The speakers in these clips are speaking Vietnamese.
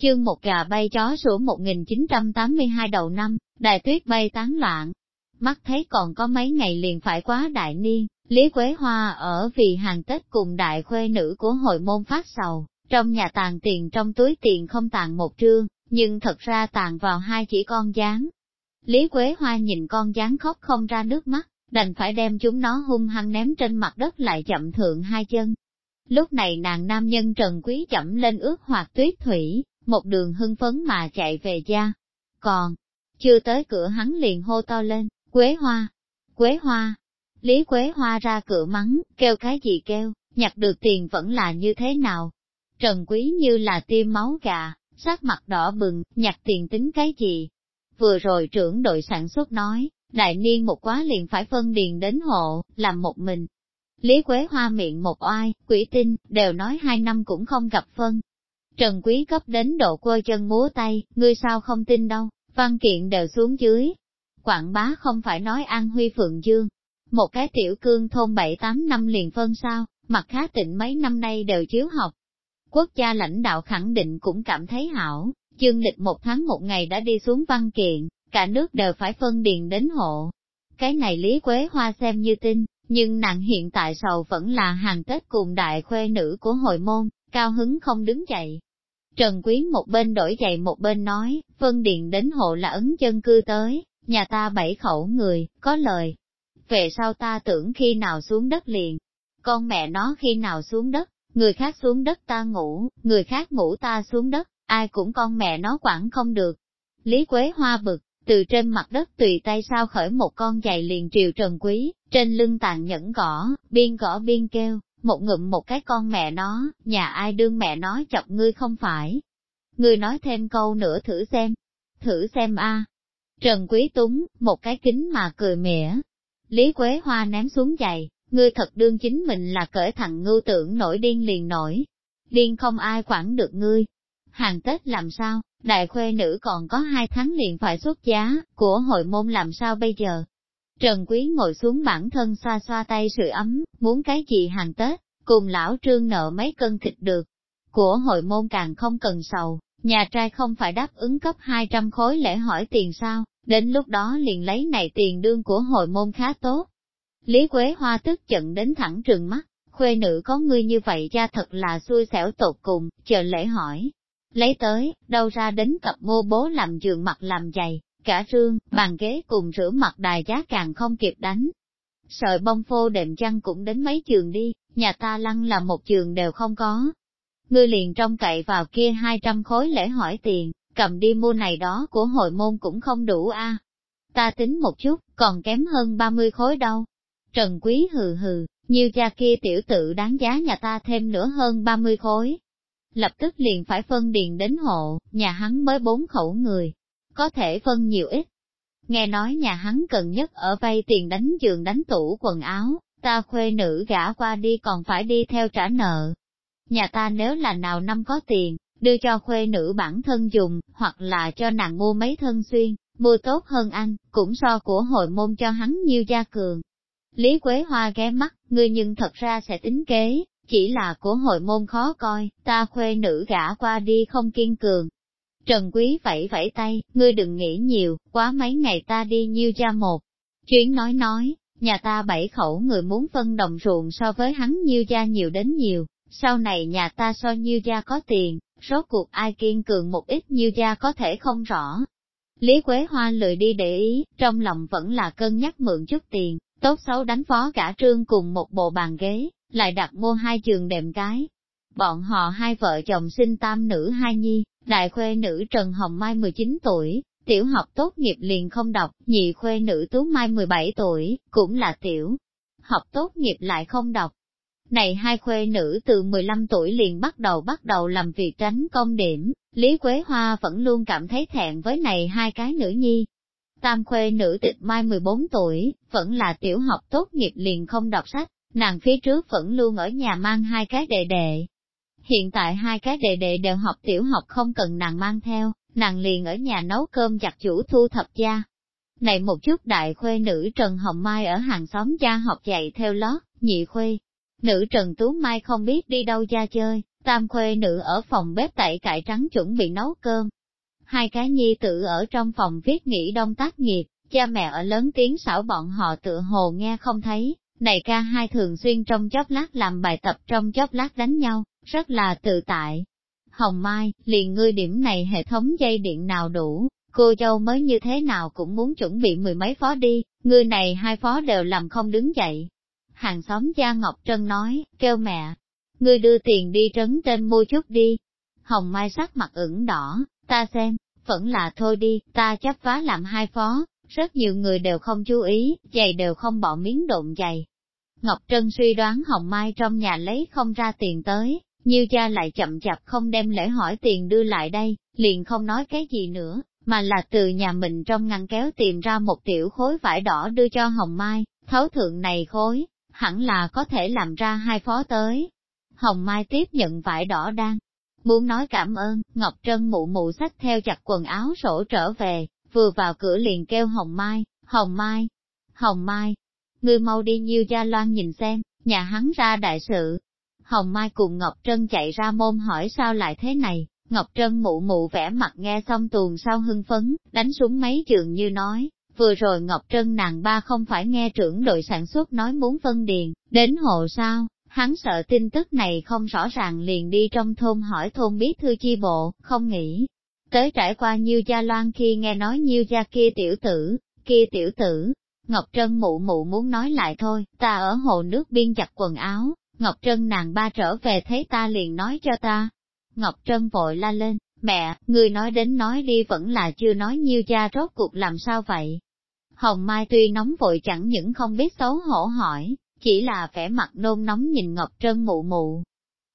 Chương một gà bay chó sủa 1982 đầu năm, đại tuyết bay tán loạn. Mắt thấy còn có mấy ngày liền phải quá đại niên, Lý Quế Hoa ở vì hàng Tết cùng đại khuê nữ của hội môn phát sầu, trong nhà tàn tiền trong túi tiền không tàn một trương, nhưng thật ra tàn vào hai chỉ con gián. Lý Quế Hoa nhìn con gián khóc không ra nước mắt, đành phải đem chúng nó hung hăng ném trên mặt đất lại chậm thượng hai chân. Lúc này nàng nam nhân Trần Quý chậm lên ướt hoạt tuyết thủy, một đường hưng phấn mà chạy về gia. Còn, chưa tới cửa hắn liền hô to lên, Quế Hoa, Quế Hoa. Lý Quế Hoa ra cửa mắng, kêu cái gì kêu, nhặt được tiền vẫn là như thế nào. Trần Quý như là tiêm máu gà, sắc mặt đỏ bừng, nhặt tiền tính cái gì. Vừa rồi trưởng đội sản xuất nói, đại niên một quá liền phải phân điền đến hộ, làm một mình. Lý Quế Hoa miệng một oai, quỷ tinh, đều nói hai năm cũng không gặp phân. Trần Quý cấp đến độ quơ chân múa tay, ngươi sao không tin đâu, văn kiện đều xuống dưới. Quảng bá không phải nói An Huy Phượng Dương. Một cái tiểu cương thôn bảy tám năm liền phân sao, mặt khá tịnh mấy năm nay đều chiếu học. Quốc gia lãnh đạo khẳng định cũng cảm thấy hảo, chương lịch một tháng một ngày đã đi xuống văn kiện, cả nước đều phải phân điền đến hộ. Cái này Lý Quế Hoa xem như tin, nhưng nàng hiện tại sầu vẫn là hàng Tết cùng đại khuê nữ của hội môn, cao hứng không đứng dậy. Trần Quý một bên đổi giày một bên nói, phân điện đến hộ là ấn chân cư tới, nhà ta bảy khẩu người, có lời. Về sau ta tưởng khi nào xuống đất liền, con mẹ nó khi nào xuống đất, người khác xuống đất ta ngủ, người khác ngủ ta xuống đất, ai cũng con mẹ nó quản không được. Lý Quế Hoa bực, từ trên mặt đất tùy tay sao khởi một con giày liền triều trần quý, trên lưng tàn nhẫn gõ, biên gõ biên kêu, một ngụm một cái con mẹ nó, nhà ai đương mẹ nó chọc ngươi không phải. Ngươi nói thêm câu nữa thử xem, thử xem a. Trần Quý Túng, một cái kính mà cười mỉa. Lý Quế Hoa ném xuống giày, ngươi thật đương chính mình là cởi thằng ngưu tưởng nổi điên liền nổi. Điên không ai quản được ngươi. Hàng Tết làm sao, đại khuê nữ còn có hai tháng liền phải xuất giá, của hội môn làm sao bây giờ? Trần Quý ngồi xuống bản thân xoa xoa tay sưởi ấm, muốn cái gì hàng Tết, cùng lão trương nợ mấy cân thịt được. Của hội môn càng không cần sầu, nhà trai không phải đáp ứng cấp 200 khối lễ hỏi tiền sao, đến lúc đó liền lấy này tiền đương của hội môn khá tốt. Lý Quế Hoa tức giận đến thẳng trường mắt, khuê nữ có ngươi như vậy cha thật là xui xẻo tột cùng, chờ lễ hỏi. Lấy tới, đâu ra đến cặp mô bố làm giường mặt làm giày, cả rương, bàn ghế cùng rửa mặt đài giá càng không kịp đánh. Sợi bông phô đệm chăn cũng đến mấy trường đi, nhà ta lăng là một trường đều không có. Ngươi liền trong cậy vào kia 200 khối lễ hỏi tiền, cầm đi mua này đó của hội môn cũng không đủ a. Ta tính một chút, còn kém hơn 30 khối đâu. Trần Quý hừ hừ, như cha kia tiểu tự đáng giá nhà ta thêm nữa hơn 30 khối. Lập tức liền phải phân điền đến hộ, nhà hắn mới bốn khẩu người, có thể phân nhiều ít. Nghe nói nhà hắn cần nhất ở vay tiền đánh giường đánh tủ quần áo, ta khuê nữ gả qua đi còn phải đi theo trả nợ. Nhà ta nếu là nào năm có tiền, đưa cho khuê nữ bản thân dùng, hoặc là cho nàng mua mấy thân xuyên, mua tốt hơn anh, cũng so của hội môn cho hắn nhiều gia cường. Lý Quế Hoa ghé mắt, ngươi nhưng thật ra sẽ tính kế, chỉ là của hội môn khó coi, ta khuê nữ gả qua đi không kiên cường. Trần Quý vẫy vẫy tay, ngươi đừng nghĩ nhiều, quá mấy ngày ta đi nhiêu ra một. Chuyến nói nói, nhà ta bảy khẩu người muốn phân đồng ruộng so với hắn nhiêu gia nhiều đến nhiều, sau này nhà ta so nhiêu gia có tiền, rốt cuộc ai kiên cường một ít nhiêu gia có thể không rõ. Lý Quế Hoa lười đi để ý, trong lòng vẫn là cân nhắc mượn chút tiền, tốt xấu đánh phó cả trương cùng một bộ bàn ghế, lại đặt mua hai giường đệm cái. Bọn họ hai vợ chồng sinh tam nữ hai nhi, đại khuê nữ Trần Hồng Mai 19 tuổi, tiểu học tốt nghiệp liền không đọc, nhị khuê nữ Tú Mai 17 tuổi, cũng là tiểu học tốt nghiệp lại không đọc. Này hai khuê nữ từ 15 tuổi liền bắt đầu bắt đầu làm việc tránh công điểm, Lý Quế Hoa vẫn luôn cảm thấy thẹn với này hai cái nữ nhi. Tam khuê nữ tịch Mai 14 tuổi, vẫn là tiểu học tốt nghiệp liền không đọc sách, nàng phía trước vẫn luôn ở nhà mang hai cái đệ đệ. Hiện tại hai cái đệ đệ đều học tiểu học không cần nàng mang theo, nàng liền ở nhà nấu cơm chặt chủ thu thập gia. Này một chút đại khuê nữ Trần Hồng Mai ở hàng xóm gia học dạy theo lót, nhị khuê. Nữ Trần Tú Mai không biết đi đâu ra chơi, tam khuê nữ ở phòng bếp tẩy cải trắng chuẩn bị nấu cơm. Hai cái nhi tử ở trong phòng viết nghỉ đông tác nghiệp, cha mẹ ở lớn tiếng xảo bọn họ tựa hồ nghe không thấy, này ca hai thường xuyên trong chóp lát làm bài tập trong chóp lát đánh nhau, rất là tự tại. Hồng Mai, liền ngươi điểm này hệ thống dây điện nào đủ, cô châu mới như thế nào cũng muốn chuẩn bị mười mấy phó đi, ngươi này hai phó đều làm không đứng dậy. Hàng xóm gia Ngọc Trân nói, kêu mẹ, ngươi đưa tiền đi trấn trên mua chút đi. Hồng Mai sắc mặt ửng đỏ, ta xem, vẫn là thôi đi, ta chấp phá làm hai phó, rất nhiều người đều không chú ý, giày đều không bỏ miếng độn giày. Ngọc Trân suy đoán Hồng Mai trong nhà lấy không ra tiền tới, như cha lại chậm chạp không đem lễ hỏi tiền đưa lại đây, liền không nói cái gì nữa, mà là từ nhà mình trong ngăn kéo tìm ra một tiểu khối vải đỏ đưa cho Hồng Mai, thấu thượng này khối, hẳn là có thể làm ra hai phó tới. Hồng Mai tiếp nhận vải đỏ đang muốn nói cảm ơn, Ngọc Trân mụ mụ sách theo chặt quần áo sổ trở về, vừa vào cửa liền kêu Hồng Mai, Hồng Mai, Hồng Mai, ngươi mau đi nhiêu gia loan nhìn xem, nhà hắn ra đại sự. Hồng Mai cùng Ngọc Trân chạy ra môn hỏi sao lại thế này, Ngọc Trân mụ mụ vẽ mặt nghe xong tuồng sau hưng phấn, đánh súng mấy trường như nói, vừa rồi Ngọc Trân nàng ba không phải nghe trưởng đội sản xuất nói muốn phân điền, đến hồ sao, hắn sợ tin tức này không rõ ràng liền đi trong thôn hỏi thôn bí thư chi bộ, không nghĩ. Tới trải qua Nhiêu Gia Loan khi nghe nói Nhiêu Gia kia tiểu tử, kia tiểu tử, Ngọc Trân mụ mụ muốn nói lại thôi, ta ở hồ nước biên chặt quần áo, Ngọc Trân nàng ba trở về thấy ta liền nói cho ta, Ngọc Trân vội la lên, mẹ, người nói đến nói đi vẫn là chưa nói nhiêu cha rốt cuộc làm sao vậy. Hồng Mai tuy nóng vội chẳng những không biết xấu hổ hỏi, chỉ là vẻ mặt nôn nóng nhìn Ngọc Trân mụ mụ.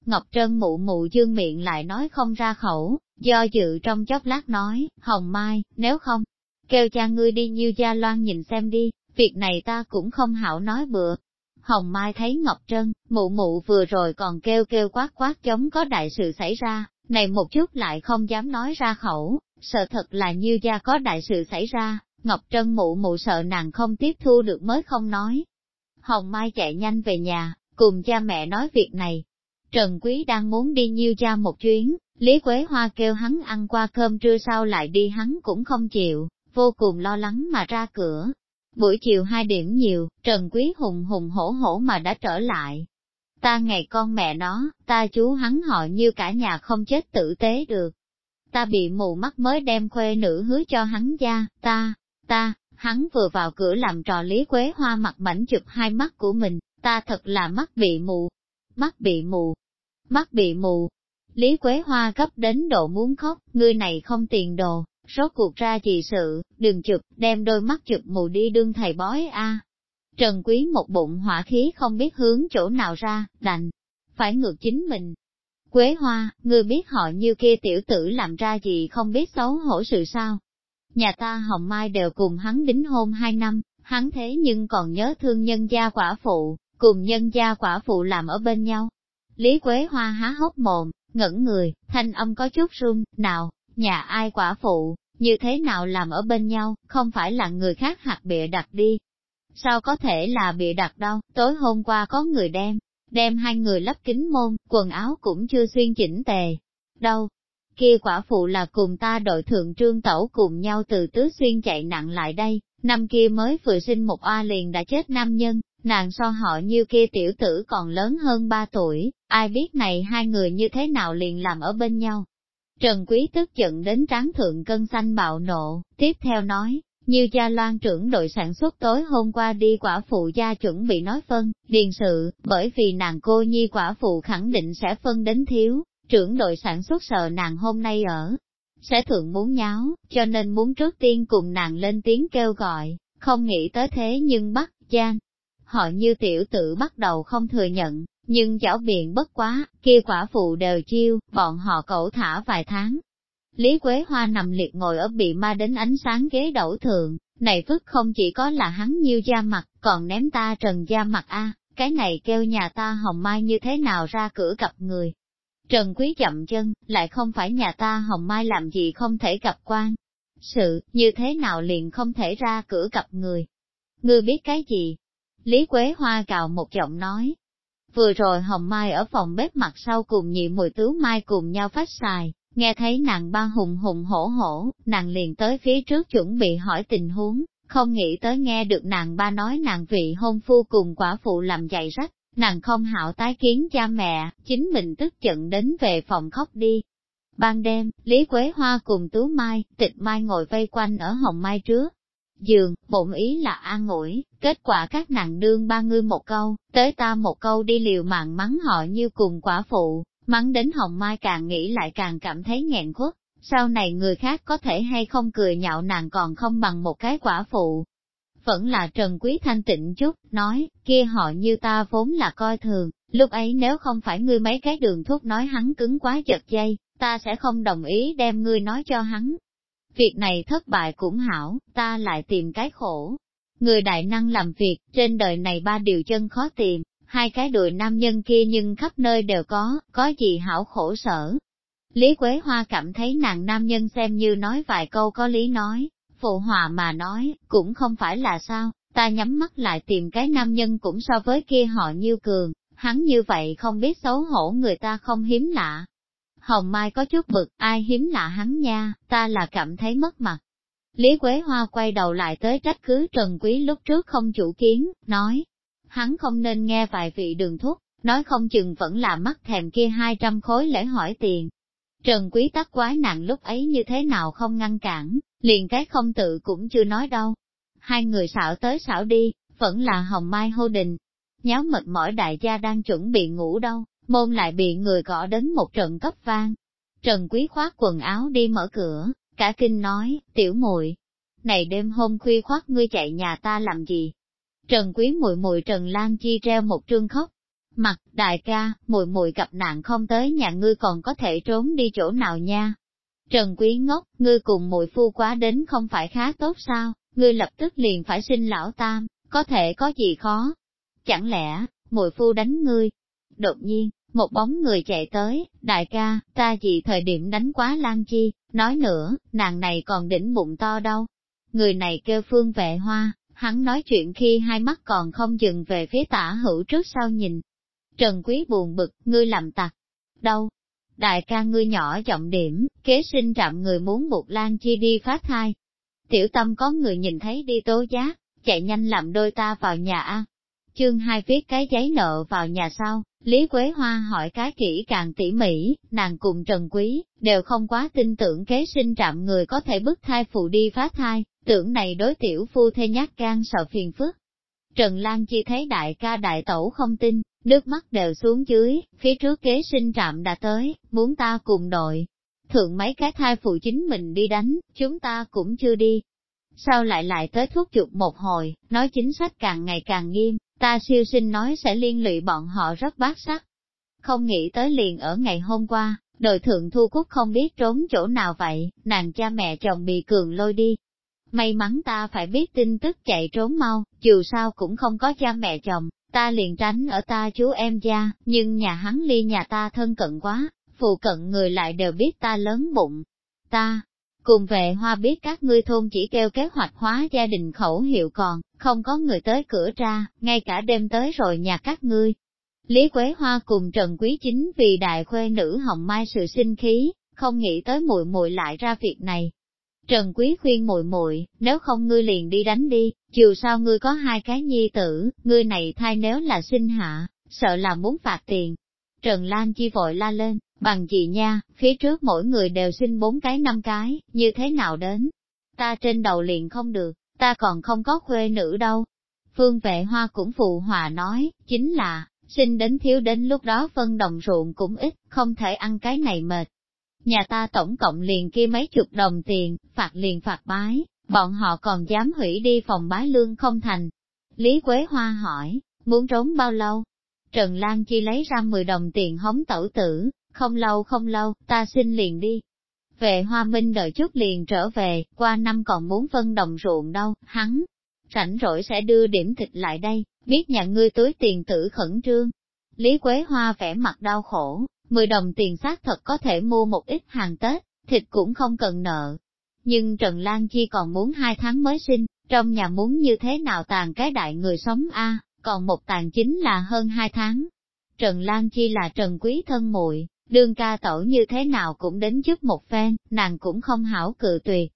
Ngọc Trân mụ mụ dương miệng lại nói không ra khẩu, do dự trong chốc lát nói, Hồng Mai, nếu không, kêu cha ngươi đi nhiêu gia loan nhìn xem đi, việc này ta cũng không hảo nói bừa. Hồng Mai thấy Ngọc Trân, mụ mụ vừa rồi còn kêu kêu quát quát chống có đại sự xảy ra, này một chút lại không dám nói ra khẩu, sợ thật là như gia có đại sự xảy ra, Ngọc Trân mụ mụ sợ nàng không tiếp thu được mới không nói. Hồng Mai chạy nhanh về nhà, cùng cha mẹ nói việc này. Trần Quý đang muốn đi nhiêu gia một chuyến, Lý Quế Hoa kêu hắn ăn qua cơm trưa sau lại đi hắn cũng không chịu, vô cùng lo lắng mà ra cửa, Buổi chiều hai điểm nhiều, Trần Quý hùng hùng hổ hổ mà đã trở lại. Ta ngày con mẹ nó, ta chú hắn họ như cả nhà không chết tử tế được. Ta bị mù mắt mới đem khuê nữ hứa cho hắn gia, ta, ta, hắn vừa vào cửa làm trò lý quế hoa mặt mảnh chụp hai mắt của mình, ta thật là mắt bị mù, mắt bị mù, mắt bị mù. Lý Quế Hoa gấp đến độ muốn khóc, ngươi này không tiền đồ, Rốt cuộc ra gì sự, đừng chụp, đem đôi mắt chụp mù đi đương thầy bói a. Trần Quý một bụng hỏa khí không biết hướng chỗ nào ra, đành, phải ngược chính mình. Quế Hoa, ngươi biết họ như kia tiểu tử làm ra gì không biết xấu hổ sự sao. Nhà ta Hồng Mai đều cùng hắn đính hôn hai năm, hắn thế nhưng còn nhớ thương nhân gia quả phụ, cùng nhân gia quả phụ làm ở bên nhau. Lý Quế Hoa há hốc mồm, ngẩn người, thanh âm có chút run, nào, nhà ai quả phụ, như thế nào làm ở bên nhau, không phải là người khác hạt bịa đặt đi. Sao có thể là bịa đặt đâu, tối hôm qua có người đem, đem hai người lắp kính môn, quần áo cũng chưa xuyên chỉnh tề. Đâu? Kia quả phụ là cùng ta đội thượng trương tẩu cùng nhau từ tứ xuyên chạy nặng lại đây, năm kia mới vừa sinh một oa liền đã chết nam nhân, nàng so họ như kia tiểu tử còn lớn hơn ba tuổi, ai biết này hai người như thế nào liền làm ở bên nhau. Trần Quý tức giận đến tráng thượng cân xanh bạo nộ, tiếp theo nói, như gia loan trưởng đội sản xuất tối hôm qua đi quả phụ gia chuẩn bị nói phân, điền sự, bởi vì nàng cô nhi quả phụ khẳng định sẽ phân đến thiếu, trưởng đội sản xuất sợ nàng hôm nay ở, sẽ thượng muốn nháo, cho nên muốn trước tiên cùng nàng lên tiếng kêu gọi, không nghĩ tới thế nhưng bắt, gian. Họ như tiểu tử bắt đầu không thừa nhận, nhưng chảo biện bất quá, kia quả phụ đều chiêu, bọn họ cẩu thả vài tháng. Lý Quế Hoa nằm liệt ngồi ở bị ma đến ánh sáng ghế đẩu thường, này phức không chỉ có là hắn nhiêu da mặt, còn ném ta trần da mặt a cái này kêu nhà ta hồng mai như thế nào ra cửa gặp người. Trần Quý chậm chân, lại không phải nhà ta hồng mai làm gì không thể gặp quan. Sự, như thế nào liền không thể ra cửa gặp người. Ngươi biết cái gì? Lý Quế Hoa cào một giọng nói, Vừa rồi Hồng Mai ở phòng bếp mặt sau cùng nhị mùi tứ mai cùng nhau phát xài, nghe thấy nàng ba hùng hùng hổ hổ, nàng liền tới phía trước chuẩn bị hỏi tình huống, không nghĩ tới nghe được nàng ba nói nàng vị hôn phu cùng quả phụ làm dạy rách, nàng không hảo tái kiến cha mẹ, chính mình tức giận đến về phòng khóc đi. Ban đêm, Lý Quế Hoa cùng Tú Mai, tịch Mai ngồi vây quanh ở hồng mai trước. Giường, bổn ý là an ủi, kết quả các nàng đương ba ngươi một câu, tới ta một câu đi liều mạng mắng họ như cùng quả phụ, mắng đến hồng mai càng nghĩ lại càng cảm thấy nghẹn khuất, sau này người khác có thể hay không cười nhạo nàng còn không bằng một cái quả phụ. Vẫn là Trần Quý Thanh tịnh chút, nói, kia họ như ta vốn là coi thường, lúc ấy nếu không phải ngươi mấy cái đường thuốc nói hắn cứng quá giật dây, ta sẽ không đồng ý đem ngươi nói cho hắn. Việc này thất bại cũng hảo, ta lại tìm cái khổ. Người đại năng làm việc, trên đời này ba điều chân khó tìm, hai cái đùi nam nhân kia nhưng khắp nơi đều có, có gì hảo khổ sở, Lý Quế Hoa cảm thấy nàng nam nhân xem như nói vài câu có lý nói, phụ hòa mà nói, cũng không phải là sao, ta nhắm mắt lại tìm cái nam nhân cũng so với kia họ nhiêu cường, hắn như vậy không biết xấu hổ người ta không hiếm lạ. Hồng Mai có chút bực, ai hiếm lạ hắn nha, ta là cảm thấy mất mặt. Lý Quế Hoa quay đầu lại tới trách cứ Trần Quý lúc trước không chủ kiến, nói, hắn không nên nghe vài vị đường thuốc, nói không chừng vẫn là mắt thèm kia 200 khối lễ hỏi tiền, Trần Quý tắc quái nặng lúc ấy như thế nào không ngăn cản, liền cái không tự cũng chưa nói đâu. Hai người xảo tới xảo đi, vẫn là hồng mai hô đình. Nháo mệt mỏi đại gia đang chuẩn bị ngủ đâu, môn lại bị người gõ đến một trận cấp vang. Trần Quý khoác quần áo đi mở cửa, cả kinh nói, tiểu muội này đêm hôm khuya khoác ngươi chạy nhà ta làm gì? Trần Quý mùi mùi Trần Lan Chi treo một trương khóc, Mặt, đại ca, mùi mùi gặp nạn không tới nhà ngươi còn có thể trốn đi chỗ nào nha. Trần Quý ngốc, ngươi cùng mùi phu quá đến không phải khá tốt sao, ngươi lập tức liền phải sinh lão tam, có thể có gì khó. Chẳng lẽ, mùi phu đánh ngươi? Đột nhiên, một bóng người chạy tới, đại ca, ta gì thời điểm đánh quá lan chi, nói nữa, nàng này còn đỉnh bụng to đâu. Người này kêu phương vệ hoa, hắn nói chuyện khi hai mắt còn không dừng về phía tả hữu trước sau nhìn, Trần Quý buồn bực, ngươi làm tặc. Đâu? Đại ca ngươi nhỏ giọng điểm, kế sinh trạm người muốn buộc Lan Chi đi phát thai. Tiểu tâm có người nhìn thấy đi tố giác, chạy nhanh làm đôi ta vào nhà A. Chương hai viết cái giấy nợ vào nhà sau, Lý Quế Hoa hỏi cái kỹ càng tỉ mỉ, nàng cùng Trần Quý, đều không quá tin tưởng kế sinh trạm người có thể bức thai phụ đi phá thai, tưởng này đối tiểu phu thê nhát gan sợ phiền phức. Trần Lan Chi thấy đại ca đại tẩu không tin, nước mắt đều xuống dưới, phía trước kế sinh trạm đã tới, muốn ta cùng đội. Thượng mấy cái thai phụ chính mình đi đánh, chúng ta cũng chưa đi. Sao lại lại tới thuốc chuột một hồi, nói chính sách càng ngày càng nghiêm, ta siêu sinh nói sẽ liên lụy bọn họ rất bát sắc. Không nghĩ tới liền ở ngày hôm qua, đội thượng thu cúc không biết trốn chỗ nào vậy, nàng cha mẹ chồng bị cường lôi đi. May mắn ta phải biết tin tức chạy trốn mau, dù sao cũng không có cha mẹ chồng, ta liền tránh ở ta chú em gia, nhưng nhà hắn ly nhà ta thân cận quá, phụ cận người lại đều biết ta lớn bụng. Ta, cùng về hoa biết các ngươi thôn chỉ kêu kế hoạch hóa gia đình khẩu hiệu còn, không có người tới cửa ra, ngay cả đêm tới rồi nhà các ngươi. Lý Quế Hoa cùng Trần Quý Chính vì đại khuê nữ hồng mai sự sinh khí, không nghĩ tới muội muội lại ra việc này, Trần Quý khuyên muội muội, nếu không ngươi liền đi đánh đi, chiều sao ngươi có hai cái nhi tử, ngươi này thai nếu là sinh hạ, sợ là muốn phạt tiền. Trần Lan chi vội la lên, bằng gì nha, phía trước mỗi người đều xin bốn cái năm cái, như thế nào đến? Ta trên đầu liền không được, ta còn không có khuê nữ đâu. Phương vệ hoa cũng phụ hòa nói, chính là, xin đến thiếu đến lúc đó phân đồng ruộng cũng ít, không thể ăn cái này mệt, Nhà ta tổng cộng liền kia mấy chục đồng tiền, phạt liền phạt bái, bọn họ còn dám hủy đi phòng bái lương không thành. Lý Quế Hoa hỏi, muốn trốn bao lâu? Trần Lan Chi lấy ra 10 đồng tiền hống tẩu tử, không lâu không lâu, ta xin liền đi. Về Hoa Minh đợi chút liền trở về, qua năm còn muốn phân đồng ruộng đâu, hắn. Rảnh rỗi sẽ đưa điểm thịt lại đây, biết nhà ngươi túi tiền tử khẩn trương. Lý Quế Hoa vẻ mặt đau khổ, 10 đồng tiền xác thật có thể mua một ít hàng Tết, thịt cũng không cần nợ. Nhưng Trần Lan Chi còn muốn hai tháng mới sinh, trong nhà muốn như thế nào tàn cái đại người sống a còn một tàn chính là hơn hai tháng. Trần Lan Chi là Trần Quý thân muội đương ca tổ như thế nào cũng đến giúp một phen, nàng cũng không hảo cự tuyệt.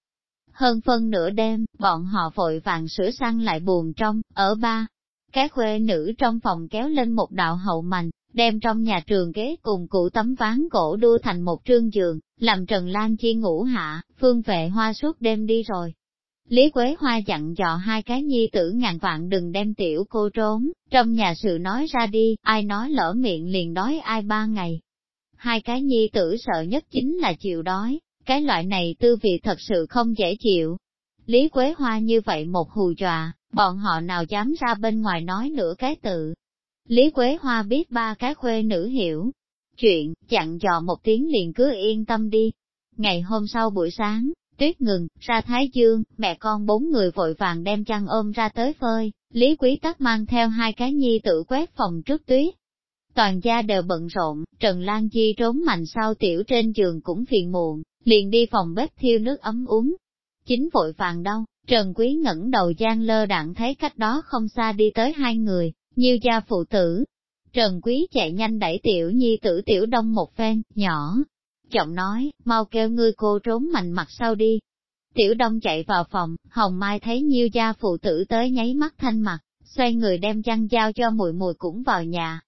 Hơn phân nửa đêm, bọn họ vội vàng sửa sang lại buồn trong, ở ba. Cái khuê nữ trong phòng kéo lên một đạo hậu mành, đem trong nhà trường ghế cùng cụ tấm ván gỗ đua thành một trương giường, làm Trần Lan Chi ngủ hạ, phương vệ hoa suốt đêm đi rồi. Lý Quế Hoa dặn dò hai cái nhi tử ngàn vạn đừng đem tiểu cô trốn, trong nhà sự nói ra đi, ai nói lỡ miệng liền đói ai ba ngày. Hai cái nhi tử sợ nhất chính là chịu đói, cái loại này tư vị thật sự không dễ chịu. Lý Quế Hoa như vậy một hù dọa, bọn họ nào dám ra bên ngoài nói nửa cái tự. Lý Quế Hoa biết ba cái khuê nữ hiểu. Chuyện, chặn dò một tiếng liền cứ yên tâm đi. Ngày hôm sau buổi sáng, tuyết ngừng, ra Thái Dương, mẹ con bốn người vội vàng đem chăn ôm ra tới phơi, Lý Quý Tắc mang theo hai cái nhi tự quét phòng trước tuyết. Toàn gia đều bận rộn, Trần Lan Chi trốn mạnh sau tiểu trên giường cũng phiền muộn, liền đi phòng bếp thiêu nước ấm uống. Chính vội vàng đâu, Trần Quý ngẩng đầu gian lơ đặng thấy cách đó không xa đi tới hai người, như gia phụ tử. Trần Quý chạy nhanh đẩy tiểu nhi tử tiểu đông một phen, nhỏ, giọng nói, mau kêu ngươi cô trốn mạnh mặt sau đi. Tiểu đông chạy vào phòng, Hồng Mai thấy nhiêu gia phụ tử tới nháy mắt thanh mặt, xoay người đem chăn giao cho mùi mùi cũng vào nhà.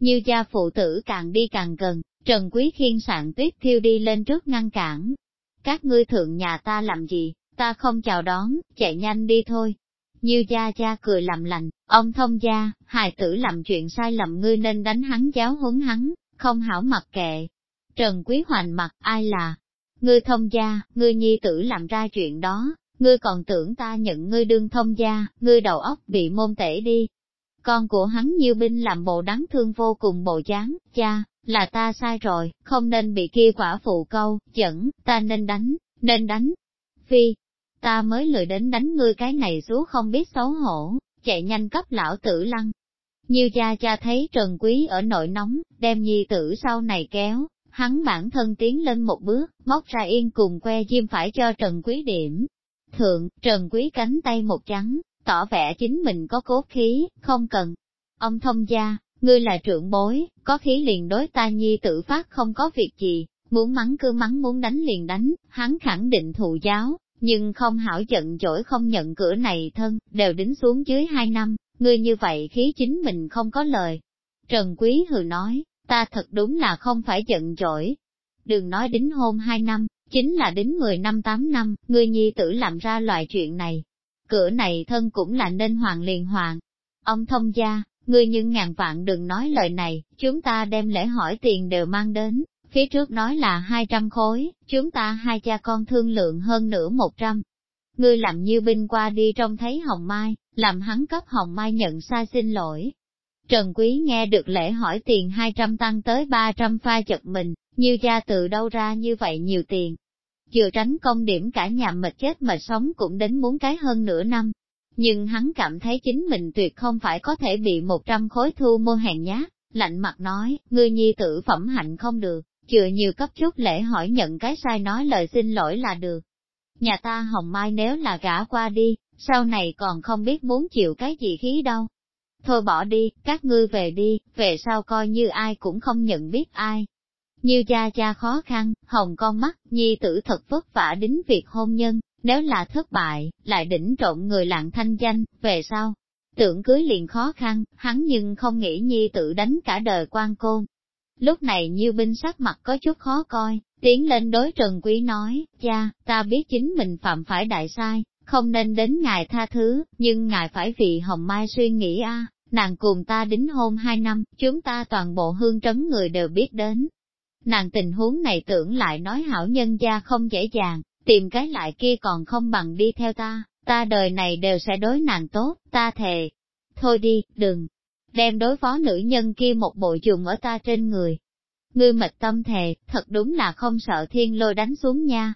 Nhiêu gia phụ tử càng đi càng gần, Trần Quý khiên sạn tuyết thiêu đi lên trước ngăn cản. Các ngươi thượng nhà ta làm gì, ta không chào đón, chạy nhanh đi thôi. Nhiêu gia cha cười làm lành, ông thông gia, hài tử làm chuyện sai lầm ngươi nên đánh hắn giáo huấn hắn, không hảo mặc kệ, Trần Quý Hoành mặt ai là? Ngươi thông gia, ngươi nhi tử làm ra chuyện đó, ngươi còn tưởng ta nhận ngươi đương thông gia, ngươi đầu óc bị môn tể đi. Con của hắn nhiêu binh làm bộ đáng thương vô cùng bộ dáng, cha, là ta sai rồi, không nên bị kia quả phụ câu, dẫn, ta nên đánh, nên đánh. Phi, ta mới lười đến đánh ngươi cái này xuống không biết xấu hổ, chạy nhanh cấp lão tử lăng. Như cha cha thấy Trần Quý ở nội nóng, đem nhi tử sau này kéo, hắn bản thân tiến lên một bước, móc ra yên cùng que diêm phải cho Trần Quý điểm. Thượng, Trần Quý cánh tay một trắng, tỏ vẻ chính mình có cốt khí, không cần. Ông thông gia, ngươi là trưởng bối, có khí liền đối ta nhi tự phát không có việc gì, muốn mắng cứ mắng muốn đánh liền đánh, hắn khẳng định thù giáo, nhưng không hảo giận dỗi không nhận cửa này thân, đều đính xuống dưới hai năm, ngươi như vậy khí chính mình không có lời. Trần Quý hừ nói, ta thật đúng là không phải giận dỗi. Đừng nói đính hôn hai năm, chính là đính 10 năm tám năm, người nhi tử làm ra loại chuyện này. Cửa này thân cũng là nên hoàng liền hoàng. Ông thông gia, ngươi nhưng ngàn vạn đừng nói lời này, chúng ta đem lễ hỏi tiền đều mang đến, phía trước nói là 200 khối, chúng ta hai cha con thương lượng hơn nửa 100. Ngươi làm như binh qua đi trông thấy Hồng Mai, làm hắn cấp Hồng Mai nhận sai xin lỗi, Trần Quý nghe được lễ hỏi tiền 200 tăng tới 300 pha chật mình, như gia từ đâu ra như vậy nhiều tiền. Chừa tránh công điểm cả nhà mệt chết mệt sống cũng đến muốn cái hơn nửa năm. Nhưng hắn cảm thấy chính mình tuyệt không phải có thể bị 100 khối thu mua hàng nhá. lạnh mặt nói, ngươi nhi tử phẩm hạnh không được, chừa nhiều cấp chút lễ hỏi nhận cái sai nói lời xin lỗi là được. Nhà ta hồng mai nếu là gã qua đi, sau này còn không biết muốn chịu cái gì khí đâu, Thôi bỏ đi, các ngươi về đi, về sau coi như ai cũng không nhận biết ai. Như cha cha khó khăn, hồng con mắt, nhi tử thật vất vả đính việc hôn nhân, nếu là thất bại, lại đỉnh trộn người lạng thanh danh, về sau. Tưởng cưới liền khó khăn, hắn nhưng không nghĩ nhi tử đánh cả đời quan côn. Lúc này như binh sắc mặt có chút khó coi, tiến lên đối Trần Quý nói, cha, ta biết chính mình phạm phải đại sai, không nên đến ngài tha thứ, nhưng ngài phải vì Hồng Mai suy nghĩ a, nàng cùng ta đính hôn hai năm, chúng ta toàn bộ hương trấn người đều biết đến. Nàng tình huống này tưởng lại nói hảo nhân gia không dễ dàng, tìm cái lại kia còn không bằng đi theo ta, ta đời này đều sẽ đối nàng tốt, ta thề. Thôi đi, đừng, đem đối phó nữ nhân kia một bộ dùng ở ta trên người. Ngươi mệt tâm thề, thật đúng là không sợ thiên lôi đánh xuống nha.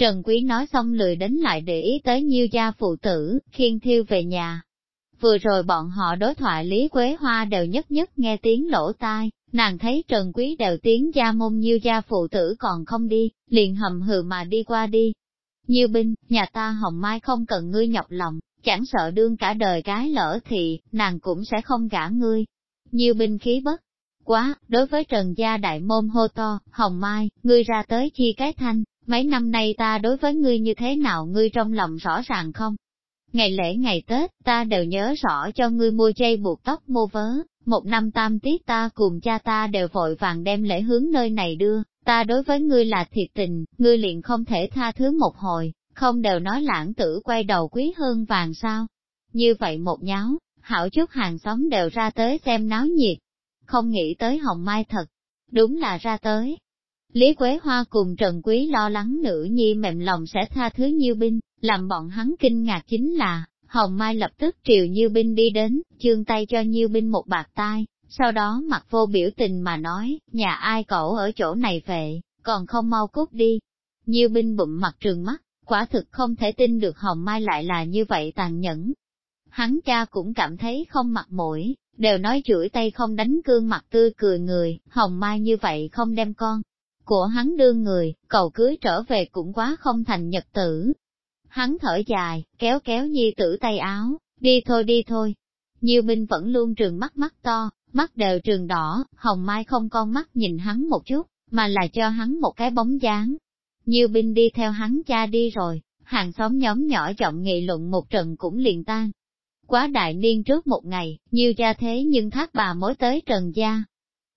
Trần Quý nói xong lười đến lại để ý tới nhiêu gia phụ tử, khiên thiêu về nhà. Vừa rồi bọn họ đối thoại Lý Quế Hoa đều nhất nhất nghe tiếng lỗ tai, nàng thấy Trần Quý đều tiếng gia môn nhiêu gia phụ tử còn không đi, liền hầm hừ mà đi qua đi. Nhiêu binh, nhà ta hồng mai không cần ngươi nhọc lòng, chẳng sợ đương cả đời cái lỡ thì, nàng cũng sẽ không gả ngươi. Nhiêu binh khí bất, Quá, đối với Trần Gia Đại Môn hô to, Hồng Mai, ngươi ra tới chi cái thanh, mấy năm nay ta đối với ngươi như thế nào ngươi trong lòng rõ ràng không? Ngày lễ ngày Tết, ta đều nhớ rõ cho ngươi mua dây buộc tóc mua vớ, một năm tam tiết ta cùng cha ta đều vội vàng đem lễ hướng nơi này đưa, ta đối với ngươi là thiệt tình, ngươi liền không thể tha thứ một hồi, không đều nói lãng tử quay đầu quý hơn vàng sao. Như vậy một nháo, hảo chút hàng xóm đều ra tới xem náo nhiệt, không nghĩ tới hồng mai thật, đúng là ra tới. Lý Quế Hoa cùng Trần Quý lo lắng nữ nhi mềm lòng sẽ tha thứ Nhiêu Binh, làm bọn hắn kinh ngạc chính là, Hồng Mai lập tức triều Nhiêu Binh đi đến, chương tay cho Nhiêu Binh một bạc tai, sau đó mặt vô biểu tình mà nói, nhà ai cậu ở chỗ này về, còn không mau cút đi. Nhiêu Binh bụng mặt trường mắt, quả thực không thể tin được Hồng Mai lại là như vậy tàn nhẫn. Hắn cha cũng cảm thấy không mặt mũi, đều nói chửi tay không đánh cương mặt tươi cười người, Hồng Mai như vậy không đem con. Của hắn đương người, cầu cưới trở về cũng quá không thành nhật tử, Hắn thở dài, kéo kéo nhi tử tay áo, đi thôi đi thôi. Nhiêu Minh vẫn luôn trường mắt mắt to, mắt đều trường đỏ, hồng mai không con mắt nhìn hắn một chút, mà là cho hắn một cái bóng dáng. Nhiêu binh đi theo hắn cha đi rồi, hàng xóm nhóm nhỏ giọng nghị luận một trận cũng liền tan. Quá đại niên trước một ngày, nhiêu cha thế nhưng thác bà mối tới trần gia.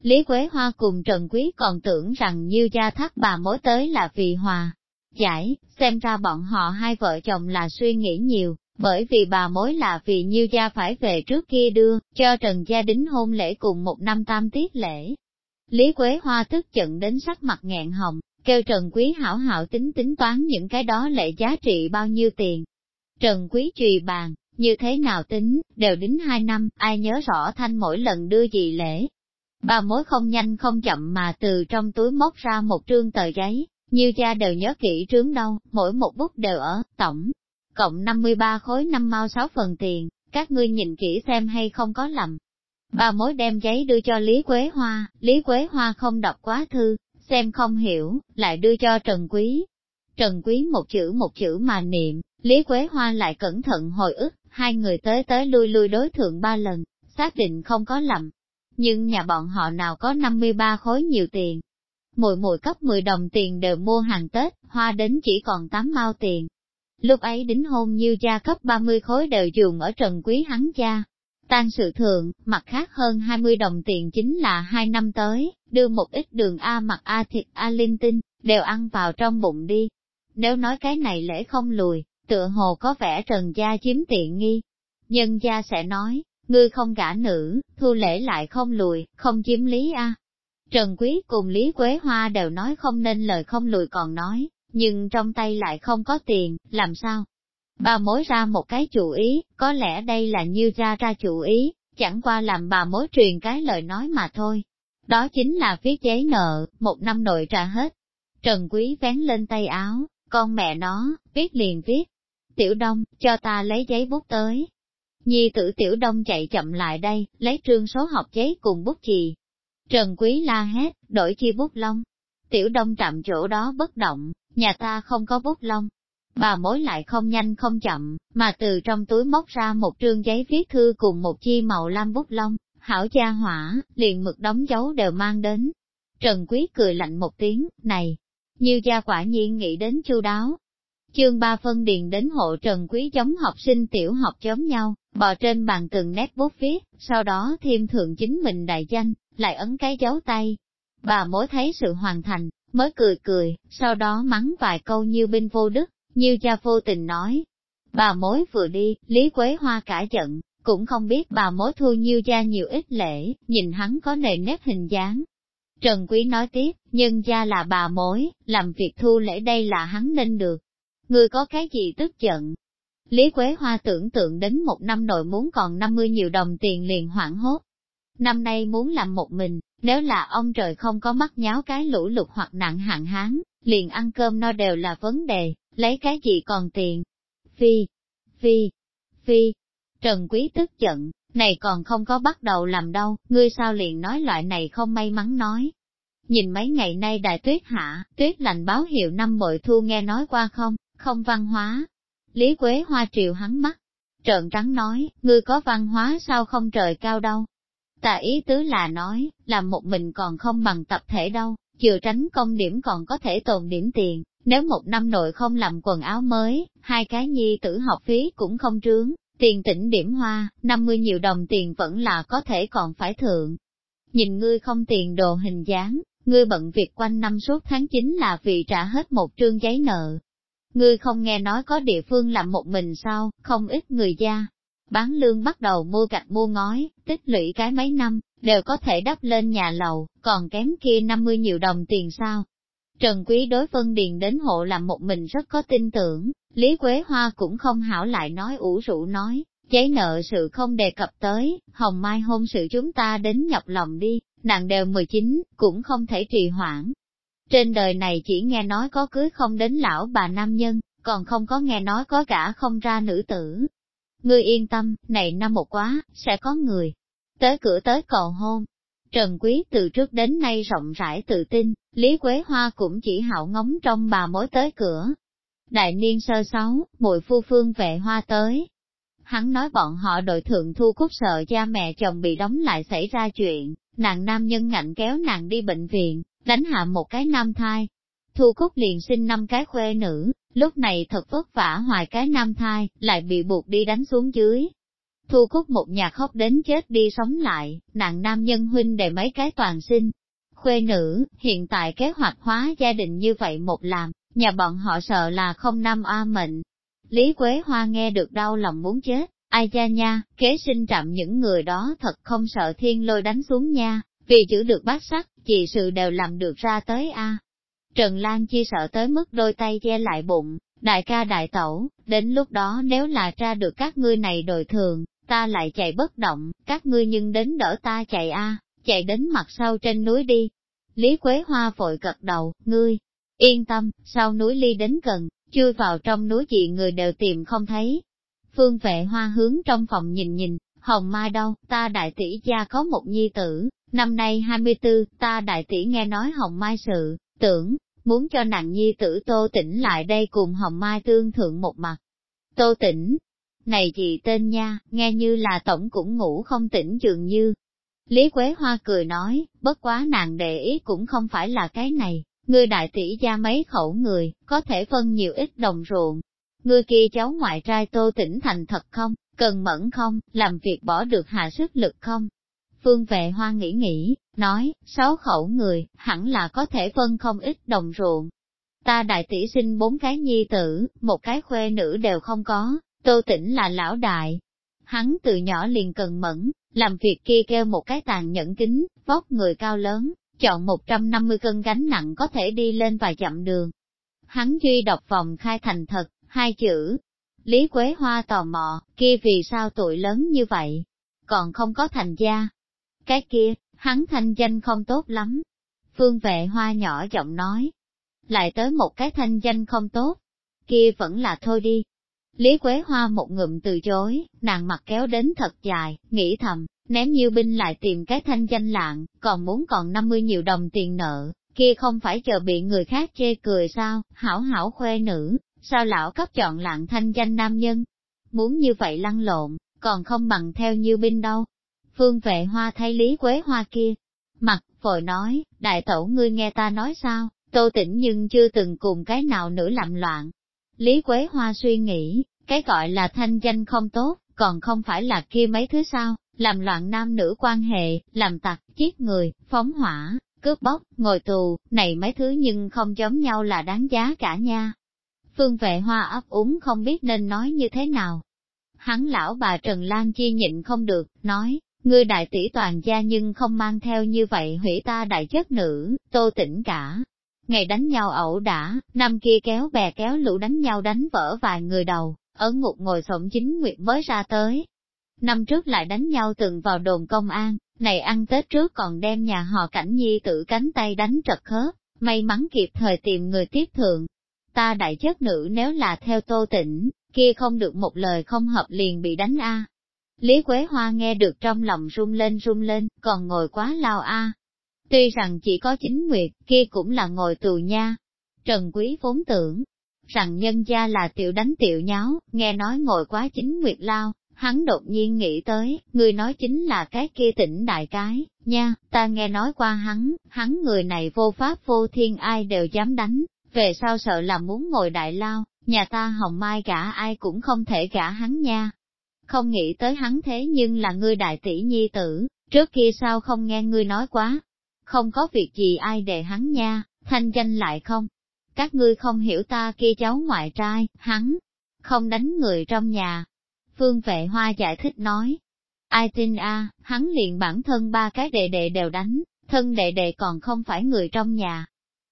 Lý Quế Hoa cùng Trần Quý còn tưởng rằng nhiêu cha thác bà mối tới là vì hòa, giải, xem ra bọn họ hai vợ chồng là suy nghĩ nhiều, bởi vì bà mối là vì nhiêu gia phải về trước kia đưa, cho Trần gia đính hôn lễ cùng một năm tam tiết lễ. Lý Quế Hoa tức giận đến sắc mặt nghẹn hồng, kêu Trần Quý hảo hảo tính tính toán những cái đó lệ giá trị bao nhiêu tiền. Trần Quý trùy bàn, như thế nào tính, đều đính hai năm, ai nhớ rõ thanh mỗi lần đưa gì lễ. Bà mối không nhanh không chậm mà từ trong túi móc ra một trương tờ giấy, như cha đều nhớ kỹ trướng đâu, mỗi một bút đều ở, tổng, cộng 53 khối năm mau 6 phần tiền, các ngươi nhìn kỹ xem hay không có lầm. Bà mối đem giấy đưa cho Lý Quế Hoa, Lý Quế Hoa không đọc quá thư, xem không hiểu, lại đưa cho Trần Quý. Trần Quý một chữ một chữ mà niệm, Lý Quế Hoa lại cẩn thận hồi ức, hai người tới tới lui lui đối thượng ba lần, xác định không có lầm. Nhưng nhà bọn họ nào có 53 khối nhiều tiền, mùi mùi cấp 10 đồng tiền đều mua hàng Tết, hoa đến chỉ còn 8 mao tiền. Lúc ấy đính hôn như gia cấp 30 khối đều dùng ở trần quý hắn cha. Tan sự thượng, mặt khác hơn 20 đồng tiền chính là hai năm tới, đưa một ít đường A mặt A thịt A linh tinh, đều ăn vào trong bụng đi. Nếu nói cái này lễ không lùi, tựa hồ có vẻ trần gia chiếm tiện nghi. Nhân gia sẽ nói, ngươi không gả nữ, thu lễ lại không lùi, không chiếm lý A. Trần Quý cùng Lý Quế Hoa đều nói không nên lời không lùi còn nói, nhưng trong tay lại không có tiền, làm sao? Bà mối ra một cái chủ ý, có lẽ đây là như ra ra chủ ý, chẳng qua làm bà mối truyền cái lời nói mà thôi. Đó chính là viết giấy nợ, một năm nội trả hết. Trần Quý vén lên tay áo, con mẹ nó, viết liền viết. Tiểu Đông, cho ta lấy giấy bút tới. Nhi tử Tiểu Đông chạy chậm lại đây, lấy trương số học giấy cùng bút chì, Trần Quý la hét, đổi chi bút lông. Tiểu đông trạm chỗ đó bất động, nhà ta không có bút lông. Bà mối lại không nhanh không chậm, mà từ trong túi móc ra một trương giấy viết thư cùng một chi màu lam bút lông, hảo gia hỏa, liền mực đóng dấu đều mang đến. Trần Quý cười lạnh một tiếng, này, như gia quả nhiên nghĩ đến chu đáo. Chương ba phân điền đến hộ Trần Quý giống học sinh tiểu học giống nhau, bò trên bàn từng nét bút viết, sau đó thêm thượng chính mình đại danh, lại ấn cái dấu tay. Bà mối thấy sự hoàn thành, mới cười cười, sau đó mắng vài câu như binh vô đức, như cha vô tình nói. Bà mối vừa đi, Lý Quế Hoa cả giận, cũng không biết bà mối thu nhiêu gia nhiều ít lễ, nhìn hắn có nề nếp hình dáng. Trần Quý nói tiếp, nhân gia là bà mối, làm việc thu lễ đây là hắn nên được. Người có cái gì tức giận? Lý Quế Hoa tưởng tượng đến một năm nội muốn còn 50 nhiều đồng tiền liền hoảng hốt, Năm nay muốn làm một mình, nếu là ông trời không có mắt nháo cái lũ lụt hoặc nặng hạn hán, liền ăn cơm no đều là vấn đề, lấy cái gì còn tiền. Phi, phi, phi, Trần Quý tức giận, này còn không có bắt đầu làm đâu, ngươi sao liền nói loại này không may mắn nói. Nhìn mấy ngày nay đại tuyết hạ, tuyết lành báo hiệu năm bội thu nghe nói qua không, không văn hóa. Lý Quế Hoa triều hắn mắt, trợn trắng nói, ngươi có văn hóa sao không trời cao đâu, Ta ý tứ là nói, làm một mình còn không bằng tập thể đâu, chừa tránh công điểm còn có thể tồn điểm tiền, nếu một năm nội không làm quần áo mới, hai cái nhi tử học phí cũng không trướng, tiền tỉnh điểm hoa, 50 nhiều đồng tiền vẫn là có thể còn phải thượng. Nhìn ngươi không tiền đồ hình dáng, ngươi bận việc quanh năm suốt tháng chính là vì trả hết một trương giấy nợ. Ngươi không nghe nói có địa phương làm một mình sao, không ít người gia. Bán lương bắt đầu mua gạch mua ngói, tích lũy cái mấy năm, đều có thể đắp lên nhà lầu, còn kém kia 50 nhiều đồng tiền sao. Trần Quý đối phân điền đến hộ làm một mình rất có tin tưởng, Lý Quế Hoa cũng không hảo lại nói ủ rũ nói, giấy nợ sự không đề cập tới, hồng mai hôn sự chúng ta đến nhọc lòng đi, nàng đều 19, cũng không thể trì hoãn. Trên đời này chỉ nghe nói có cưới không đến lão bà nam nhân, còn không có nghe nói có cả không ra nữ tử. Ngươi yên tâm, này năm một quá, sẽ có người tới cửa tới cầu hôn. Trần Quý từ trước đến nay rộng rãi tự tin, Lý Quế Hoa cũng chỉ hạo ngóng trong bà mối tới cửa. Đại niên sơ sáu, mùi phu phương vệ hoa tới, Hắn nói bọn họ đội thượng thu cúc sợ cha mẹ chồng bị đóng lại xảy ra chuyện, nàng nam nhân ngạnh kéo nàng đi bệnh viện, đánh hạ một cái nam thai. Thu cúc liền sinh năm cái khuê nữ, lúc này thật vất vả hoài cái nam thai, lại bị buộc đi đánh xuống dưới. Thu cúc một nhà khóc đến chết đi sống lại, nạn nam nhân huynh để mấy cái toàn sinh. Khuê nữ, hiện tại kế hoạch hóa gia đình như vậy một làm, nhà bọn họ sợ là không năm oa mệnh, Lý Quế Hoa nghe được đau lòng muốn chết, ai cha nha, kế sinh trạm những người đó thật không sợ thiên lôi đánh xuống nha, vì giữ được bát sắc, chị sự đều làm được ra tới a. Trần Lan chi sợ tới mức đôi tay che lại bụng, đại ca đại tẩu, đến lúc đó nếu là tra được các ngươi này đồi thường, ta lại chạy bất động, các ngươi nhưng đến đỡ ta chạy a, chạy đến mặt sau trên núi đi. Lý Quế Hoa vội gật đầu, ngươi, yên tâm, sau núi ly đến gần, chui vào trong núi chị người đều tìm không thấy. Phương vệ hoa hướng trong phòng nhìn nhìn, hồng mai đâu, ta đại tỷ gia có một nhi tử, năm nay 24, ta đại tỷ nghe nói hồng mai sự, tưởng, muốn cho nàng nhi tử tô tĩnh lại đây cùng hồng mai tương thượng một mặt. Tô tĩnh này gì tên nha, nghe như là tổng cũng ngủ không tỉnh dường như. Lý Quế Hoa cười nói, bất quá nàng để ý cũng không phải là cái này, Ngươi đại tỷ gia mấy khẩu người, có thể phân nhiều ít đồng ruộng. Ngươi kia cháu ngoại trai tô tĩnh thành thật không, cần mẫn không, làm việc bỏ được hạ sức lực không? Phương vệ hoa nghĩ nghĩ, nói, sáu khẩu người, hẳn là có thể phân không ít đồng ruộng. Ta đại tỷ sinh bốn cái nhi tử, một cái khuê nữ đều không có, tô tỉnh là lão đại. Hắn từ nhỏ liền cần mẫn, làm việc kia kêu một cái tàn nhẫn kính, vóc người cao lớn, chọn 150 cân gánh nặng có thể đi lên và chậm đường. Hắn duy đọc vòng khai thành thật, hai chữ. Lý Quế Hoa tò mò, kia vì sao tuổi lớn như vậy? Còn không có thành gia. Cái kia, hắn thanh danh không tốt lắm. Phương vệ hoa nhỏ giọng nói. Lại tới một cái thanh danh không tốt. Kia vẫn là thôi đi. Lý Quế Hoa một ngụm từ chối, nàng mặt kéo đến thật dài, nghĩ thầm, Ném nhiêu binh lại tìm cái thanh danh lạng, còn muốn còn 50 nhiều đồng tiền nợ, kia không phải chờ bị người khác chê cười sao, hảo hảo khoe nữ, sao lão cấp chọn lạng thanh danh nam nhân. Muốn như vậy lăn lộn, còn không bằng theo nhiêu binh đâu. Phương vệ hoa thay lý quế hoa kia. Mặt, vội nói, đại tẩu ngươi nghe ta nói sao, tô tĩnh nhưng chưa từng cùng cái nào nữ làm loạn. Lý quế hoa suy nghĩ, cái gọi là thanh danh không tốt, còn không phải là kia mấy thứ sao, làm loạn nam nữ quan hệ, làm tặc, giết người, phóng hỏa, cướp bóc, ngồi tù, này mấy thứ nhưng không giống nhau là đáng giá cả nha. Phương vệ hoa ấp úng không biết nên nói như thế nào. Hắn lão bà Trần Lan Chi nhịn không được, nói, ngươi đại tỷ toàn gia nhưng không mang theo như vậy hủy ta đại chất nữ, tô tỉnh cả. Ngày đánh nhau ẩu đả, năm kia kéo bè kéo lũ đánh nhau đánh vỡ vài người đầu, ở ngục ngồi sổng chính nguyệt mới ra tới, Năm trước lại đánh nhau từng vào đồn công an, này ăn Tết trước còn đem nhà họ cảnh nhi tự cánh tay đánh trật khớp, may mắn kịp thời tìm người tiếp thượng. Ta đại chất nữ nếu là theo tô tỉnh, kia không được một lời không hợp liền bị đánh a. Lý Quế Hoa nghe được trong lòng run lên run lên, còn ngồi quá lao a. Tuy rằng chỉ có chính nguyệt, kia cũng là ngồi tù nha. Trần Quý vốn tưởng, rằng nhân gia là tiểu đánh tiểu nháo, nghe nói ngồi quá chính nguyệt lao, Hắn đột nhiên nghĩ tới, người nói chính là cái kia tỉnh đại cái, nha, ta nghe nói qua hắn, hắn người này vô pháp vô thiên ai đều dám đánh, về sau sợ là muốn ngồi đại lao, nhà ta hồng mai gả ai cũng không thể gả hắn nha. Không nghĩ tới hắn thế nhưng là ngươi đại tỷ nhi tử, trước kia sao không nghe ngươi nói quá, không có việc gì ai để hắn nha, thanh danh lại không. Các ngươi không hiểu ta kia cháu ngoại trai, hắn, không đánh người trong nhà. Phương vệ hoa giải thích nói, ai tin a hắn liền bản thân ba cái đệ đệ đều đánh, thân đệ đệ còn không phải người trong nhà.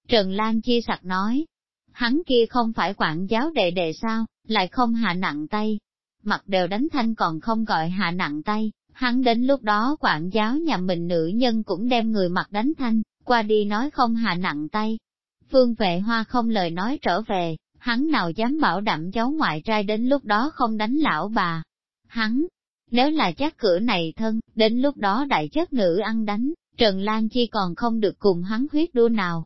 Trần Lan chia sặc nói, hắn kia không phải quản giáo đệ đệ sao, lại không hạ nặng tay. Mặt đều đánh thanh còn không gọi hạ nặng tay, hắn đến lúc đó quản giáo nhà mình nữ nhân cũng đem người mặt đánh thanh, qua đi nói không hạ nặng tay. Phương vệ hoa không lời nói trở về, hắn nào dám bảo đảm cháu ngoại trai đến lúc đó không đánh lão bà. Hắn, nếu là chắc cửa này thân, đến lúc đó đại chất nữ ăn đánh, Trần Lan Chi còn không được cùng hắn huyết đua nào.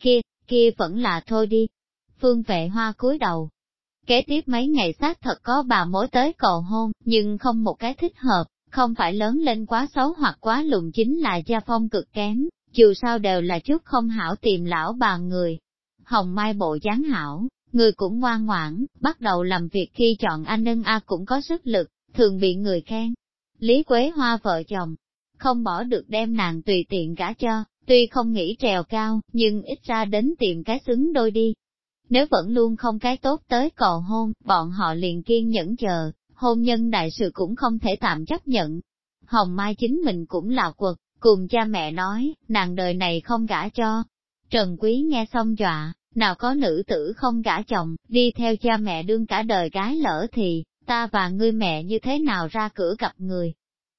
Kia, kia vẫn là thôi đi. Phương vệ hoa cúi đầu. Kế tiếp mấy ngày xác thật có bà mối tới cầu hôn, nhưng không một cái thích hợp, không phải lớn lên quá xấu hoặc quá lùn chính là gia phong cực kém, dù sao đều là chút không hảo tìm lão bà người. Hồng Mai bộ dáng hảo, người cũng ngoan ngoãn, bắt đầu làm việc khi chọn anh nâng A cũng có sức lực, thường bị người khen. Lý Quế Hoa vợ chồng, không bỏ được đem nàng tùy tiện gả cho, tuy không nghĩ trèo cao, nhưng ít ra đến tìm cái xứng đôi đi. Nếu vẫn luôn không cái tốt tới cầu hôn, bọn họ liền kiên nhẫn chờ, hôn nhân đại sự cũng không thể tạm chấp nhận. Hồng Mai chính mình cũng là quật, cùng cha mẹ nói, nàng đời này không gả cho. Trần Quý nghe xong dọa, nào có nữ tử không gả chồng, đi theo cha mẹ đương cả đời gái lỡ thì, ta và ngươi mẹ như thế nào ra cửa gặp người.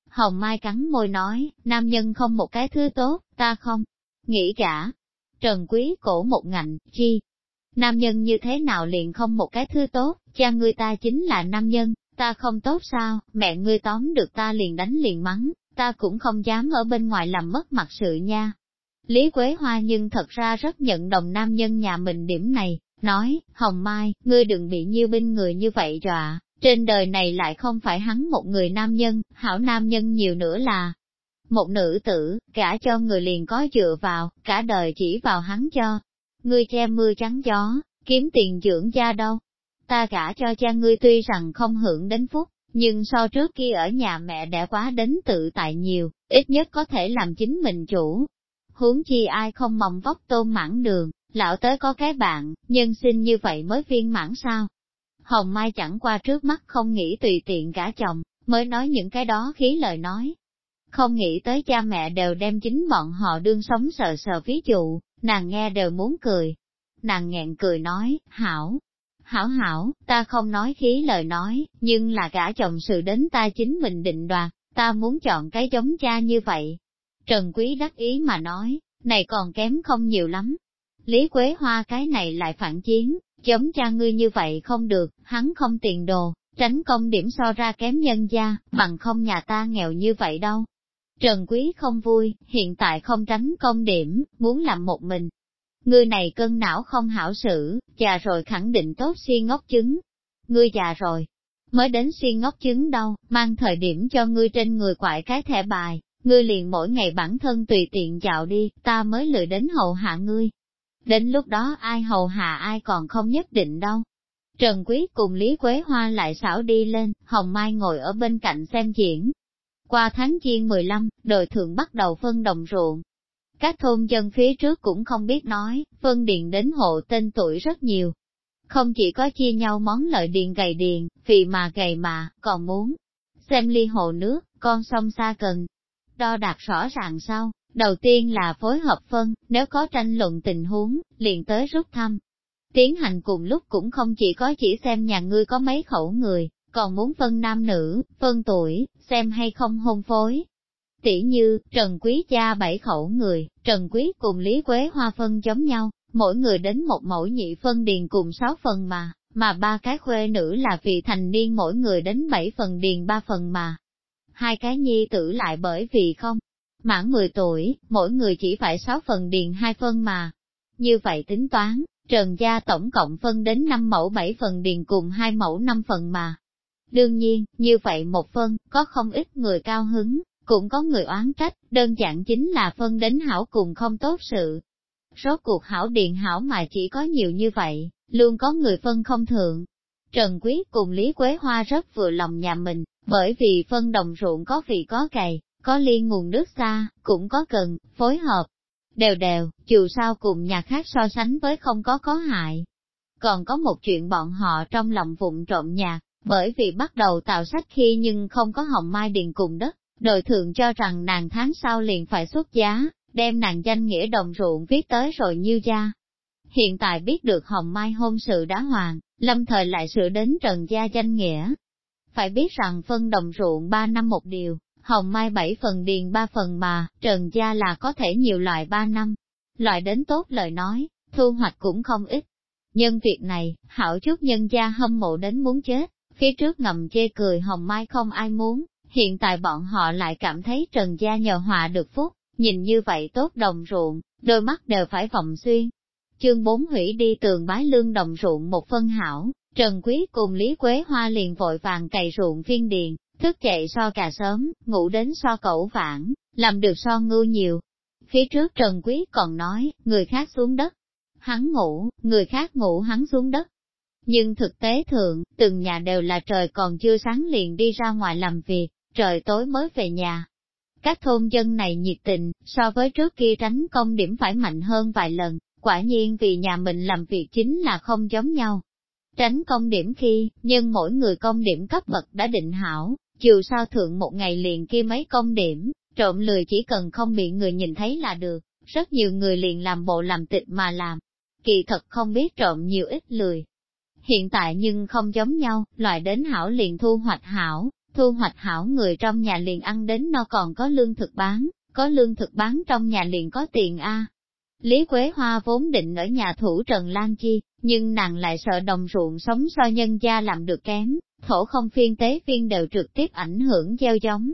Hồng Mai cắn môi nói, nam nhân không một cái thứ tốt, ta không, nghĩ cả. Trần Quý cổ một ngạnh, chi? Nam nhân như thế nào liền không một cái thứ tốt, cha ngươi ta chính là nam nhân, ta không tốt sao, mẹ ngươi tóm được ta liền đánh liền mắng, ta cũng không dám ở bên ngoài làm mất mặt sự nha. Lý Quế Hoa nhưng thật ra rất nhận đồng nam nhân nhà mình điểm này, nói, Hồng Mai, ngươi đừng bị nhiêu binh người như vậy dọa, trên đời này lại không phải hắn một người nam nhân, hảo nam nhân nhiều nữa là một nữ tử, cả cho người liền có dựa vào, cả đời chỉ vào hắn cho. Ngươi che mưa trắng gió, kiếm tiền dưỡng gia đâu, ta gả cho cha ngươi tuy rằng không hưởng đến phúc, nhưng so trước kia ở nhà mẹ đẻ quá đến tự tại nhiều, ít nhất có thể làm chính mình chủ. Huống chi ai không mong vóc tôm mãn đường, lão tới có cái bạn, nhân sinh như vậy mới viên mãn sao? Hồng Mai chẳng qua trước mắt không nghĩ tùy tiện gả chồng, mới nói những cái đó khí lời nói. Không nghĩ tới cha mẹ đều đem chính bọn họ đương sống sờ sờ ví dụ, nàng nghe đều muốn cười. Nàng nghẹn cười nói, hảo, Hảo hảo, ta không nói khí lời nói, nhưng là cả chồng sự đến ta chính mình định đoạt, ta muốn chọn cái giống cha như vậy. Trần Quý đắc ý mà nói, này còn kém không nhiều lắm. Lý Quế Hoa cái này lại phản chiến, giống cha ngươi như vậy không được, hắn không tiền đồ, tránh công điểm so ra kém nhân gia, bằng không nhà ta nghèo như vậy đâu. Trần Quý không vui, hiện tại không tránh công điểm, muốn làm một mình, Ngươi này cân não không hảo xử, già rồi khẳng định tốt suy ngốc chứng. Ngươi già rồi, mới đến suy ngốc chứng đâu, mang thời điểm cho ngươi trên người quại cái thẻ bài, ngươi liền mỗi ngày bản thân tùy tiện dạo đi, ta mới lười đến hầu hạ ngươi. Đến lúc đó ai hầu hạ ai còn không nhất định đâu. Trần Quý cùng Lý Quế Hoa lại xảo đi lên, Hồng Mai ngồi ở bên cạnh xem diễn. Qua tháng Giêng 15, đội thượng bắt đầu phân đồng ruộng, các thôn dân phía trước cũng không biết nói, phân điền đến hộ tên tuổi rất nhiều. Không chỉ có chia nhau món lợi điền gầy điền, vì mà gầy mà, còn muốn xem ly hồ nước, con sông xa cần. Đo đạt rõ ràng sau, đầu tiên là phối hợp phân, nếu có tranh luận tình huống, liền tới rút thăm. Tiến hành cùng lúc cũng không chỉ có chỉ xem nhà ngươi có mấy khẩu người, còn muốn phân nam nữ, phân tuổi, xem hay không hôn phối, Tỷ như, Trần Quý cha bảy khẩu người, Trần Quý cùng Lý Quế Hoa phân giống nhau, mỗi người đến một mẫu nhị phân điền cùng sáu phần mà, mà ba cái khuê nữ là vì thành niên mỗi người đến bảy phần điền ba phần mà. Hai cái nhi tử lại bởi vì không, mãn 10 tuổi, mỗi người chỉ phải sáu phần điền hai phân mà. Như vậy tính toán, Trần gia tổng cộng phân đến 5 mẫu 7 phần điền cùng hai mẫu 5 phần mà. Đương nhiên, như vậy một phân, có không ít người cao hứng, cũng có người oán trách, đơn giản chính là phân đến hảo cùng không tốt sự. Rốt cuộc hảo điện hảo mà chỉ có nhiều như vậy, luôn có người phân không thượng. Trần Quý cùng Lý Quế Hoa rất vừa lòng nhà mình, bởi vì phân đồng ruộng có vị có cày, có liên nguồn nước xa, cũng có cần, phối hợp. Đều đều, dù sao cùng nhà khác so sánh với không có có hại. Còn có một chuyện bọn họ trong lòng vụng trộm nhạc, bởi vì bắt đầu tạo sách khi nhưng không có hồng mai điền cùng đất, đội thượng cho rằng nàng tháng sau liền phải xuất giá, đem nàng danh nghĩa đồng ruộng viết tới rồi như gia. Hiện tại biết được hồng mai hôn sự đã hoàn, lâm thời lại sửa đến trần gia danh nghĩa. Phải biết rằng phân đồng ruộng ba năm một điều, hồng mai bảy phần điền ba phần mà, trần gia là có thể nhiều loại ba năm. Loại đến tốt lời nói, thu hoạch cũng không ít. Nhân việc này, hảo chút nhân gia hâm mộ đến muốn chết, phía trước ngầm chê cười hồng mai không ai muốn, hiện tại bọn họ lại cảm thấy trần gia nhờ họa được phúc, nhìn như vậy tốt đồng ruộng, đôi mắt đều phải vòng xuyên. Chương 4 hủy đi tường bái lương đồng ruộng một phân hảo, Trần Quý cùng Lý Quế Hoa liền vội vàng cày ruộng phiên điền, thức dậy so cà sớm, ngủ đến so cẩu vãng, làm được so ngưu nhiều. Phía trước Trần Quý còn nói, người khác xuống đất, hắn ngủ, người khác ngủ hắn xuống đất. Nhưng thực tế thượng, từng nhà đều là trời còn chưa sáng liền đi ra ngoài làm việc, trời tối mới về nhà. Các thôn dân này nhiệt tình, so với trước kia tránh công điểm phải mạnh hơn vài lần, quả nhiên vì nhà mình làm việc chính là không giống nhau. Tránh công điểm khi, nhưng mỗi người công điểm cấp bậc đã định hảo, dù sao thượng một ngày liền kia mấy công điểm, trộm lười chỉ cần không bị người nhìn thấy là được, rất nhiều người liền làm bộ làm tịch mà làm. Kỳ thật không biết trộm nhiều ít lười. Hiện tại nhưng không giống nhau, loại đến hảo liền thu hoạch hảo, thu hoạch hảo người trong nhà liền ăn đến no còn có lương thực bán, có lương thực bán trong nhà liền có tiền A. Lý Quế Hoa vốn định ở nhà thủ Trần Lan Chi, nhưng nàng lại sợ đồng ruộng sống so nhân gia làm được kém, thổ không phiên tế phiên đều trực tiếp ảnh hưởng gieo giống.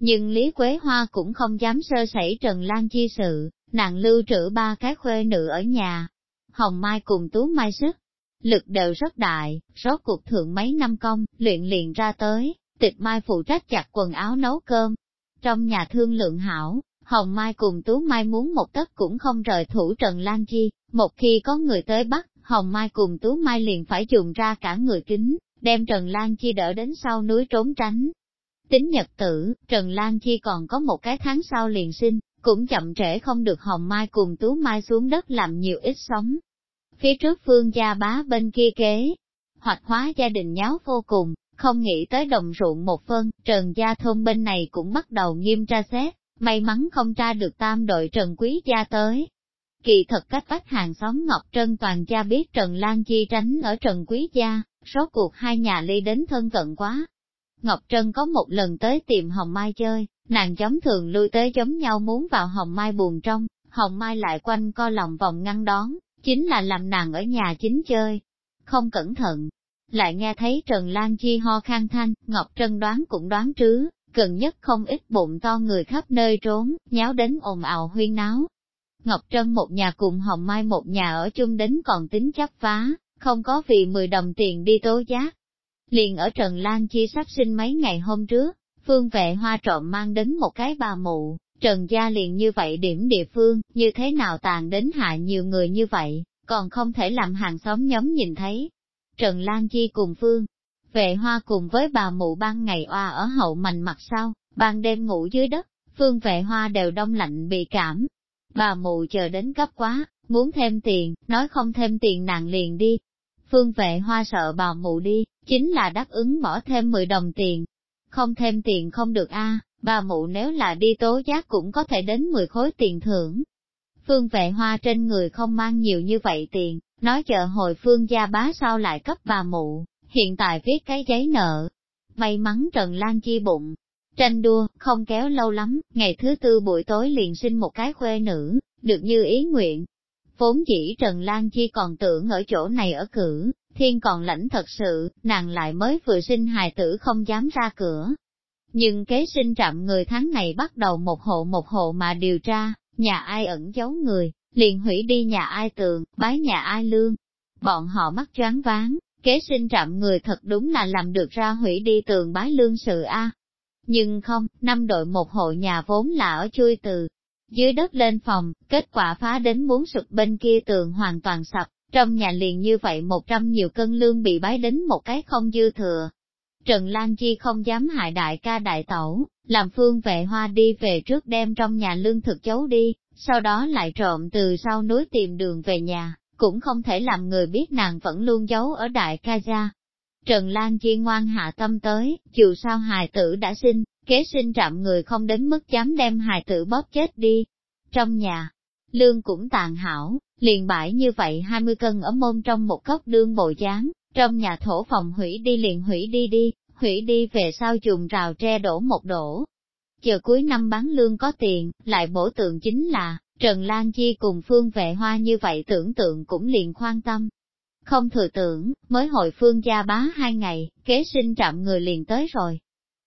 Nhưng Lý Quế Hoa cũng không dám sơ sẩy Trần Lan Chi sự, nàng lưu trữ ba cái khuê nữ ở nhà. Hồng Mai cùng Tú Mai sức, lực đều rất đại, rốt cuộc thượng mấy năm công, luyện liền ra tới, tịch mai phụ trách chặt quần áo nấu cơm. Trong nhà thương lượng hảo, Hồng Mai cùng Tú Mai muốn một tấc cũng không rời thủ Trần Lan Chi, một khi có người tới bắt, Hồng Mai cùng Tú Mai liền phải dùng ra cả người kính, đem Trần Lan Chi đỡ đến sau núi trốn tránh. Tính nhật tử, Trần Lan Chi còn có một cái tháng sau liền sinh, cũng chậm trễ không được Hồng Mai cùng Tú Mai xuống đất làm nhiều ít sống. Phía trước phương gia bá bên kia kế, hoặc hóa gia đình nháo vô cùng, không nghĩ tới đồng ruộng một phân, trần gia thôn bên này cũng bắt đầu nghiêm tra xét, may mắn không tra được tam đội trần quý gia tới. Kỳ thật cách bách hàng xóm Ngọc Trân toàn gia biết Trần Lan Chi tránh ở Trần Quý Gia, số cuộc hai nhà ly đến thân cận quá. Ngọc Trân có một lần tới tìm Hồng Mai chơi, nàng giống thường lui tới giống nhau muốn vào Hồng Mai buồn trong, Hồng Mai lại quanh co lòng vòng ngăn đón, chính là làm nàng ở nhà chính chơi. Không cẩn thận, lại nghe thấy Trần Lan Chi ho khang thanh, Ngọc Trân đoán cũng đoán trứ, gần nhất không ít bụng to người khắp nơi trốn, nháo đến ồn ào huyên náo. Ngọc Trân một nhà cùng Hồng Mai một nhà ở chung đến còn tính chấp phá, không có vì 10 đồng tiền đi tố giác. Liền ở Trần Lan Chi sắp sinh mấy ngày hôm trước, phương vệ hoa trộm mang đến một cái bà mụ, Trần gia liền như vậy điểm địa phương, như thế nào tàn đến hại nhiều người như vậy, còn không thể làm hàng xóm nhóm nhìn thấy, Trần Lan Chi cùng Phương. Vệ hoa cùng với bà mụ ban ngày oa ở hậu mành mặt sau, ban đêm ngủ dưới đất, phương vệ hoa đều đông lạnh bị cảm. Bà mụ chờ đến cấp quá, muốn thêm tiền, nói không thêm tiền nàng liền đi. Phương vệ hoa sợ bà mụ đi, chính là đáp ứng bỏ thêm 10 đồng tiền. Không thêm tiền không được a bà mụ nếu là đi tố giác cũng có thể đến 10 khối tiền thưởng. Phương vệ hoa trên người không mang nhiều như vậy tiền, Nói chờ hồi phương gia bá sao lại cấp bà mụ, hiện tại viết cái giấy nợ. May mắn Trần Lan chi bụng, tranh đua, không kéo lâu lắm, ngày thứ tư buổi tối liền sinh một cái khuê nữ, được như ý nguyện. Vốn chỉ Trần Lan Chi còn tưởng ở chỗ này ở cử, thiên còn lãnh thật sự, nàng lại mới vừa sinh hài tử không dám ra cửa. Nhưng kế sinh trạm người tháng này bắt đầu một hộ một hộ mà điều tra, nhà ai ẩn giấu người, liền hủy đi nhà ai tường, bái nhà ai lương. Bọn họ mắt choáng váng, kế sinh trạm người thật đúng là làm được ra hủy đi tường bái lương sự a. Nhưng không, năm đội một hộ nhà vốn là ở chui từ dưới đất lên phòng, kết quả phá đến muốn sụp bên kia tường hoàn toàn sập, trong nhà liền như vậy một trăm nhiều cân lương bị bái đến một cái không dư thừa. Trần Lan Chi không dám hại đại ca đại tẩu, làm phương vệ hoa đi về trước đem trong nhà lương thực giấu đi, sau đó lại trộm từ sau núi tìm đường về nhà, cũng không thể làm người biết nàng vẫn luôn giấu ở đại ca gia. Trần Lan Chi ngoan hạ tâm tới, dù sao hài tử đã sinh, kế sinh trạm người không đến mức dám đem hài tử bóp chết đi. Trong nhà, lương cũng tàn hảo, liền bãi như vậy 20 cân ở môn trong một cốc đương bộ dáng, trong nhà thổ phòng hủy đi liền hủy đi đi, hủy đi về sau chuồng rào tre đổ một đổ. Chờ cuối năm bán lương có tiền, lại bổ tượng chính là, Trần Lan Chi cùng Phương Vệ Hoa như vậy tưởng tượng cũng liền khoan tâm. Không thừa tưởng, mới hồi Phương gia bá hai ngày, kế sinh trạm người liền tới rồi.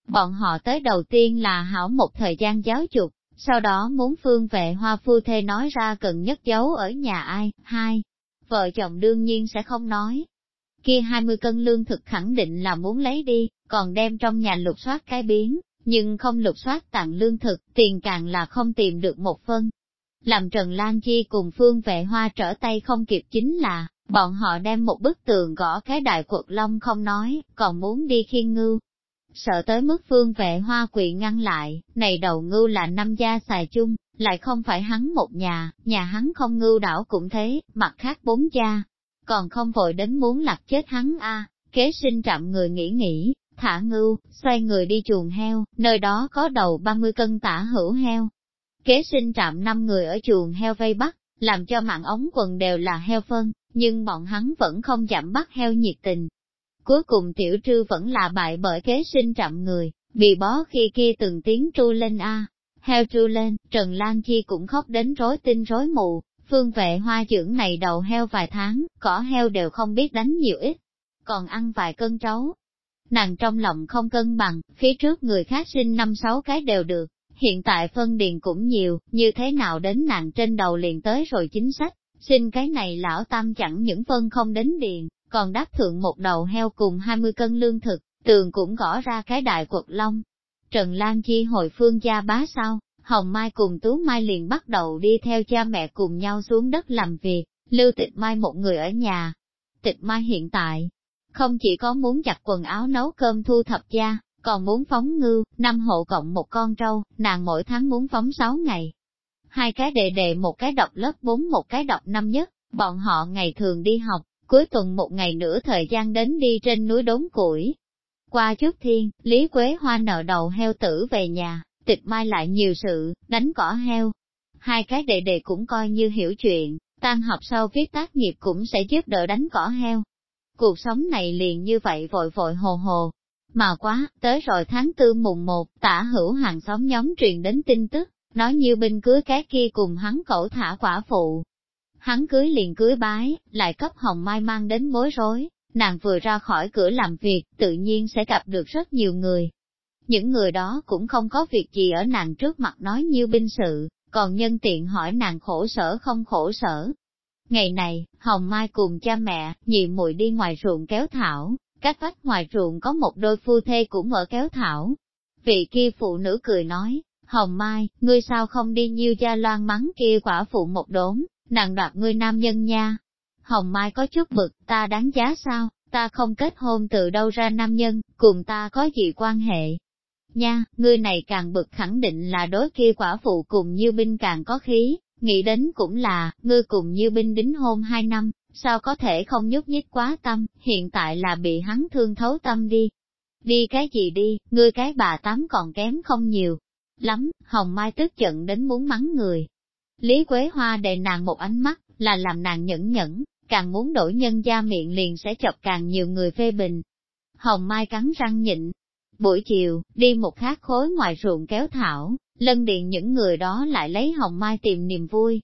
Bọn họ tới đầu tiên là hảo một thời gian giáo dục, sau đó muốn Phương Vệ Hoa phu thê nói ra cần nhất giấu ở nhà ai, hai. Vợ chồng đương nhiên sẽ không nói. Kia 20 cân lương thực khẳng định là muốn lấy đi, còn đem trong nhà lục soát cái biến, nhưng không lục soát tặng lương thực, tiền càng là không tìm được một phân, làm Trần Lan Chi cùng Phương Vệ Hoa trở tay không kịp chính là, bọn họ đem một bức tường gõ cái đại quật long không nói, còn muốn đi khiên ngưu. Sợ tới mức Phương Vệ Hoa quỵ ngăn lại, này đầu ngưu là năm gia xài chung, lại không phải hắn một nhà, nhà hắn không ngưu đảo cũng thế, mặt khác bốn gia, còn không vội đến muốn lặt chết hắn a. Kế sinh trạm người nghĩ nghĩ, thả ngưu, xoay người đi chuồng heo, nơi đó có đầu 30 cân tả hữu heo, Kế sinh trạm năm người ở chuồng heo vây bắt, làm cho mạng ống quần đều là heo phân, nhưng bọn hắn vẫn không giảm bắt heo nhiệt tình. Cuối cùng tiểu trư vẫn là bại bởi kế sinh trạm người, bị bó khi kia từng tiếng tru lên a. Heo tru lên, Trần Lan Chi cũng khóc đến rối tinh rối mù, phương vệ hoa trưởng này đầu heo vài tháng, cỏ heo đều không biết đánh nhiều ít, còn ăn vài cân trấu. Nàng trong lòng không cân bằng, phía trước người khác sinh năm sáu cái đều được, hiện tại phân điền cũng nhiều, như thế nào đến nàng trên đầu liền tới rồi chính sách, xin cái này lão tam chẳng những phân không đến điền, còn đáp thượng một đầu heo cùng 20 cân lương thực, tường cũng gõ ra cái đại quật long. Trần Lan Chi hồi phương gia bá sao, Hồng Mai cùng Tú Mai liền bắt đầu đi theo cha mẹ cùng nhau xuống đất làm việc, lưu tịch Mai một người ở nhà. Tịch Mai hiện tại, không chỉ có muốn giặt quần áo nấu cơm thu thập gia, còn muốn phóng ngưu, năm hộ cộng một con trâu, nàng mỗi tháng muốn phóng sáu ngày. Hai cái đề đề một cái đọc lớp bốn một cái đọc năm nhất, bọn họ ngày thường đi học, cuối tuần một ngày nữa thời gian đến đi trên núi đốn củi. Qua trước thiên, Lý Quế Hoa nợ đầu heo tử về nhà, tịch mai lại nhiều sự, đánh cỏ heo. Hai cái đệ đệ cũng coi như hiểu chuyện, tan học sau viết tác nghiệp cũng sẽ giúp đỡ đánh cỏ heo. Cuộc sống này liền như vậy vội vội hồ hồ, mà quá, tới rồi tháng tư mùng một, tả hữu hàng xóm nhóm truyền đến tin tức, nói như binh cưới cái kia cùng hắn cẩu thả quả phụ. Hắn cưới liền cưới bái, lại cấp hồng mai mang đến bối rối, nàng vừa ra khỏi cửa làm việc, tự nhiên sẽ gặp được rất nhiều người. Những người đó cũng không có việc gì ở nàng trước mặt nói như binh sự, còn nhân tiện hỏi nàng khổ sở không khổ sở. Ngày này, Hồng Mai cùng cha mẹ, nhị muội đi ngoài ruộng kéo thảo, Cách vách ngoài ruộng có một đôi phu thê cũng ở kéo thảo. Vị kia phụ nữ cười nói, Hồng Mai, ngươi sao không đi nhiêu gia loan mắng kia quả phụ một đốn, nàng đoạt ngươi nam nhân nha. Hồng Mai có chút bực, ta đáng giá sao, ta không kết hôn từ đâu ra nam nhân, cùng ta có gì quan hệ. Nha, ngươi này càng bực khẳng định là đối kia quả phụ cùng như binh càng có khí, nghĩ đến cũng là, ngươi cùng như binh đính hôn hai năm, sao có thể không nhúc nhích quá tâm, hiện tại là bị hắn thương thấu tâm đi. Đi cái gì đi, ngươi cái bà tám còn kém không nhiều. Lắm, Hồng Mai tức giận đến muốn mắng người. Lý Quế Hoa đề nàng một ánh mắt, là làm nàng nhẫn nhẫn, càng muốn đổi nhân gia miệng liền sẽ chọc càng nhiều người phê bình. Hồng Mai cắn răng nhịn. Buổi chiều, đi một khác khối ngoài ruộng kéo thảo, lân điện những người đó lại lấy Hồng Mai tìm niềm vui,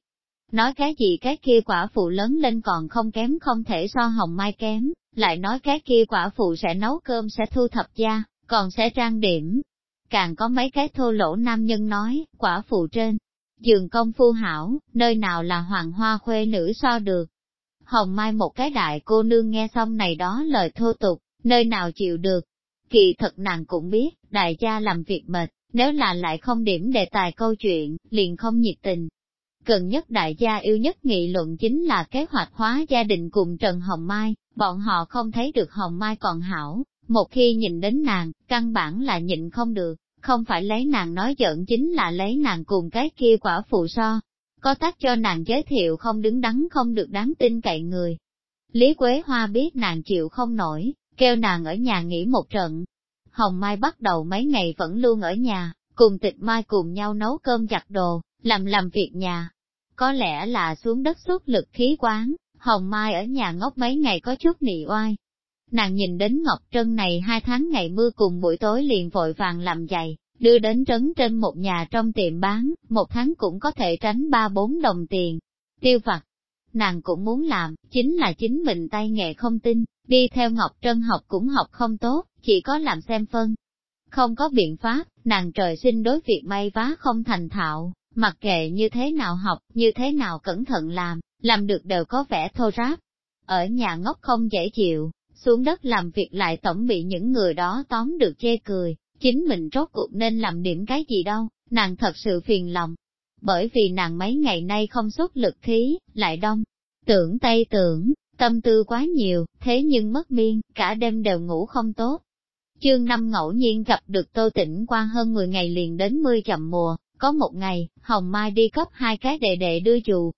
Nói cái gì cái kia quả phụ lớn lên còn không kém không thể so hồng mai kém, lại nói cái kia quả phụ sẽ nấu cơm sẽ thu thập da, còn sẽ trang điểm. Càng có mấy cái thô lỗ nam nhân nói, quả phụ trên, giường công phu hảo, nơi nào là hoàng hoa khuê nữ so được. Hồng Mai một cái đại cô nương nghe xong này đó lời thô tục, nơi nào chịu được. Kỳ thật nàng cũng biết, đại gia làm việc mệt, nếu là lại không điểm đề tài câu chuyện, liền không nhiệt tình. Gần nhất đại gia yêu nhất nghị luận chính là kế hoạch hóa gia đình cùng Trần Hồng Mai, bọn họ không thấy được Hồng Mai còn hảo, một khi nhìn đến nàng, căn bản là nhịn không được, không phải lấy nàng nói giỡn chính là lấy nàng cùng cái kia quả phụ so. Có tác cho nàng giới thiệu không đứng đắn không được đáng tin cậy người. Lý Quế Hoa biết nàng chịu không nổi, kêu nàng ở nhà nghỉ một trận. Hồng Mai bắt đầu mấy ngày vẫn luôn ở nhà, cùng tịch mai cùng nhau nấu cơm giặt đồ, làm làm việc nhà. Có lẽ là xuống đất suốt lực khí quán, Hồng Mai ở nhà ngốc mấy ngày có chút nị oai. Nàng nhìn đến Ngọc Trân này hai tháng ngày mưa cùng buổi tối liền vội vàng làm giày, đưa đến trấn trên một nhà trong tiệm bán, một tháng cũng có thể tránh ba bốn đồng tiền. Tiêu vặt, nàng cũng muốn làm, chính là chính mình tay nghề không tin, đi theo Ngọc Trân học cũng học không tốt, chỉ có làm xem phân. Không có biện pháp, nàng trời sinh đối việc may vá không thành thạo, mặc kệ như thế nào học, như thế nào cẩn thận làm, làm được đều có vẻ thô ráp. Ở nhà ngốc không dễ chịu, xuống đất làm việc lại tổng bị những người đó tóm được chê cười, chính mình rốt cuộc nên làm điểm cái gì đâu, nàng thật sự phiền lòng. Bởi vì nàng mấy ngày nay không xuất lực khí, lại đông, tưởng tây tưởng, tâm tư quá nhiều, thế nhưng mất miên, cả đêm đều ngủ không tốt. Chương năm ngẫu nhiên gặp được Tô Tĩnh qua hơn 10 ngày liền đến mưa chậm mùa, có một ngày, Hồng Mai đi cấp hai cái đệ đệ đưa dù.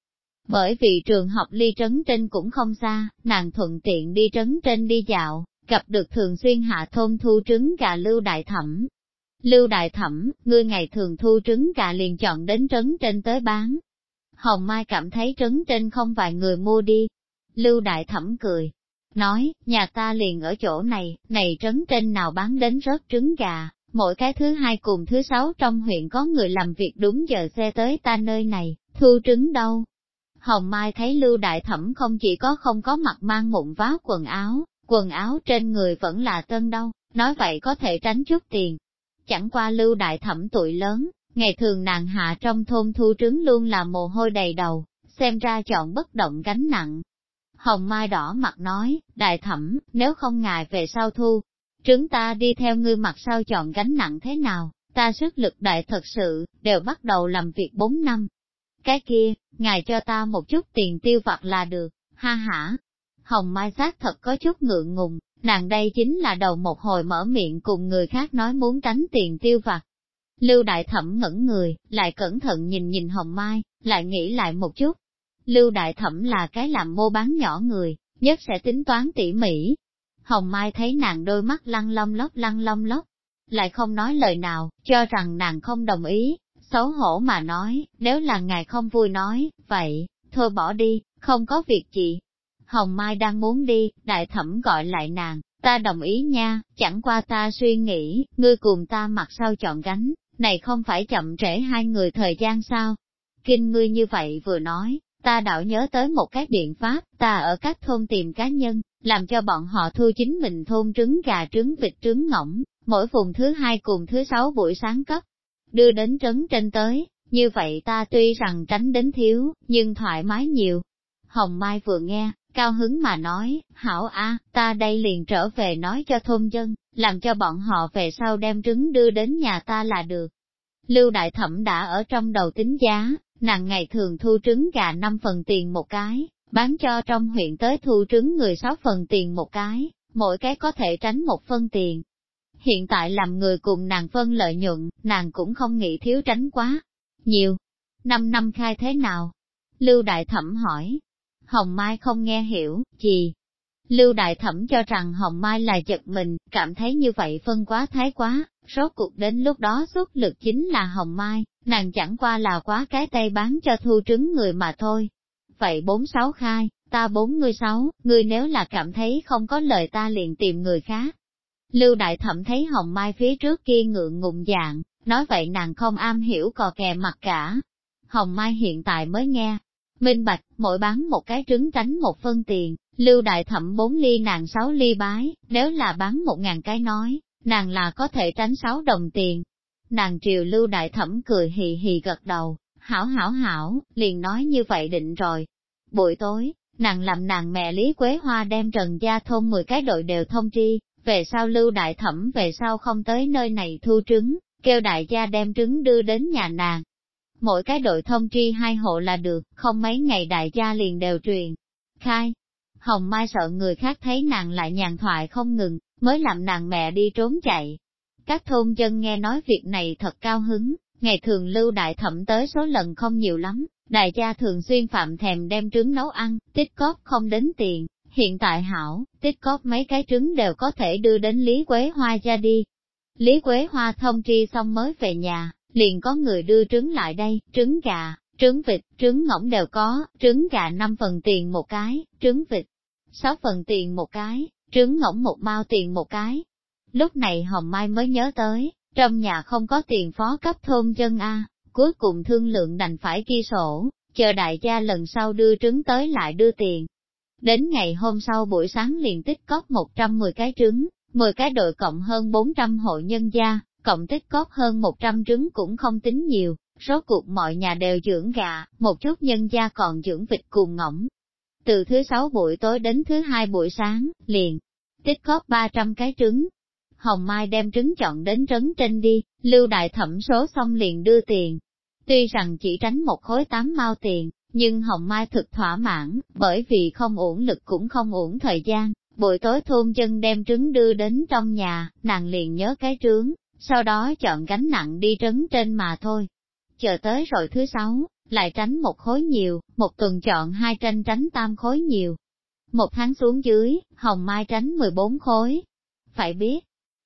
Bởi vì trường học ly trấn trên cũng không xa, nàng thuận tiện đi trấn trên đi dạo, gặp được thường xuyên hạ thôn thu trứng gà Lưu Đại Thẩm. Lưu Đại Thẩm, ngươi ngày thường thu trứng gà liền chọn đến trấn trên tới bán. Hồng Mai cảm thấy trấn trên không vài người mua đi. Lưu Đại Thẩm cười, nói, nhà ta liền ở chỗ này, này trấn trên nào bán đến rớt trứng gà, mỗi cái thứ hai cùng thứ sáu trong huyện có người làm việc đúng giờ xe tới ta nơi này, thu trứng đâu. Hồng Mai thấy Lưu Đại Thẩm không chỉ có không có mặt mang mụn vá quần áo, quần áo trên người vẫn là tân đâu, nói vậy có thể tránh chút tiền. Chẳng qua Lưu Đại Thẩm tuổi lớn, ngày thường nàng hạ trong thôn thu trứng luôn là mồ hôi đầy đầu, xem ra chọn bất động gánh nặng. Hồng Mai đỏ mặt nói, Đại Thẩm, nếu không ngài về sau thu, Trứng ta đi theo ngươi mặt sau chọn gánh nặng thế nào, ta sức lực đại thật sự, đều bắt đầu làm việc 4 năm. Cái kia, ngài cho ta một chút tiền tiêu vặt là được, ha ha. Hồng Mai xác thật có chút ngượng ngùng, nàng đây chính là đầu một hồi mở miệng cùng người khác nói muốn tránh tiền tiêu vặt. Lưu Đại Thẩm ngẩn người, lại cẩn thận nhìn nhìn Hồng Mai, lại nghĩ lại một chút. Lưu Đại Thẩm là cái làm mô bán nhỏ người, nhất sẽ tính toán tỉ mỉ, Hồng Mai thấy nàng đôi mắt lăn long lóc lăn long lóc, lại không nói lời nào, cho rằng nàng không đồng ý, xấu hổ mà nói, nếu là ngài không vui nói, vậy, thôi bỏ đi, không có việc gì. Hồng Mai đang muốn đi, đại thẩm gọi lại nàng, ta đồng ý nha, chẳng qua ta suy nghĩ, ngươi cùng ta mặt sau chọn gánh, này không phải chậm trễ hai người thời gian sao? Kinh ngươi như vậy vừa nói, ta đảo nhớ tới một cái biện pháp, ta ở các thôn tìm cá nhân, làm cho bọn họ thu chính mình thôn trứng gà trứng vịt trứng ngỗng, mỗi vùng thứ hai cùng thứ sáu buổi sáng cấp, đưa đến trấn trên tới, như vậy ta tuy rằng tránh đến thiếu, nhưng thoải mái nhiều. Hồng Mai vừa nghe, cao hứng mà nói, hảo a, ta đây liền trở về nói cho thôn dân, làm cho bọn họ về sau đem trứng đưa đến nhà ta là được. Lưu Đại Thẩm đã ở trong đầu tính giá, nàng ngày thường thu trứng gà 5 phần tiền một cái, bán cho trong huyện tới thu trứng người 6 phần tiền một cái, mỗi cái có thể tránh một phân tiền. Hiện tại làm người cùng nàng phân lợi nhuận, nàng cũng không nghĩ thiếu tránh quá. Nhiều. Năm năm khai thế nào? Lưu Đại Thẩm hỏi. Hồng Mai không nghe hiểu, gì? Lưu Đại Thẩm cho rằng Hồng Mai là giật mình, cảm thấy như vậy phân quá thái quá, rốt cuộc đến lúc đó xuất lực chính là Hồng Mai, nàng chẳng qua là quá cái tay bán cho thu trứng người mà thôi, vậy bốn sáu khai, ta bốn người sáu, ngươi nếu là cảm thấy không có lời ta liền tìm người khác. Lưu Đại Thẩm thấy Hồng Mai phía trước kia ngượng ngùng dạng, nói vậy nàng không am hiểu cò kè mặt cả. Hồng Mai hiện tại mới nghe, minh bạch, mỗi bán một cái trứng tránh một phân tiền, Lưu Đại Thẩm bốn ly nàng sáu ly bái, nếu là bán một ngàn cái nói, nàng là có thể tránh sáu đồng tiền. Nàng triều Lưu Đại Thẩm cười hì hì gật đầu, hảo hảo hảo, liền nói như vậy định rồi. Buổi tối, nàng làm nàng mẹ Lý Quế Hoa đem Trần Gia thôn 10 cái đội đều thông tri, về sau lưu đại thẩm về sau không tới nơi này thu trứng, kêu đại gia đem trứng đưa đến nhà nàng. Mỗi cái đội thông tri hai hộ là được, không mấy ngày đại gia liền đều truyền. Khai, Hồng Mai sợ người khác thấy nàng lại nhàn thoại không ngừng, mới làm nàng mẹ đi trốn chạy. Các thôn dân nghe nói việc này thật cao hứng, ngày thường lưu đại thẩm tới số lần không nhiều lắm, đại gia thường xuyên phạm thèm đem trứng nấu ăn, tích cóp không đến tiền, hiện tại hảo, tích cóp mấy cái trứng đều có thể đưa đến Lý Quế Hoa ra đi. Lý Quế Hoa thông tri xong mới về nhà, liền có người đưa trứng lại đây, trứng gà, trứng vịt, trứng ngỗng đều có, trứng gà 5 phần tiền một cái, trứng vịt 6 phần tiền một cái, trứng ngỗng một mao tiền một cái. Lúc này Hồng Mai mới nhớ tới, trong nhà không có tiền phó cấp thôn dân A, cuối cùng thương lượng đành phải ghi sổ, chờ đại gia lần sau đưa trứng tới lại đưa tiền. Đến ngày hôm sau buổi sáng liền tích cóp 110 cái trứng, 10 cái đội cộng hơn 400 hộ nhân gia, cộng tích cóp hơn 100 trứng cũng không tính nhiều, số cuộc mọi nhà đều dưỡng gà, một chút nhân gia còn dưỡng vịt cùng ngỗng. Từ thứ sáu buổi tối đến thứ hai buổi sáng, liền, tích cóp 300 cái trứng, Hồng Mai đem trứng chọn đến trấn trên đi, lưu đại thẩm số xong liền đưa tiền. Tuy rằng chỉ tránh một khối tám mao tiền, nhưng Hồng Mai thực thỏa mãn, bởi vì không uổng lực cũng không uổng thời gian. Buổi tối thôn chân đem trứng đưa đến trong nhà, nàng liền nhớ cái trướng, sau đó chọn gánh nặng đi trấn trên mà thôi. Chờ tới rồi thứ sáu, lại tránh một khối nhiều, một tuần chọn hai tranh tránh tam khối nhiều. Một tháng xuống dưới, Hồng Mai tránh 14 khối. Phải biết,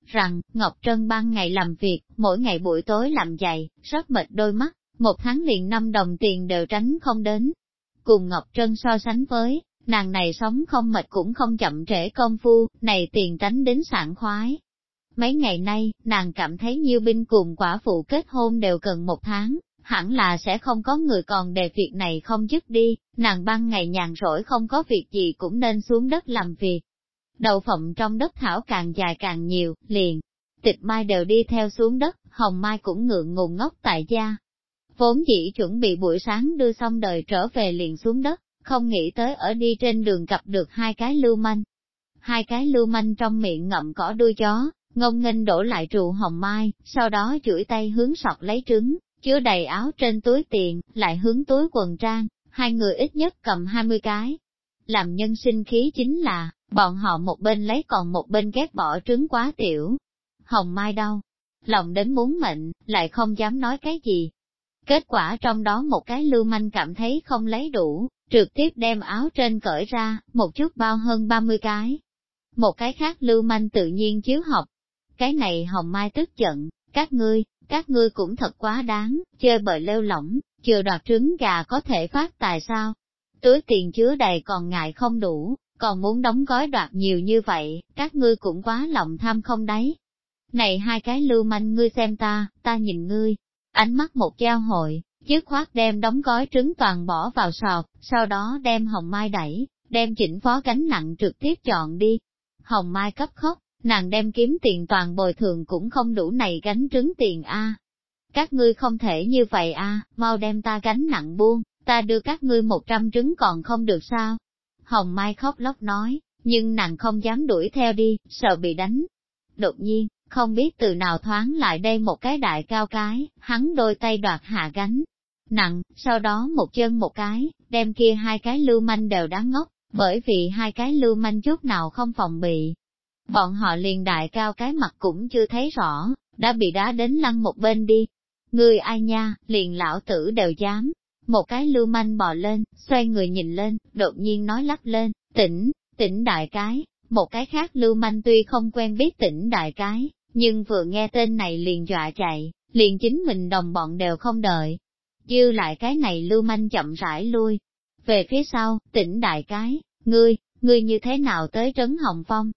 rằng, Ngọc Trân ban ngày làm việc, mỗi ngày buổi tối làm giày, rất mệt đôi mắt, một tháng liền năm đồng tiền đều tránh không đến. Cùng Ngọc Trân so sánh với, nàng này sống không mệt cũng không chậm trễ công phu, này tiền tránh đến sảng khoái. Mấy ngày nay, nàng cảm thấy nhiêu binh cùng quả phụ kết hôn đều cần một tháng, hẳn là sẽ không có người còn đề việc này không dứt đi, nàng ban ngày nhàn rỗi không có việc gì cũng nên xuống đất làm việc, đầu phộng trong đất thảo càng dài càng nhiều, liền. Tịch mai đều đi theo xuống đất, hồng mai cũng ngượng ngùng ngốc tại gia. Vốn dĩ chuẩn bị buổi sáng đưa xong đời trở về liền xuống đất, không nghĩ tới ở đi trên đường gặp được hai cái lưu manh. Hai cái lưu manh trong miệng ngậm cỏ đuôi chó, ngông nghênh đổ lại trụ hồng mai, sau đó chuỗi tay hướng sọt lấy trứng, chứa đầy áo trên túi tiền, lại hướng túi quần trang, hai người ít nhất cầm 20 cái. Làm nhân sinh khí chính là, Bọn họ một bên lấy còn một bên ghét bỏ trứng quá tiểu. Hồng Mai đâu? Lòng đến muốn mệnh, lại không dám nói cái gì. Kết quả trong đó một cái lưu manh cảm thấy không lấy đủ, trực tiếp đem áo trên cởi ra, một chút bao hơn 30 cái. Một cái khác lưu manh tự nhiên chiếu học. Cái này Hồng Mai tức giận, các ngươi, các ngươi cũng thật quá đáng, chơi bời lêu lỏng, chưa đoạt trứng gà có thể phát tài sao? Túi tiền chứa đầy còn ngại không đủ, còn muốn đóng gói đoạt nhiều như vậy, các ngươi cũng quá lòng tham không đấy. Này hai cái lưu manh ngươi xem ta, ta nhìn ngươi, ánh mắt một giao hội, dứt khoát đem đóng gói trứng toàn bỏ vào sọt, sau đó đem hồng mai đẩy, đem chỉnh phó gánh nặng trực tiếp chọn đi. Hồng mai cấp khóc, nàng đem kiếm tiền toàn bồi thường cũng không đủ này gánh trứng tiền a. Các ngươi không thể như vậy a, mau đem ta gánh nặng buông, ta đưa các ngươi một trăm trứng còn không được sao? Hồng Mai khóc lóc nói, nhưng nàng không dám đuổi theo đi, sợ bị đánh. Đột nhiên, không biết từ nào thoáng lại đây một cái đại cao cái, hắn đôi tay đoạt hạ gánh. Nặng, sau đó một chân một cái, đem kia hai cái lưu manh đều đáng ngốc, bởi vì hai cái lưu manh chút nào không phòng bị. Bọn họ liền đại cao cái mặt cũng chưa thấy rõ, đã bị đá đến lăn một bên đi. Người ai nha, liền lão tử đều dám, một cái lưu manh bò lên, xoay người nhìn lên, đột nhiên nói lắp lên, tỉnh, tỉnh đại cái, một cái khác lưu manh tuy không quen biết tỉnh đại cái, nhưng vừa nghe tên này liền dọa chạy, liền chính mình đồng bọn đều không đợi. Dư lại cái này lưu manh chậm rãi lui. Về phía sau, tỉnh đại cái, ngươi, ngươi như thế nào tới trấn Hồng Phong?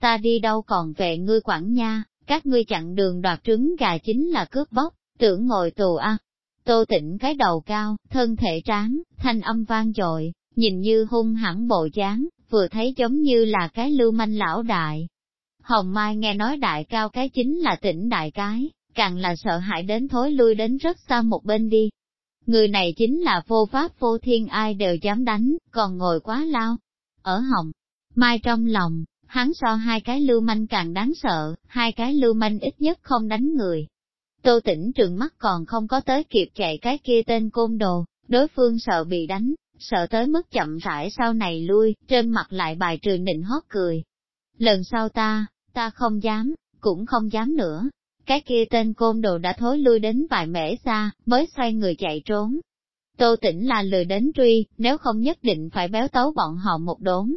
Ta đi đâu còn về ngươi quản nha, các ngươi chặn đường đoạt trứng gà chính là cướp bóc, tưởng ngồi tù à, Tô tĩnh cái đầu cao, thân thể tráng, thanh âm vang dội, nhìn như hung hẳn bộ dáng, vừa thấy giống như là cái lưu manh lão đại. Hồng Mai nghe nói đại cao cái chính là tỉnh đại cái, càng là sợ hãi đến thối lui đến rất xa một bên đi. Người này chính là vô pháp vô thiên ai đều dám đánh, còn ngồi quá lao. Ở hồng, mai trong lòng, hắn so hai cái lưu manh càng đáng sợ, hai cái lưu manh ít nhất không đánh người. Tô tỉnh trường mắt còn không có tới kịp chạy cái kia tên côn đồ, đối phương sợ bị đánh, sợ tới mức chậm rãi sau này lui, trên mặt lại bài trừ nịnh hót cười. Lần sau ta, ta không dám, cũng không dám nữa. Cái kia tên côn đồ đã thối lui đến vài mễ xa, mới xoay người chạy trốn. Tô tỉnh là lười đến truy, nếu không nhất định phải béo tấu bọn họ một đốn.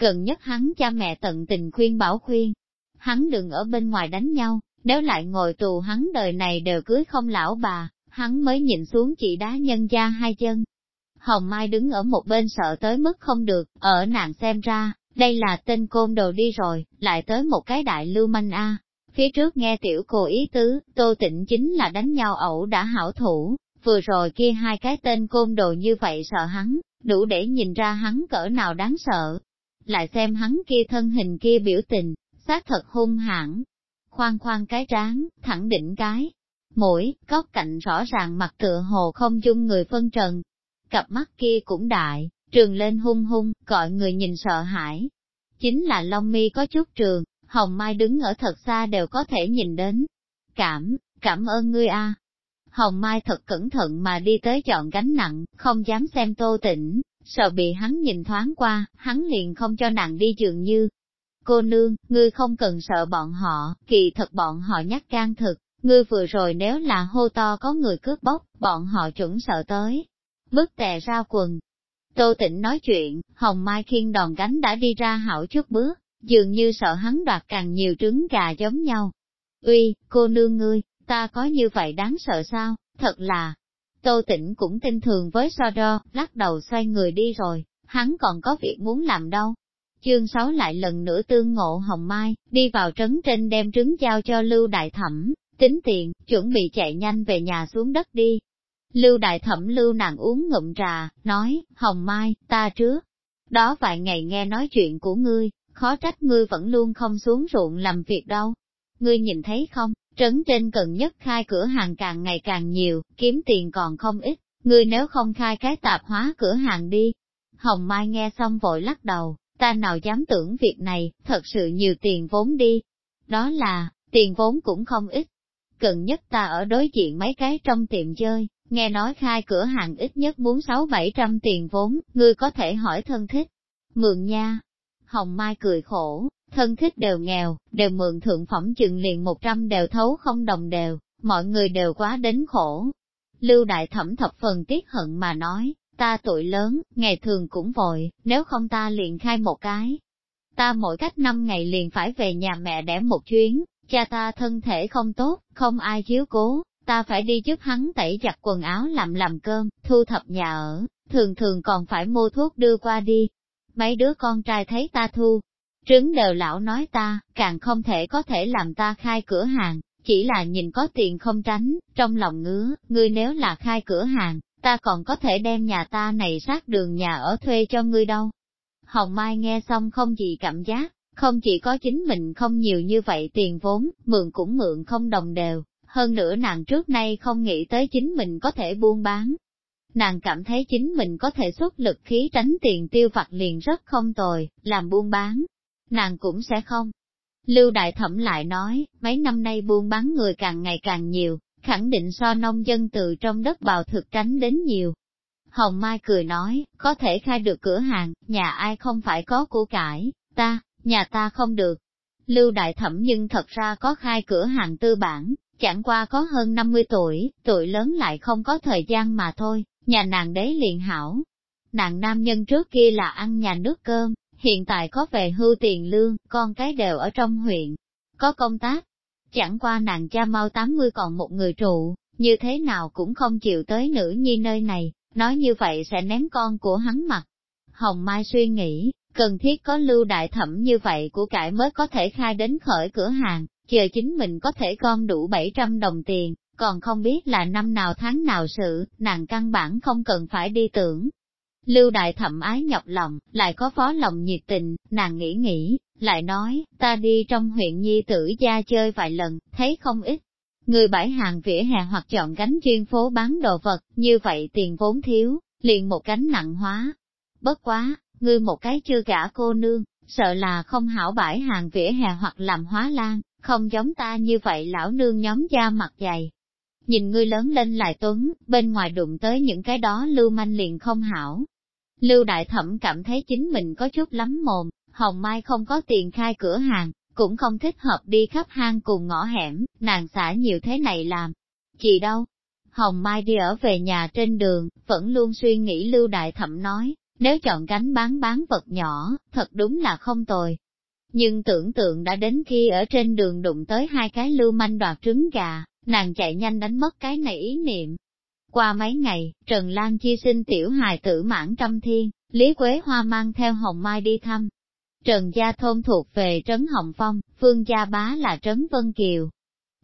Gần nhất hắn cha mẹ tận tình khuyên bảo khuyên. Hắn đừng ở bên ngoài đánh nhau, nếu lại ngồi tù hắn đời này đều cưới không lão bà, hắn mới nhìn xuống chị đá nhân gia hai chân. Hồng Mai đứng ở một bên sợ tới mức không được, ở nàng xem ra, đây là tên côn đồ đi rồi, lại tới một cái đại lưu manh A. Phía trước nghe tiểu cô ý tứ, tô tịnh chính là đánh nhau ẩu đã hảo thủ, vừa rồi kia hai cái tên côn đồ như vậy sợ hắn, đủ để nhìn ra hắn cỡ nào đáng sợ. Lại xem hắn kia thân hình kia biểu tình, xác thật hung hãn. Khoan khoan cái trán, thẳng đỉnh cái, mũi, góc cạnh rõ ràng mặt tựa hồ không chung người phân trần. Cặp mắt kia cũng đại, trường lên hung hung, gọi người nhìn sợ hãi. Chính là Long mi có chút trường, Hồng Mai đứng ở thật xa đều có thể nhìn đến. Cảm, cảm ơn ngươi a. Hồng Mai thật cẩn thận mà đi tới chọn gánh nặng, không dám xem tô tỉnh, sợ bị hắn nhìn thoáng qua, hắn liền không cho nàng đi dường như. Cô nương, ngươi không cần sợ bọn họ, kỳ thật bọn họ nhắc can thực, ngươi vừa rồi nếu là hô to có người cướp bóc, bọn họ chuẩn sợ tới. Bức tè ra quần, Tô Tịnh nói chuyện, Hồng Mai khiên đòn gánh đã đi ra hảo chút bước, dường như sợ hắn đoạt càng nhiều trứng gà giống nhau. Uy, cô nương ngươi, ta có như vậy đáng sợ sao, thật là. Tô Tĩnh cũng tin thường với so đo, lắc đầu xoay người đi rồi, hắn còn có việc muốn làm đâu. Chương 6 lại lần nữa tương ngộ Hồng Mai, đi vào trấn trên đem trứng giao cho Lưu Đại Thẩm, tính tiền, chuẩn bị chạy nhanh về nhà xuống đất đi. Lưu đại thẩm lưu nàng uống ngụm trà, nói, Hồng Mai, ta trước. Đó vài ngày nghe nói chuyện của ngươi, khó trách ngươi vẫn luôn không xuống ruộng làm việc đâu. Ngươi nhìn thấy không, trấn trên cần nhất khai cửa hàng càng ngày càng nhiều, kiếm tiền còn không ít, ngươi nếu không khai cái tạp hóa cửa hàng đi. Hồng Mai nghe xong vội lắc đầu, ta nào dám tưởng việc này, thật sự nhiều tiền vốn đi. Đó là, tiền vốn cũng không ít. Cần nhất ta ở đối diện mấy cái trong tiệm chơi, nghe nói khai cửa hàng ít nhất muốn sáu bảy trăm tiền vốn, ngươi có thể hỏi thân thích. Mượn nha. Hồng Mai cười khổ, thân thích đều nghèo, đều mượn thượng phẩm chừng liền một trăm đều thấu không đồng đều, mọi người đều quá đến khổ. Lưu Đại Thẩm thập phần tiếc hận mà nói, ta tuổi lớn, ngày thường cũng vội, nếu không ta liền khai một cái. Ta mỗi cách năm ngày liền phải về nhà mẹ đẻ một chuyến, cha ta thân thể không tốt, không ai chiếu cố, ta phải đi giúp hắn tẩy giặt quần áo làm làm cơm, thu thập nhà ở, thường thường còn phải mua thuốc đưa qua đi. Mấy đứa con trai thấy ta thu, trứng đều lão nói ta, càng không thể có thể làm ta khai cửa hàng, chỉ là nhìn có tiền không tránh, trong lòng ngứa, ngươi nếu là khai cửa hàng, ta còn có thể đem nhà ta này sát đường nhà ở thuê cho ngươi đâu. Hồng Mai nghe xong không gì cảm giác, không chỉ có chính mình không nhiều như vậy tiền vốn, mượn cũng mượn không đồng đều, hơn nữa nàng trước nay không nghĩ tới chính mình có thể buôn bán. Nàng cảm thấy chính mình có thể xuất lực khí tránh tiền tiêu vặt liền rất không tồi, làm buôn bán. Nàng cũng sẽ không. Lưu Đại Thẩm lại nói, mấy năm nay buôn bán người càng ngày càng nhiều, khẳng định so nông dân từ trong đất bào thực tránh đến nhiều. Hồng Mai cười nói, có thể khai được cửa hàng, nhà ai không phải có của cải, ta, nhà ta không được. Lưu Đại Thẩm nhưng thật ra có khai cửa hàng tư bản, chẳng qua có hơn 50 tuổi, tuổi lớn lại không có thời gian mà thôi, nhà nàng đấy liền hảo. Nàng nam nhân trước kia là ăn nhà nước cơm, hiện tại có về hưu tiền lương, con cái đều ở trong huyện, có công tác. Chẳng qua nàng cha mau 80 còn một người trụ, như thế nào cũng không chịu tới nữ nhi nơi này, nói như vậy sẽ ném con của hắn mặt. Hồng Mai suy nghĩ, cần thiết có lưu đại thẩm như vậy của cải mới có thể khai đến khởi cửa hàng, chờ chính mình có thể gom đủ 700 đồng tiền, còn không biết là năm nào tháng nào sự, nàng căn bản không cần phải đi tưởng. Lưu đại thẩm ái nhọc lòng, lại có phó lòng nhiệt tình, nàng nghĩ nghĩ, lại nói, ta đi trong huyện nhi tử gia chơi vài lần, thấy không ít. người bãi hàng vỉa hè hoặc chọn gánh chuyên phố bán đồ vật, như vậy tiền vốn thiếu, liền một gánh nặng hóa. Bất quá, ngươi một cái chưa gả cô nương, sợ là không hảo bãi hàng vỉa hè hoặc làm hóa lan, không giống ta như vậy lão nương nhóm da mặt dày. Nhìn ngươi lớn lên lại tuấn, bên ngoài đụng tới những cái đó lưu manh liền không hảo. Lưu đại thẩm cảm thấy chính mình có chút lắm mồm, hồng mai không có tiền khai cửa hàng, cũng không thích hợp đi khắp hang cùng ngõ hẻm, nàng xả nhiều thế này làm. Chị đâu? Hồng Mai đi ở về nhà trên đường, vẫn luôn suy nghĩ Lưu Đại Thẩm nói, nếu chọn gánh bán bán vật nhỏ, thật đúng là không tồi. Nhưng tưởng tượng đã đến khi ở trên đường đụng tới hai cái lưu manh đoạt trứng gà, nàng chạy nhanh đánh mất cái này ý niệm. Qua mấy ngày, Trần Lan Chi sinh tiểu hài tử mãn trăm thiên, Lý Quế Hoa mang theo Hồng Mai đi thăm. Trần Gia Thôn thuộc về Trấn Hồng Phong, Phương Gia Bá là Trấn Vân Kiều.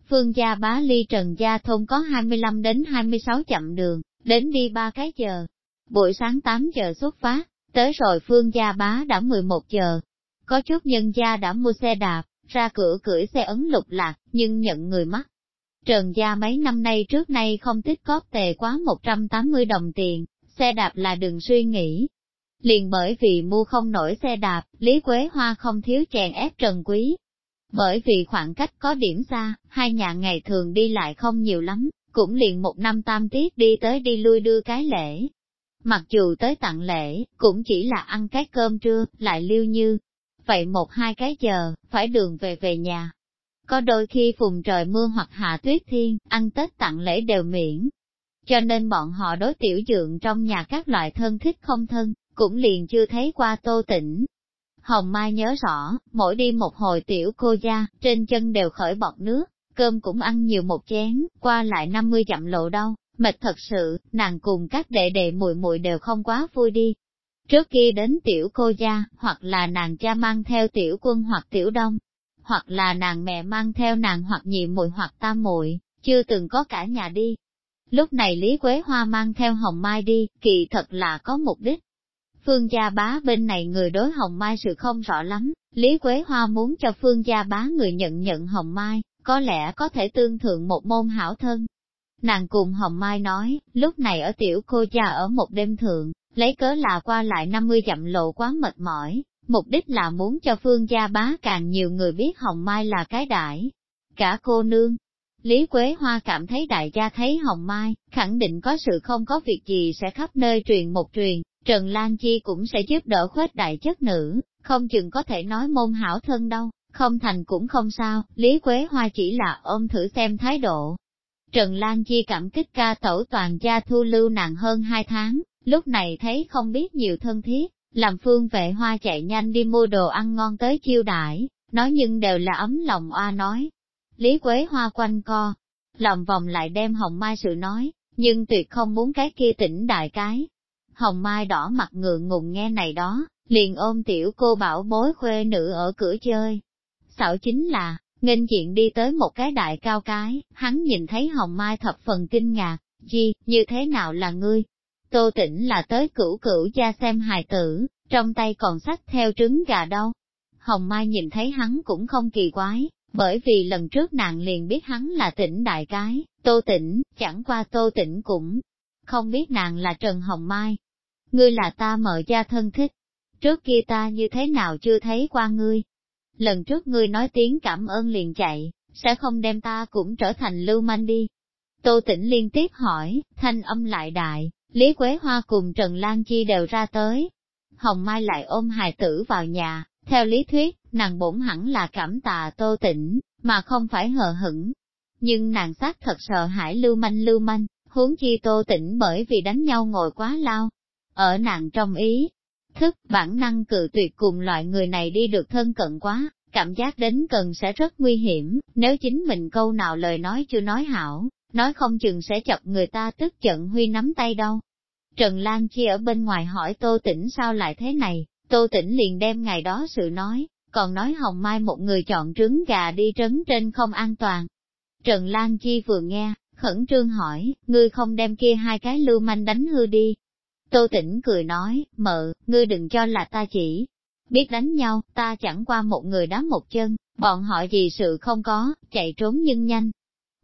Phương Gia Bá ly Trần Gia Thôn có 25 đến 26 chậm đường, đến đi ba cái giờ, Buổi sáng 8 giờ xuất phát, tới rồi phương gia bá đã 11 giờ. Có chút nhân gia đã mua xe đạp, ra cửa cưỡi xe ấn lục lạc, nhưng nhận người mắt, Trần gia mấy năm nay trước nay không tích cóp tề quá 180 đồng tiền, xe đạp là đừng suy nghĩ. Liền bởi vì mua không nổi xe đạp, Lý Quế Hoa không thiếu chèn ép Trần Quý. Bởi vì khoảng cách có điểm xa, hai nhà ngày thường đi lại không nhiều lắm, cũng liền một năm tam tiết đi tới đi lui đưa cái lễ, Mặc dù tới tặng lễ, cũng chỉ là ăn cái cơm trưa, lại lưu như. Vậy một hai cái giờ, phải đường về về nhà. Có đôi khi phùng trời mưa hoặc hạ tuyết thiên, ăn Tết tặng lễ đều miễn. Cho nên bọn họ đối tiểu dượng trong nhà các loại thân thích không thân, cũng liền chưa thấy qua tô tỉnh. Hồng Mai nhớ rõ, mỗi đi một hồi tiểu cô gia, trên chân đều khởi bọt nước, cơm cũng ăn nhiều một chén, qua lại 50 chậm lộ đâu, Mệt thật sự, nàng cùng các đệ đệ muội muội đều không quá vui đi. Trước khi đến tiểu cô gia, hoặc là nàng cha mang theo tiểu quân hoặc tiểu đông, hoặc là nàng mẹ mang theo nàng hoặc nhị muội hoặc tam muội, chưa từng có cả nhà đi. Lúc này Lý Quế Hoa mang theo Hồng Mai đi, kỳ thật là có mục đích. Phương gia bá bên này người đối Hồng Mai sự không rõ lắm, Lý Quế Hoa muốn cho Phương gia bá người nhận nhận Hồng Mai, có lẽ có thể tương thượng một môn hảo thân. Nàng cùng Hồng Mai nói, lúc này ở tiểu cô gia ở một đêm thượng, lấy cớ là qua lại 50 dặm lộ quá mệt mỏi, mục đích là muốn cho phương gia bá càng nhiều người biết Hồng Mai là cái đại. Cả cô nương, Lý Quế Hoa cảm thấy đại gia thấy Hồng Mai, khẳng định có sự không có việc gì sẽ khắp nơi truyền một truyền, Trần Lan Chi cũng sẽ giúp đỡ khuếch đại chất nữ, không chừng có thể nói môn hảo thân đâu, không thành cũng không sao, Lý Quế Hoa chỉ là ôm thử xem thái độ, Trần Lan Chi cảm kích ca tẩu toàn gia thu lưu nàng hơn hai tháng, lúc này thấy không biết nhiều thân thiết, làm phương vệ hoa chạy nhanh đi mua đồ ăn ngon tới chiêu đãi, nói nhưng đều là ấm lòng oa nói. Lý Quế Hoa quanh co, lòng vòng lại đem Hồng Mai sự nói, nhưng tuyệt không muốn cái kia tỉnh đại cái. Hồng Mai đỏ mặt ngượng ngùng nghe này đó, liền ôm tiểu cô bảo bối khuê nữ ở cửa chơi. Xạo chính là, Nghênh diện đi tới một cái đại cao cái, hắn nhìn thấy hồng mai thập phần kinh ngạc, chi, như thế nào là ngươi? Tô tỉnh là tới cửu cửu gia xem hài tử, trong tay còn sách theo trứng gà đâu. Hồng Mai nhìn thấy hắn cũng không kỳ quái, bởi vì lần trước nàng liền biết hắn là tỉnh đại cái, tô tỉnh, chẳng qua tô tỉnh cũng không biết nàng là Trần Hồng Mai. Ngươi là ta mợ gia thân thích, trước kia ta như thế nào chưa thấy qua ngươi, lần trước ngươi nói tiếng cảm ơn liền chạy, sẽ không đem ta cũng trở thành lưu manh đi. Tô Tĩnh liên tiếp hỏi, thanh âm lại đại, Lý Quế Hoa cùng Trần Lan Chi đều ra tới. Hồng Mai lại ôm hài tử vào nhà, theo lý thuyết, nàng bổn hẳn là cảm tạ Tô Tĩnh, mà không phải hờ hững. Nhưng nàng xác thật sợ hãi lưu manh lưu manh, huống chi Tô Tĩnh bởi vì đánh nhau ngồi quá lao. Ở nàng trong ý, thức, bản năng cự tuyệt cùng loại người này đi được thân cận quá, cảm giác đến cần sẽ rất nguy hiểm, nếu chính mình câu nào lời nói chưa nói hảo, nói không chừng sẽ chọc người ta tức giận huy nắm tay đâu. Trần Lan Chi ở bên ngoài hỏi Tô Tĩnh sao lại thế này, Tô Tĩnh liền đem ngày đó sự nói, còn nói Hồng Mai một người chọn trứng gà đi trấn trên không an toàn. Trần Lan Chi vừa nghe, khẩn trương hỏi, ngươi không đem kia hai cái lưu manh đánh hư đi, Tô Tĩnh cười nói, mợ, ngươi đừng cho là ta chỉ biết đánh nhau, ta chẳng qua một người đá một chân, bọn họ gì sự không có, chạy trốn nhưng nhanh.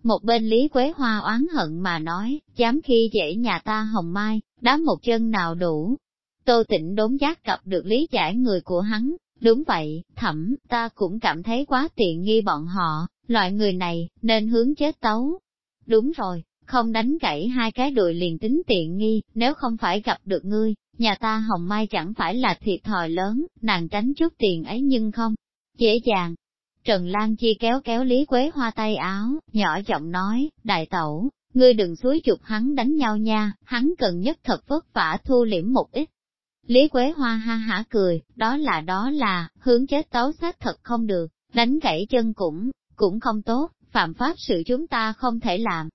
Một bên Lý Quế Hoa oán hận mà nói, dám khi dễ nhà ta hồng mai, đá một chân nào đủ. Tô tịnh đốn giác gặp được lý giải người của hắn, đúng vậy, thẩm, ta cũng cảm thấy quá tiện nghi bọn họ, loại người này, nên hướng chết tấu. Đúng rồi, không đánh gãy hai cái đùi liền tính tiện nghi, nếu không phải gặp được ngươi, nhà ta hồng mai chẳng phải là thiệt thòi lớn, nàng tránh chút tiền ấy nhưng không, dễ dàng. Trần Lan Chi kéo kéo Lý Quế Hoa tay áo, nhỏ giọng nói, đại tẩu, ngươi đừng suối chụp hắn đánh nhau nha, hắn cần nhất thật vất vả thu liễm một ít. Lý Quế Hoa ha hả cười, đó là đó là, hướng chết tấu sát thật không được, đánh gãy chân cũng, cũng không tốt, phạm pháp sự chúng ta không thể làm.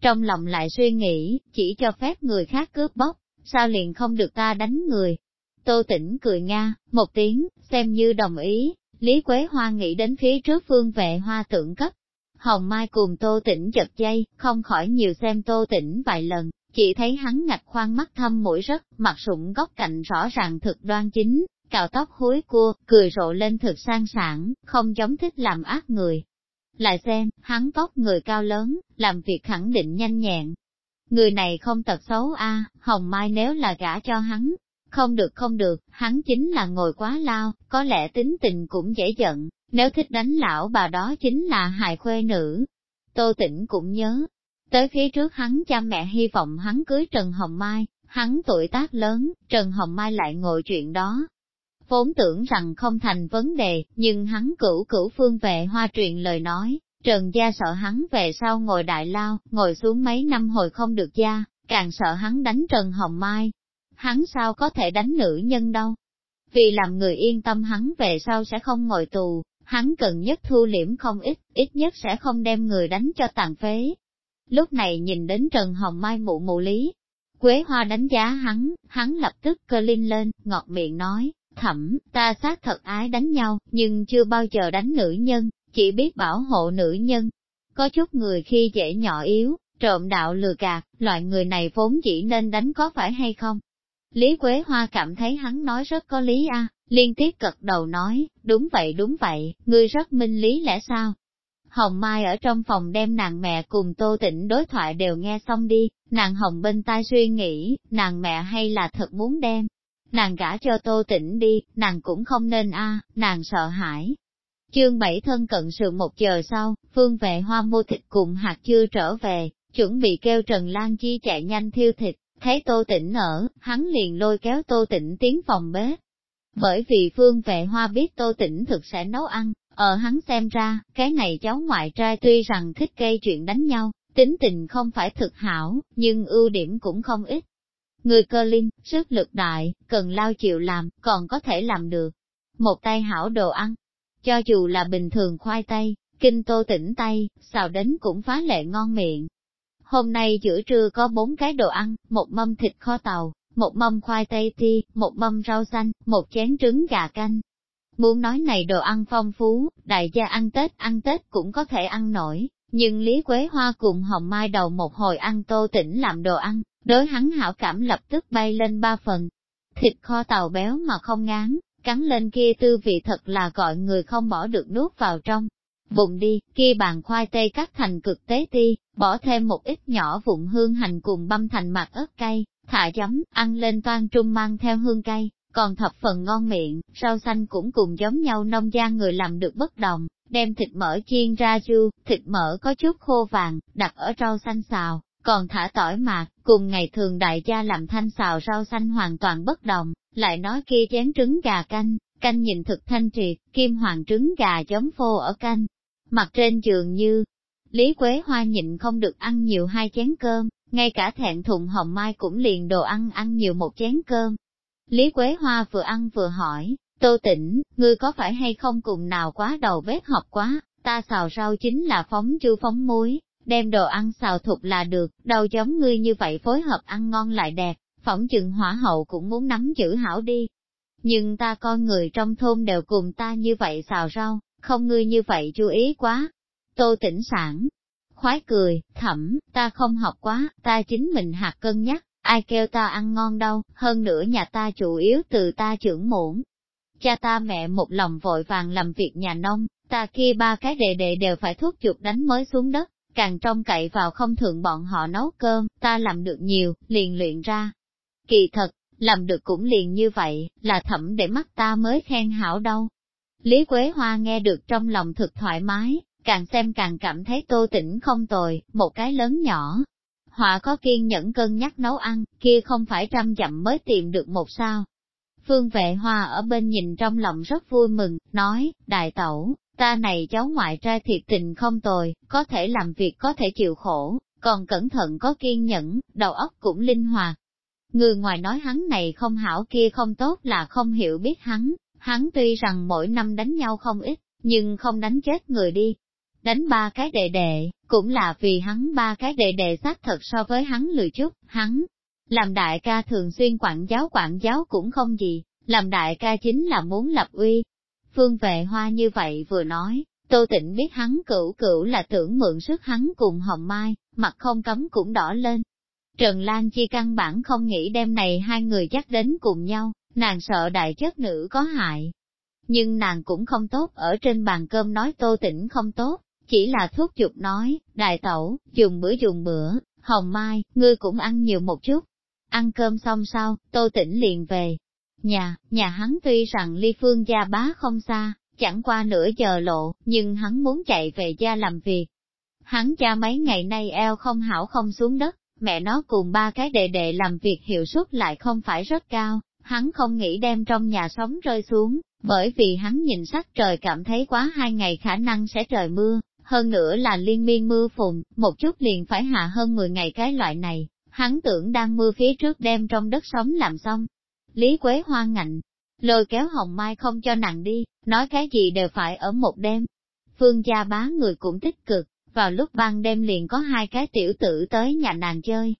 Trong lòng lại suy nghĩ, chỉ cho phép người khác cướp bóc, sao liền không được ta đánh người. Tô tỉnh cười nga, một tiếng, xem như đồng ý, Lý Quế Hoa nghĩ đến phía trước phương vệ hoa tượng cấp. Hồng Mai cùng Tô Tĩnh giật dây, không khỏi nhiều xem Tô Tĩnh vài lần, chỉ thấy hắn ngạch khoan mắt thâm mũi rất, mặt sụng góc cạnh rõ ràng thực đoan chính, cạo tóc húi cua, cười rộ lên thực sang sản, không giống thích làm ác người. Lại xem, hắn tóc người cao lớn, làm việc khẳng định nhanh nhẹn. Người này không tật xấu a Hồng Mai nếu là gả cho hắn, không được không được, hắn chính là ngồi quá lao, có lẽ tính tình cũng dễ giận, nếu thích đánh lão bà đó chính là hài khuê nữ. Tô Tĩnh cũng nhớ, tới phía trước hắn cha mẹ hy vọng hắn cưới Trần Hồng Mai, hắn tuổi tác lớn, Trần Hồng Mai lại ngồi chuyện đó. Vốn tưởng rằng không thành vấn đề, nhưng hắn cửu cửu phương về hoa truyền lời nói, Trần gia sợ hắn về sau ngồi đại lao, ngồi xuống mấy năm hồi không được gia, càng sợ hắn đánh Trần Hồng Mai, hắn sao có thể đánh nữ nhân đâu. Vì làm người yên tâm hắn về sau sẽ không ngồi tù, hắn cần nhất thu liễm không ít, ít nhất sẽ không đem người đánh cho tàn phế. Lúc này nhìn đến Trần Hồng Mai mụ mụ lý, Quế Hoa đánh giá hắn, hắn lập tức cơ linh lên, ngọt miệng nói, thẩm, ta xác thật ái đánh nhau, nhưng chưa bao giờ đánh nữ nhân, chỉ biết bảo hộ nữ nhân. Có chút người khi dễ nhỏ yếu, trộm đạo lừa gạt, loại người này vốn chỉ nên đánh có phải hay không? Lý Quế Hoa cảm thấy hắn nói rất có lý a, liên tiếp cật đầu nói, đúng vậy đúng vậy, ngươi rất minh lý lẽ sao? Hồng Mai ở trong phòng đem nàng mẹ cùng Tô Tĩnh đối thoại đều nghe xong đi, nàng Hồng bên tai suy nghĩ, nàng mẹ hay là thật muốn đem. Nàng gả cho Tô Tĩnh đi, nàng cũng không nên a, nàng sợ hãi. Chương bảy thân cận sự một giờ sau, Phương vệ hoa mua thịt cùng hạt chưa trở về, chuẩn bị kêu Trần Lan Chi chạy nhanh thiêu thịt, Thấy Tô Tĩnh ở, hắn liền lôi kéo Tô Tĩnh tiến phòng bếp. Bởi vì Phương Vệ Hoa biết Tô Tĩnh thực sẽ nấu ăn, ở hắn xem ra, cái này cháu ngoại trai tuy rằng thích gây chuyện đánh nhau, tính tình không phải thực hảo, nhưng ưu điểm cũng không ít. Người cơ linh, sức lực đại, cần lao chịu làm, còn có thể làm được. Một tay hảo đồ ăn, cho dù là bình thường khoai tây, kinh tô tỉnh tay, xào đến cũng phá lệ ngon miệng, Hôm nay giữa trưa có bốn cái đồ ăn, một mâm thịt kho tàu, một mâm khoai tây ti, một mâm rau xanh, một chén trứng gà canh. Muốn nói này đồ ăn phong phú, đại gia ăn Tết ăn Tết cũng có thể ăn nổi, nhưng Lý Quế Hoa cùng Hồng Mai đầu một hồi ăn tô tỉnh làm đồ ăn, đối hắn hảo cảm lập tức bay lên ba phần. Thịt kho tàu béo mà không ngán, cắn lên kia tư vị thật là gọi người không bỏ được nuốt vào trong bụng đi, kia bàn khoai tây cắt thành cực tế ti, bỏ thêm một ít nhỏ vụn hương hành cùng băm thành mặt ớt cay, thả giấm, ăn lên toan trung mang theo hương cay, còn thập phần ngon miệng, rau xanh cũng cùng giống nhau nông gia người làm được bất đồng, đem thịt mỡ chiên ra du, thịt mỡ có chút khô vàng, đặt ở rau xanh xào, còn thả tỏi mạc, cùng ngày thường đại gia làm thanh xào rau xanh hoàn toàn bất đồng, lại nói kia chén trứng gà canh, canh nhìn thực thanh triệt, kim hoàng trứng gà giống phô ở canh, Mặt trên giường như, Lý Quế Hoa nhịn không được ăn nhiều hai chén cơm, ngay cả thẹn thùng hồng mai cũng liền đồ ăn ăn nhiều một chén cơm. Lý Quế Hoa vừa ăn vừa hỏi, Tô Tĩnh, ngươi có phải hay không cùng nào quá đầu bếp học quá, ta xào rau chính là phóng chu phóng muối, đem đồ ăn xào thục là được, đâu giống ngươi như vậy phối hợp ăn ngon lại đẹp, phỏng chừng hỏa hậu cũng muốn nắm giữ hảo đi. Nhưng ta coi người trong thôn đều cùng ta như vậy xào rau, không ngươi như vậy chú ý quá. Tô tỉnh sản, khoái cười, thẩm, ta không học quá, ta chính mình hạt cân nhắc, ai kêu ta ăn ngon đâu, hơn nữa nhà ta chủ yếu từ ta trưởng muộn, Cha ta mẹ một lòng vội vàng làm việc nhà nông, ta kia ba cái đệ đệ đều phải thuốc chuột đánh mới xuống đất, càng trông cậy vào không thượng bọn họ nấu cơm, ta làm được nhiều, liền luyện ra. Kỳ thật, làm được cũng liền như vậy, là thẩm để mắt ta mới khen hảo đâu. Lý Quế Hoa nghe được trong lòng thực thoải mái, càng xem càng cảm thấy tô tĩnh không tồi, một cái lớn nhỏ. Họa có kiên nhẫn cân nhắc nấu ăn, kia không phải trăm dặm mới tìm được một sao. Phương vệ hoa ở bên nhìn trong lòng rất vui mừng, nói, đại tẩu, ta này cháu ngoại trai thiệt tình không tồi, có thể làm việc có thể chịu khổ, còn cẩn thận có kiên nhẫn, đầu óc cũng linh hoạt. Người ngoài nói hắn này không hảo kia không tốt là không hiểu biết hắn, hắn tuy rằng mỗi năm đánh nhau không ít, nhưng không đánh chết người đi. Đánh ba cái đệ đệ, cũng là vì hắn ba cái đệ đệ xác thật so với hắn lười chút, hắn làm đại ca thường xuyên quản giáo quản giáo cũng không gì, làm đại ca chính là muốn lập uy. Phương vệ hoa như vậy vừa nói, Tô Tịnh biết hắn cửu cửu là tưởng mượn sức hắn cùng Hồng Mai, mặt không cấm cũng đỏ lên. Trần Lan Chi căn bản không nghĩ đêm này hai người dắt đến cùng nhau, nàng sợ đại chất nữ có hại. Nhưng nàng cũng không tốt ở trên bàn cơm nói Tô tĩnh không tốt, chỉ là thuốc dục nói, đại tẩu, dùng bữa dùng bữa, Hồng Mai, ngươi cũng ăn nhiều một chút. Ăn cơm xong sau, Tô Tĩnh liền về. Nhà, nhà hắn tuy rằng ly phương gia bá không xa, chẳng qua nửa giờ lộ, nhưng hắn muốn chạy về gia làm việc. Hắn cha mấy ngày nay eo không hảo không xuống đất, mẹ nó cùng ba cái đệ đệ làm việc hiệu suất lại không phải rất cao, hắn không nghĩ đem trong nhà sống rơi xuống, bởi vì hắn nhìn sắc trời cảm thấy quá hai ngày khả năng sẽ trời mưa, hơn nữa là liên miên mưa phùn, một chút liền phải hạ hơn 10 ngày cái loại này, hắn tưởng đang mưa phía trước đem trong đất sống làm xong. Lý Quế Hoa ngạnh, lôi kéo Hồng Mai không cho nàng đi, nói cái gì đều phải ở một đêm. Phương gia bá người cũng tích cực, vào lúc ban đêm liền có hai cái tiểu tử tới nhà nàng chơi.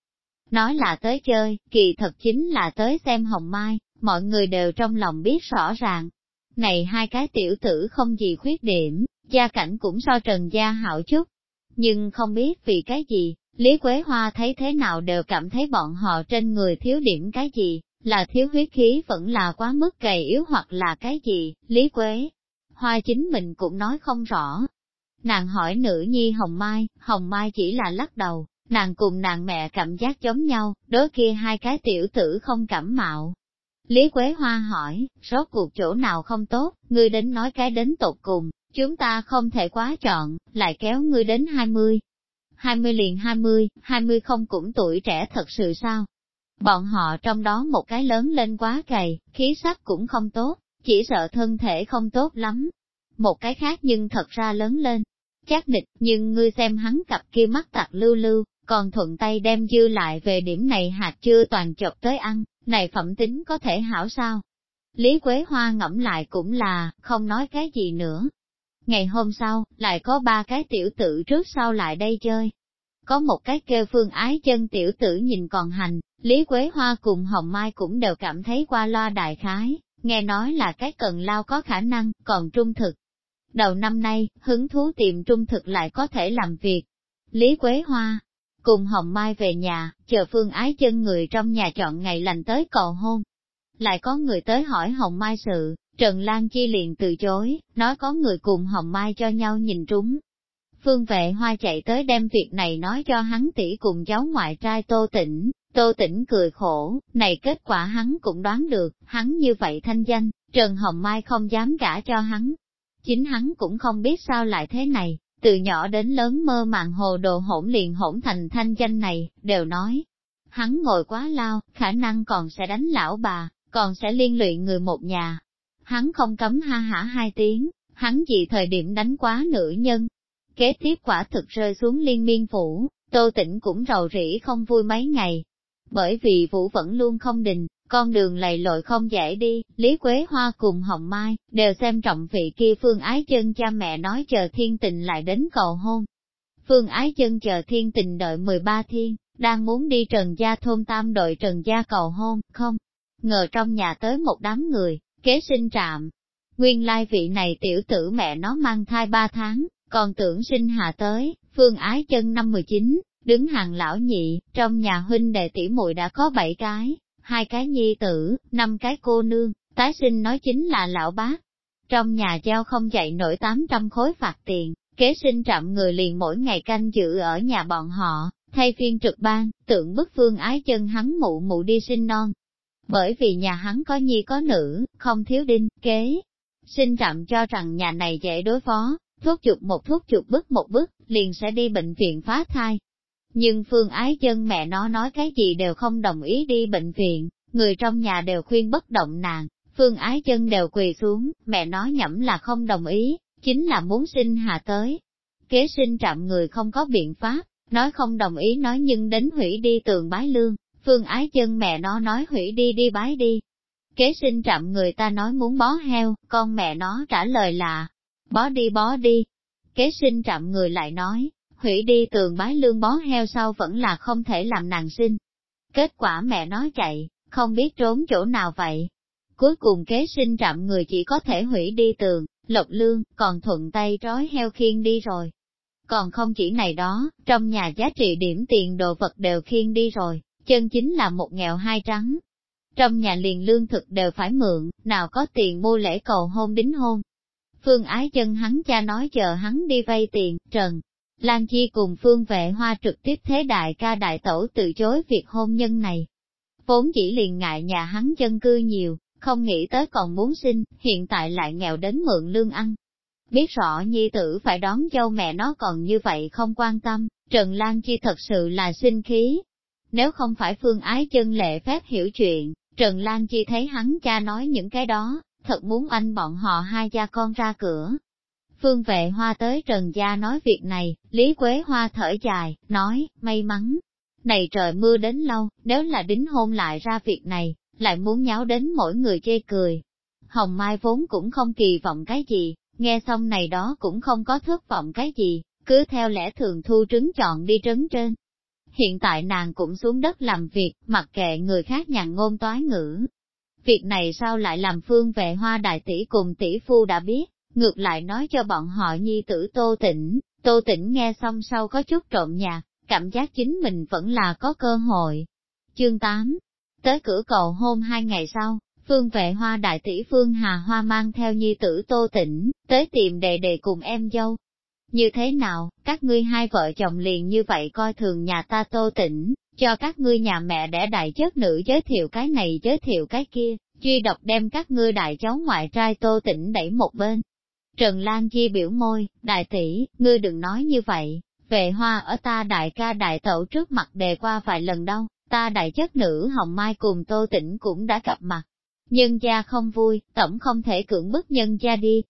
Nói là tới chơi, kỳ thật chính là tới xem Hồng Mai, mọi người đều trong lòng biết rõ ràng. Này hai cái tiểu tử không gì khuyết điểm, gia cảnh cũng so trần gia hảo chút. Nhưng không biết vì cái gì, Lý Quế Hoa thấy thế nào đều cảm thấy bọn họ trên người thiếu điểm cái gì, là thiếu huyết khí vẫn là quá mức gầy yếu hoặc là cái gì, Lý Quế. Hoa chính mình cũng nói không rõ. Nàng hỏi nữ nhi Hồng Mai, Hồng Mai chỉ là lắc đầu, nàng cùng nàng mẹ cảm giác giống nhau, đối kia hai cái tiểu tử không cảm mạo. Lý Quế Hoa hỏi, rốt cuộc chỗ nào không tốt, ngươi đến nói cái đến tột cùng, chúng ta không thể quá chọn, lại kéo ngươi đến hai mươi. Hai mươi liền hai mươi, hai mươi không cũng tuổi trẻ thật sự sao? Bọn họ trong đó một cái lớn lên quá gầy, khí sắc cũng không tốt, chỉ sợ thân thể không tốt lắm. Một cái khác nhưng thật ra lớn lên, chắc địch, nhưng ngươi xem hắn cặp kia mắt tặc lưu lưu, còn thuận tay đem dư lại về điểm này hạt chưa toàn chọc tới ăn, này phẩm tính có thể hảo sao? Lý Quế Hoa ngẫm lại cũng là, không nói cái gì nữa. Ngày hôm sau, lại có ba cái tiểu tử trước sau lại đây chơi. Có một cái kêu phương ái chân tiểu tử nhìn còn hành, Lý Quế Hoa cùng Hồng Mai cũng đều cảm thấy qua loa đại khái, nghe nói là cái cần lao có khả năng, còn trung thực. Đầu năm nay, hứng thú tìm trung thực lại có thể làm việc. Lý Quế Hoa, cùng Hồng Mai về nhà, chờ Phương Ái chân người trong nhà chọn ngày lành tới cầu hôn. Lại có người tới hỏi Hồng Mai sự, Trần Lan Chi liền từ chối, nói có người cùng Hồng Mai cho nhau nhìn trúng. Phương vệ hoa chạy tới đem việc này nói cho hắn tỷ cùng cháu ngoại trai Tô Tĩnh, Tô Tĩnh cười khổ, này kết quả hắn cũng đoán được, hắn như vậy thanh danh, Trần Hồng Mai không dám gả cho hắn. Chính hắn cũng không biết sao lại thế này, từ nhỏ đến lớn mơ màng hồ đồ hỗn liền hỗn thành thanh danh này, đều nói. Hắn ngồi quá lao, khả năng còn sẽ đánh lão bà, còn sẽ liên lụy người một nhà. Hắn không cấm ha hả hai tiếng, hắn gì thời điểm đánh quá nữ nhân. Kế tiếp quả thực rơi xuống liên miên phủ, tô tĩnh cũng rầu rĩ không vui mấy ngày. Bởi vì vũ vẫn luôn không đình, con đường lầy lội không dễ đi, Lý Quế Hoa cùng Hồng Mai, đều xem trọng vị kia Phương Ái Chân cha mẹ nói chờ thiên tình lại đến cầu hôn. Phương Ái Chân chờ thiên tình đợi 13 thiên, đang muốn đi Trần Gia thôn tam đội Trần Gia cầu hôn, không? Ngờ trong nhà tới một đám người, kế sinh trạm. Nguyên lai vị này tiểu tử mẹ nó mang thai 3 tháng, còn tưởng sinh hạ tới, Phương Ái Chân năm 19, đứng hàng lão nhị, trong nhà huynh đệ tỷ muội đã có 7 cái, hai cái nhi tử, năm cái cô nương, tái sinh nói chính là lão bác. Trong nhà giao không dậy nổi 800 khối phạt tiền, Kế sinh trạm người liền mỗi ngày canh giữ ở nhà bọn họ, thay phiên trực ban, tượng bức phương ái chân hắn mụ mụ đi sinh non. Bởi vì nhà hắn có nhi có nữ, không thiếu đinh, kế. Sinh trạm cho rằng nhà này dễ đối phó, thuốc chụp một thuốc chụp bức một bức, liền sẽ đi bệnh viện phá thai. Nhưng phương ái chân mẹ nó nói cái gì đều không đồng ý đi bệnh viện, người trong nhà đều khuyên bất động nàng, phương ái chân đều quỳ xuống, mẹ nói nhẩm là không đồng ý, chính là muốn sinh hạ tới. Kế sinh trạm người không có biện pháp, nói không đồng ý nói nhưng đến hủy đi tường bái lương, phương ái chân mẹ nó nói hủy đi đi bái đi. Kế sinh trạm người ta nói muốn bó heo, con mẹ nó trả lời là, bó đi bó đi. Kế sinh trạm người lại nói, hủy đi tường bái lương bó heo sau vẫn là không thể làm nàng sinh. Kết quả mẹ nói chạy, không biết trốn chỗ nào vậy. Cuối cùng kế sinh trạm người chỉ có thể hủy đi tường, lộc lương, còn thuận tay trói heo khiên đi rồi. Còn không chỉ này đó, trong nhà giá trị điểm tiền đồ vật đều khiên đi rồi, chân chính là một nghèo hai trắng. Trong nhà liền lương thực đều phải mượn, nào có tiền mua lễ cầu hôn đính hôn. Phương ái chân hắn cha nói chờ hắn đi vay tiền, trần. Lan Chi cùng Phương Vệ Hoa trực tiếp thế đại ca đại tẩu từ chối việc hôn nhân này. Vốn chỉ liền ngại nhà hắn dân cư nhiều, không nghĩ tới còn muốn sinh, hiện tại lại nghèo đến mượn lương ăn. Biết rõ nhi tử phải đón dâu mẹ nó còn như vậy không quan tâm, Trần Lan Chi thật sự là sinh khí. Nếu không phải phương ái chân lệ phép hiểu chuyện, Trần Lan Chi thấy hắn cha nói những cái đó, thật muốn anh bọn họ hai cha con ra cửa. Phương vệ hoa tới Trần Gia nói việc này, Lý Quế Hoa thở dài, nói, may mắn. Này trời mưa đến lâu, nếu là đính hôn lại ra việc này, lại muốn nháo đến mỗi người chê cười. Hồng Mai vốn cũng không kỳ vọng cái gì, nghe xong này đó cũng không có thất vọng cái gì, cứ theo lẽ thường thu trứng chọn đi trấn trên. Hiện tại nàng cũng xuống đất làm việc, mặc kệ người khác nhàn ngôn toái ngữ. Việc này sao lại làm phương vệ hoa đại tỷ cùng tỷ phu đã biết, ngược lại nói cho bọn họ nhi tử tô tĩnh tô tĩnh nghe xong sau có chút trộm nhạc, cảm giác chính mình vẫn là có cơ hội. Chương 8 Tới cửa cầu hôn hai ngày sau, Phương vệ hoa đại tỷ Phương Hà Hoa mang theo nhi tử Tô Tĩnh, tới tìm đệ đệ cùng em dâu. Như thế nào, các ngươi hai vợ chồng liền như vậy coi thường nhà ta Tô Tĩnh, cho các ngươi nhà mẹ đẻ đại chất nữ giới thiệu cái này giới thiệu cái kia, truy độc đem các ngươi đại cháu ngoại trai Tô Tĩnh đẩy một bên. Trần Lan Chi biểu môi, đại tỷ, ngươi đừng nói như vậy, về hoa ở ta đại ca đại tẩu trước mặt đề qua vài lần đâu, ta đại chất nữ Hồng Mai cùng Tô Tĩnh cũng đã gặp mặt. Nhân gia không vui, tổng không thể cưỡng bức nhân gia đi.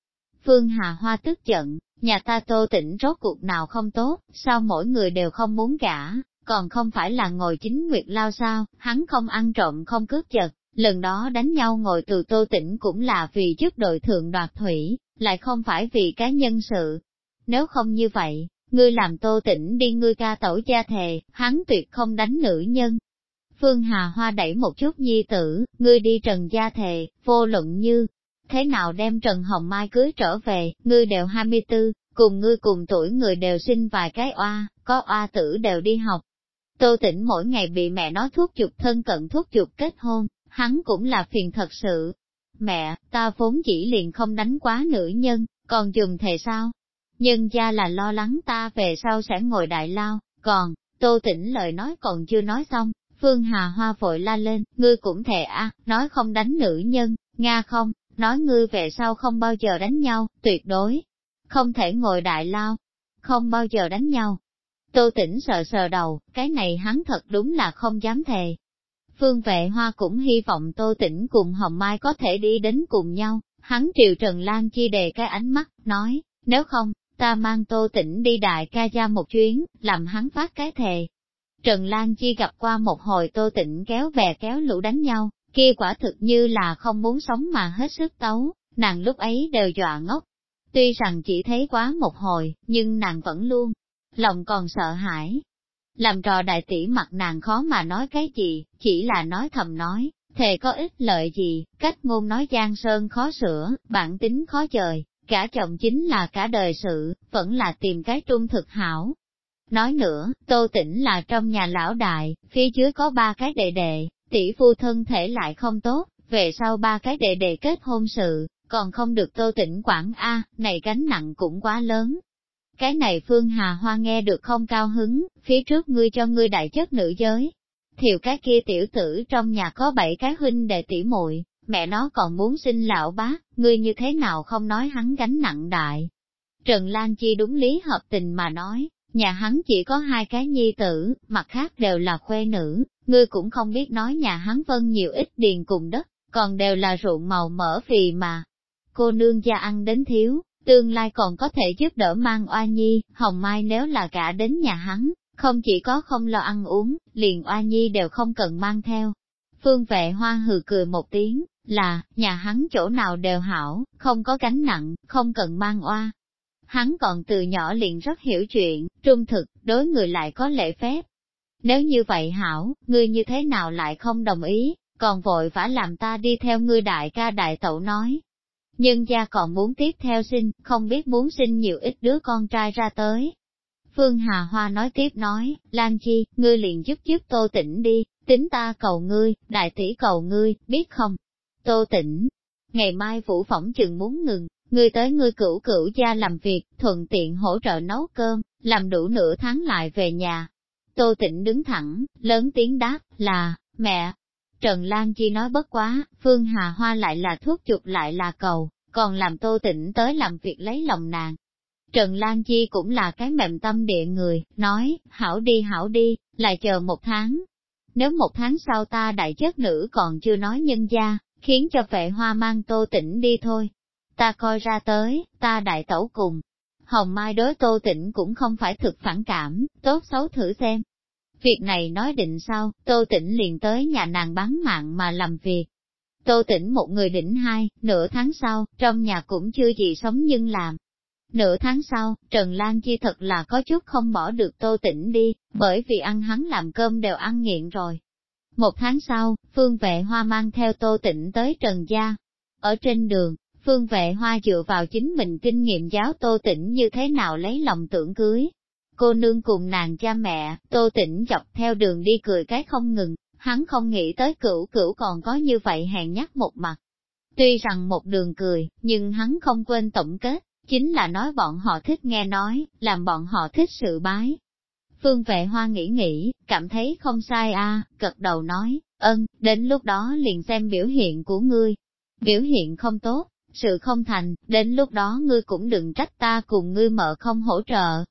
Phương Hà Hoa tức giận, nhà ta Tô Tĩnh rốt cuộc nào không tốt, sao mỗi người đều không muốn cả, còn không phải là ngồi chính nguyệt lao sao, hắn không ăn trộm không cướp giật, lần đó đánh nhau ngồi từ Tô Tĩnh cũng là vì chức đội thượng đoạt thủy, lại không phải vì cá nhân sự. Nếu không như vậy, ngươi làm Tô Tĩnh đi ngươi ca tẩu gia thề, hắn tuyệt không đánh nữ nhân, Phương Hà Hoa đẩy một chút nhi tử, ngươi đi trần gia thề, vô luận như, thế nào đem Trần Hồng Mai cưới trở về, ngươi đều 24, cùng ngươi cùng tuổi người đều sinh vài cái oa, có oa tử đều đi học. Tô tỉnh mỗi ngày bị mẹ nói thuốc chụp thân cận thuốc chụp kết hôn, hắn cũng là phiền thật sự. Mẹ, ta vốn chỉ liền không đánh quá nữ nhân, còn dùng thề sao? Nhân gia là lo lắng ta về sau sẽ ngồi đại lao, còn, tô tỉnh lời nói còn chưa nói xong, Phương Hà Hoa vội la lên, ngươi cũng thề a, nói không đánh nữ nhân, Nga không, nói ngươi về sau không bao giờ đánh nhau, tuyệt đối, không thể ngồi đại lao, không bao giờ đánh nhau. Tô tỉnh sờ sờ đầu, cái này hắn thật đúng là không dám thề. Phương vệ hoa cũng hy vọng Tô Tĩnh cùng Hồng Mai có thể đi đến cùng nhau, hắn triệu Trần Lan Chi đề cái ánh mắt, nói, nếu không, ta mang Tô Tĩnh đi đại ca gia một chuyến, làm hắn phát cái thề, Trần Lan Chi gặp qua một hồi tô Tĩnh kéo bè kéo lũ đánh nhau, kia quả thực như là không muốn sống mà hết sức tấu, nàng lúc ấy đều dọa ngốc. Tuy rằng chỉ thấy quá một hồi, nhưng nàng vẫn luôn, lòng còn sợ hãi. Làm trò đại tỷ mặt nàng khó mà nói cái gì, chỉ là nói thầm nói, thề có ích lợi gì, cách ngôn nói giang sơn khó sửa, bản tính khó trời, cả chồng chính là cả đời sự, vẫn là tìm cái trung thực hảo, Nói nữa, Tô Tĩnh là trong nhà lão đại, phía dưới có ba cái đệ đệ, tỷ phu thân thể lại không tốt, về sau ba cái đệ đệ kết hôn sự, còn không được Tô Tĩnh quản A, này gánh nặng cũng quá lớn. Cái này Phương Hà Hoa nghe được không cao hứng, phía trước ngươi cho ngươi đại chất nữ giới. Thiệu cái kia tiểu tử trong nhà có bảy cái huynh đệ tỷ muội, mẹ nó còn muốn sinh lão bá ngươi như thế nào không nói hắn gánh nặng đại. Trần Lan Chi đúng lý hợp tình mà nói, nhà hắn chỉ có hai cái nhi tử, mặt khác đều là khuê nữ, ngươi cũng không biết nói nhà hắn vân nhiều ít điền cùng đất, còn đều là ruộng màu mỡ phì mà. Cô nương gia ăn đến thiếu, tương lai còn có thể giúp đỡ mang oa nhi, hồng mai nếu là cả đến nhà hắn, không chỉ có không lo ăn uống, liền oa nhi đều không cần mang theo. Phương vệ hoa hừ cười một tiếng, là, nhà hắn chỗ nào đều hảo, không có gánh nặng, không cần mang oa. Hắn còn từ nhỏ liền rất hiểu chuyện, trung thực, đối người lại có lễ phép. Nếu như vậy hảo, ngươi như thế nào lại không đồng ý, còn vội vã làm ta đi theo ngươi đại ca đại tẩu nói. Nhưng gia còn muốn tiếp theo sinh, không biết muốn sinh nhiều ít đứa con trai ra tới. Phương Hà Hoa nói tiếp nói, Lan Chi, ngươi liền giúp giúp tô Tĩnh đi, tính ta cầu ngươi, đại tỷ cầu ngươi, biết không? Tô Tĩnh, ngày mai phủ phỏng chừng muốn ngừng, ngươi tới ngươi cửu cửu gia làm việc, thuận tiện hỗ trợ nấu cơm, làm đủ nửa tháng lại về nhà. Tô Tĩnh đứng thẳng, lớn tiếng đáp, là, mẹ. Trần Lan Chi nói bất quá, Phương Hà Hoa lại là thuốc chụp lại là cầu, còn làm tô tỉnh tới làm việc lấy lòng nàng. Trần Lan Chi cũng là cái mềm tâm địa người, nói, hảo đi hảo đi, lại chờ một tháng. Nếu một tháng sau ta đại chất nữ còn chưa nói nhân gia, khiến cho vệ hoa mang tô tỉnh đi thôi. Ta coi ra tới, ta đại tẩu cùng. Hồng Mai đối tô tỉnh cũng không phải thực phản cảm, tốt xấu thử xem. Việc này nói định sau, tô tĩnh liền tới nhà nàng bán mạng mà làm việc. Tô tĩnh một người đỉnh hai, nửa tháng sau, trong nhà cũng chưa gì sống nhưng làm. Nửa tháng sau, Trần Lan Chi thật là có chút không bỏ được tô tĩnh đi, bởi vì ăn hắn làm cơm đều ăn nghiện rồi. Một tháng sau, Phương Vệ Hoa mang theo Tô tĩnh tới Trần Gia. Ở trên đường, Phương Vệ Hoa dựa vào chính mình kinh nghiệm giáo Tô tĩnh như thế nào lấy lòng tưởng cưới. Cô nương cùng nàng cha mẹ, Tô tĩnh dọc theo đường đi cười cái không ngừng, hắn không nghĩ tới cửu cửu còn có như vậy hèn nhắc một mặt. Tuy rằng một đường cười, nhưng hắn không quên tổng kết, chính là nói bọn họ thích nghe nói, làm bọn họ thích sự bái. Phương vệ hoa nghĩ nghĩ, cảm thấy không sai a, à, gật đầu nói, ơn đến lúc đó liền xem biểu hiện của ngươi. Biểu hiện không tốt, sự không thành, đến lúc đó ngươi cũng đừng trách ta cùng ngươi mợ không hỗ trợ.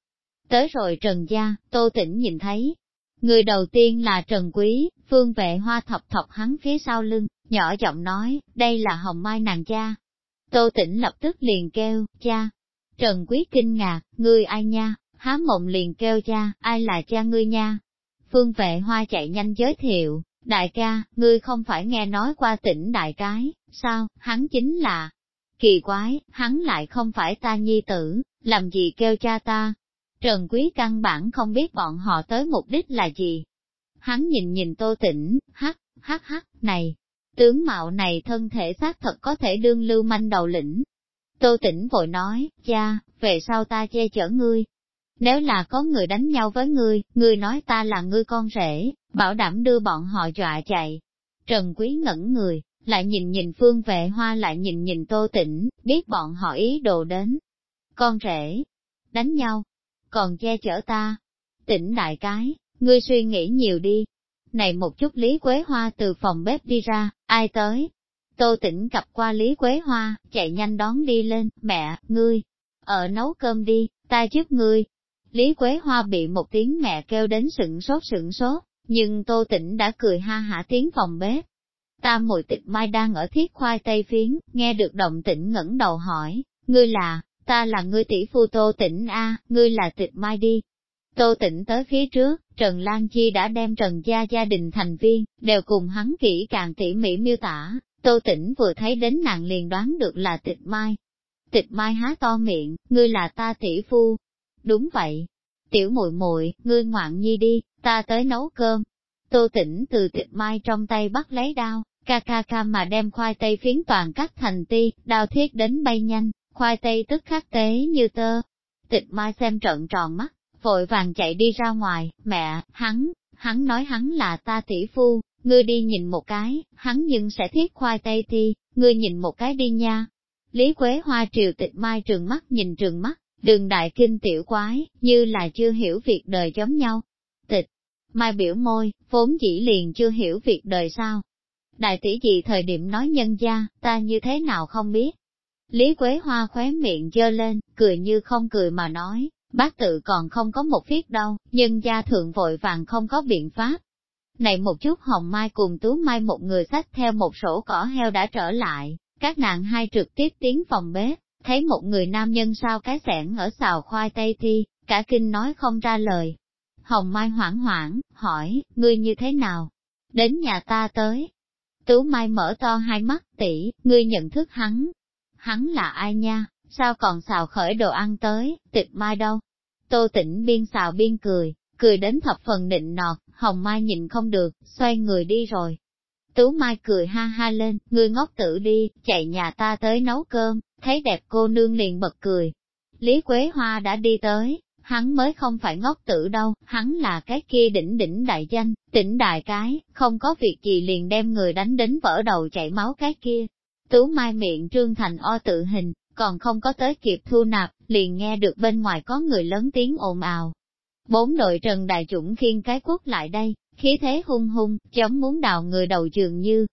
Tới rồi Trần Gia, Tô Tĩnh nhìn thấy. Người đầu tiên là Trần Quý, phương vệ hoa thọc thọc hắn phía sau lưng, nhỏ giọng nói, đây là hồng mai nàng cha. Tô Tĩnh lập tức liền kêu, cha. Trần Quý kinh ngạc, ngươi ai nha, há mộng liền kêu cha, ai là cha ngươi nha. Phương vệ hoa chạy nhanh giới thiệu, đại ca, ngươi không phải nghe nói qua tỉnh đại cái, sao, hắn chính là. Kỳ quái, hắn lại không phải ta nhi tử, làm gì kêu cha ta. Trần Quý căn bản không biết bọn họ tới mục đích là gì. Hắn nhìn nhìn tô tĩnh, hắc, hắc hắc, này, tướng mạo này thân thể xác thật có thể đương lưu manh đầu lĩnh. Tô tĩnh vội nói, cha, về sau ta che chở ngươi, nếu là có người đánh nhau với ngươi, ngươi nói ta là ngươi con rể, bảo đảm đưa bọn họ dọa chạy. Trần Quý ngẩn người, lại nhìn nhìn phương vệ hoa lại nhìn nhìn tô tĩnh, biết bọn họ ý đồ đến. Con rể, đánh nhau, còn che chở ta. Tĩnh đại cái, ngươi suy nghĩ nhiều đi. Này một chút Lý Quế Hoa từ phòng bếp đi ra, ai tới? Tô tĩnh cặp qua Lý Quế Hoa, chạy nhanh đón đi lên, mẹ, ngươi, ở nấu cơm đi, ta giúp ngươi, Lý Quế Hoa bị một tiếng mẹ kêu đến sửng sốt sửng sốt, nhưng Tô Tĩnh đã cười ha hả tiếng phòng bếp. Tam mùi tịch mai đang ở thiết khoai tây phiến, nghe được động tĩnh ngẩng đầu hỏi, ngươi là, ta là ngươi tỷ phu Tô Tĩnh A, ngươi là tịch mai đi. Tô Tĩnh tới phía trước, Trần Lan Chi đã đem Trần gia gia đình thành viên, đều cùng hắn kỹ càng tỉ mỉ miêu tả, Tô Tĩnh vừa thấy đến nàng liền đoán được là tịch mai. Tịch mai há to miệng, ngươi là ta tỷ phu, Đúng vậy. Tiểu muội muội, ngươi ngoạn nhi đi, ta tới nấu cơm. Tô tỉnh từ tịch mai trong tay bắt lấy đao, ca ca ca mà đem khoai tây phiến toàn cắt thành ti, đao thiết đến bay nhanh, khoai tây tức khắc tế như tơ. Tịch mai xem trận tròn mắt, vội vàng chạy đi ra ngoài, mẹ, hắn, hắn nói hắn là ta tỷ phu, ngươi đi nhìn một cái, hắn nhưng sẽ thiết khoai tây thi, ngươi nhìn một cái đi nha. Lý Quế Hoa triều tịch mai trường mắt nhìn trường mắt, đường đại kinh tiểu quái, như là chưa hiểu việc đời giống nhau. Tịch, mai biểu môi, vốn chỉ liền chưa hiểu việc đời sao. Đại tỷ gì thời điểm nói nhân gia, ta như thế nào không biết. Lý Quế Hoa khóe miệng dơ lên, cười như không cười mà nói, bác tự còn không có một viết đâu, nhưng gia thượng vội vàng không có biện pháp. Này một chút hồng mai cùng tú mai một người sách theo một sổ cỏ heo đã trở lại, các nạn hai trực tiếp tiến phòng bếp, thấy một người nam nhân sao cái sẻn ở xào khoai tây thi, cả kinh nói không ra lời. Hồng Mai hoảng hoảng, hỏi, ngươi như thế nào? Đến nhà ta tới. Tú Mai mở to hai mắt, tỷ, ngươi nhận thức hắn. Hắn là ai nha, sao còn xào khởi đồ ăn tới, tịch mai đâu? Tô tỉnh biên xào biên cười, cười đến thập phần định nọt, Hồng Mai nhìn không được, xoay người đi rồi. Tú Mai cười ha ha lên, ngươi ngốc tử đi, chạy nhà ta tới nấu cơm, thấy đẹp cô nương liền bật cười. Lý Quế Hoa đã đi tới, hắn mới không phải ngốc tử đâu, hắn là cái kia đỉnh đỉnh đại danh, tỉnh đại cái, không có việc gì liền đem người đánh đến vỡ đầu chảy máu cái kia. Tú Mai miệng trương thành o tự hình, còn không có tới kịp thu nạp, liền nghe được bên ngoài có người lớn tiếng ồn ào. Bốn đội trần đại chủng khiên cái quốc lại đây, khí thế hung hung, giống muốn đào người đầu dường như.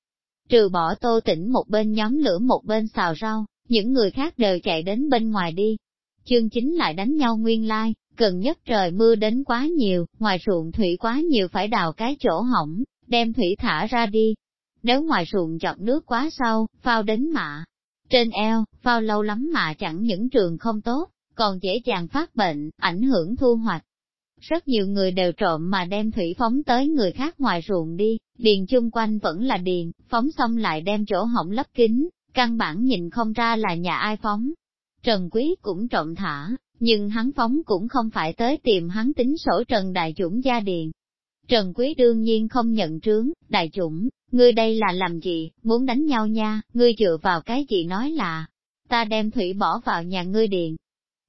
Trừ bỏ tô tỉnh một bên nhóm lửa một bên xào rau, những người khác đều chạy đến bên ngoài đi. Chương chính lại đánh nhau nguyên lai, gần nhất trời mưa đến quá nhiều, ngoài ruộng thủy quá nhiều phải đào cái chỗ hỏng, đem thủy thả ra đi. Nếu ngoài ruộng giọt nước quá sâu, phao đến mạ. Trên eo, phao lâu lắm mà chẳng những trường không tốt, còn dễ dàng phát bệnh, ảnh hưởng thu hoạch. Rất nhiều người đều trộm mà đem thủy phóng tới người khác ngoài ruộng đi, điền chung quanh vẫn là điền, phóng xong lại đem chỗ hỏng lấp kín, căn bản nhìn không ra là nhà ai phóng. Trần Quý cũng trộm thả, nhưng hắn phóng cũng không phải tới tìm hắn tính sổ Trần Đại Chủng gia điền. Trần Quý đương nhiên không nhận trướng, Đại Chủng, ngươi đây là làm gì, muốn đánh nhau nha, ngươi dựa vào cái gì nói là, ta đem thủy bỏ vào nhà ngươi điền.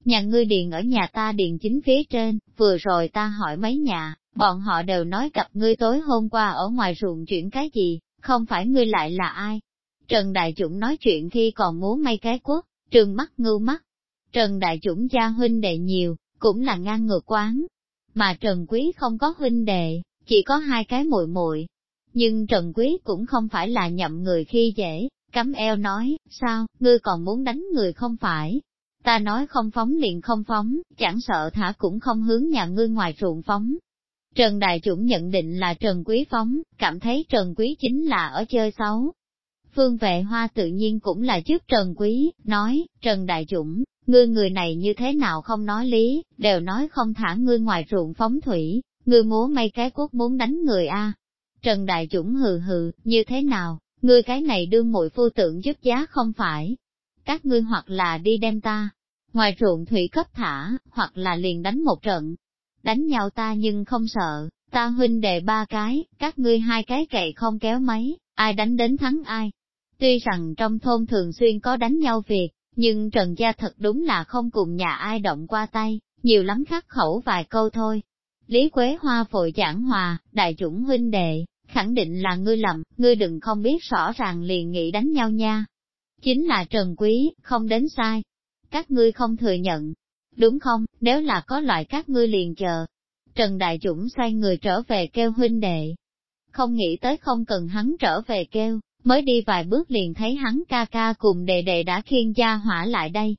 Nhà ngươi điền ở nhà ta điền chính phía trên, vừa rồi ta hỏi mấy nhà, bọn họ đều nói gặp ngươi tối hôm qua ở ngoài ruộng chuyển cái gì, không phải ngươi lại là ai, Trần Đại Dũng nói chuyện khi còn muốn may cái quốc, trường mắt ngưu mắt. Trần Đại Dũng gia huynh đệ nhiều, cũng là ngang ngược quán. Mà Trần Quý không có huynh đệ, chỉ có hai cái muội muội. Nhưng Trần Quý cũng không phải là nhậm người khi dễ, cắm eo nói, sao, ngươi còn muốn đánh người không phải? Ta nói không phóng liền không phóng, chẳng sợ thả cũng không hướng nhà ngươi ngoài ruộng phóng. Trần Đại Chủng nhận định là Trần Quý phóng, cảm thấy Trần Quý chính là ở chơi xấu, Phương vệ hoa tự nhiên cũng là trước Trần Quý, nói, Trần Đại Chủng, ngươi người này như thế nào không nói lý, đều nói không thả ngươi ngoài ruộng phóng thủy, ngươi múa mấy cái quốc muốn đánh người a. Trần Đại Chủng hừ hừ, như thế nào, ngươi cái này đương muội phu tượng giúp giá không phải. Các ngươi hoặc là đi đem ta, ngoài ruộng thủy cấp thả, hoặc là liền đánh một trận. Đánh nhau ta nhưng không sợ, ta huynh đệ ba cái, các ngươi hai cái cậy không kéo mấy, ai đánh đến thắng ai. Tuy rằng trong thôn thường xuyên có đánh nhau việc, nhưng Trần Gia thật đúng là không cùng nhà ai động qua tay, nhiều lắm khắc khẩu vài câu thôi. Lý Quế Hoa vội giảng hòa, đại chủng huynh đệ, khẳng định là ngươi lầm, ngươi đừng không biết rõ ràng liền nghĩ đánh nhau nha. Chính là Trần Quý, không đến sai. Các ngươi không thừa nhận. Đúng không, nếu là có loại các ngươi liền chờ. Trần Đại Chủng xoay người trở về kêu huynh đệ. Không nghĩ tới không cần hắn trở về kêu, mới đi vài bước liền thấy hắn ca ca cùng đệ đệ đã khiên gia hỏa lại đây.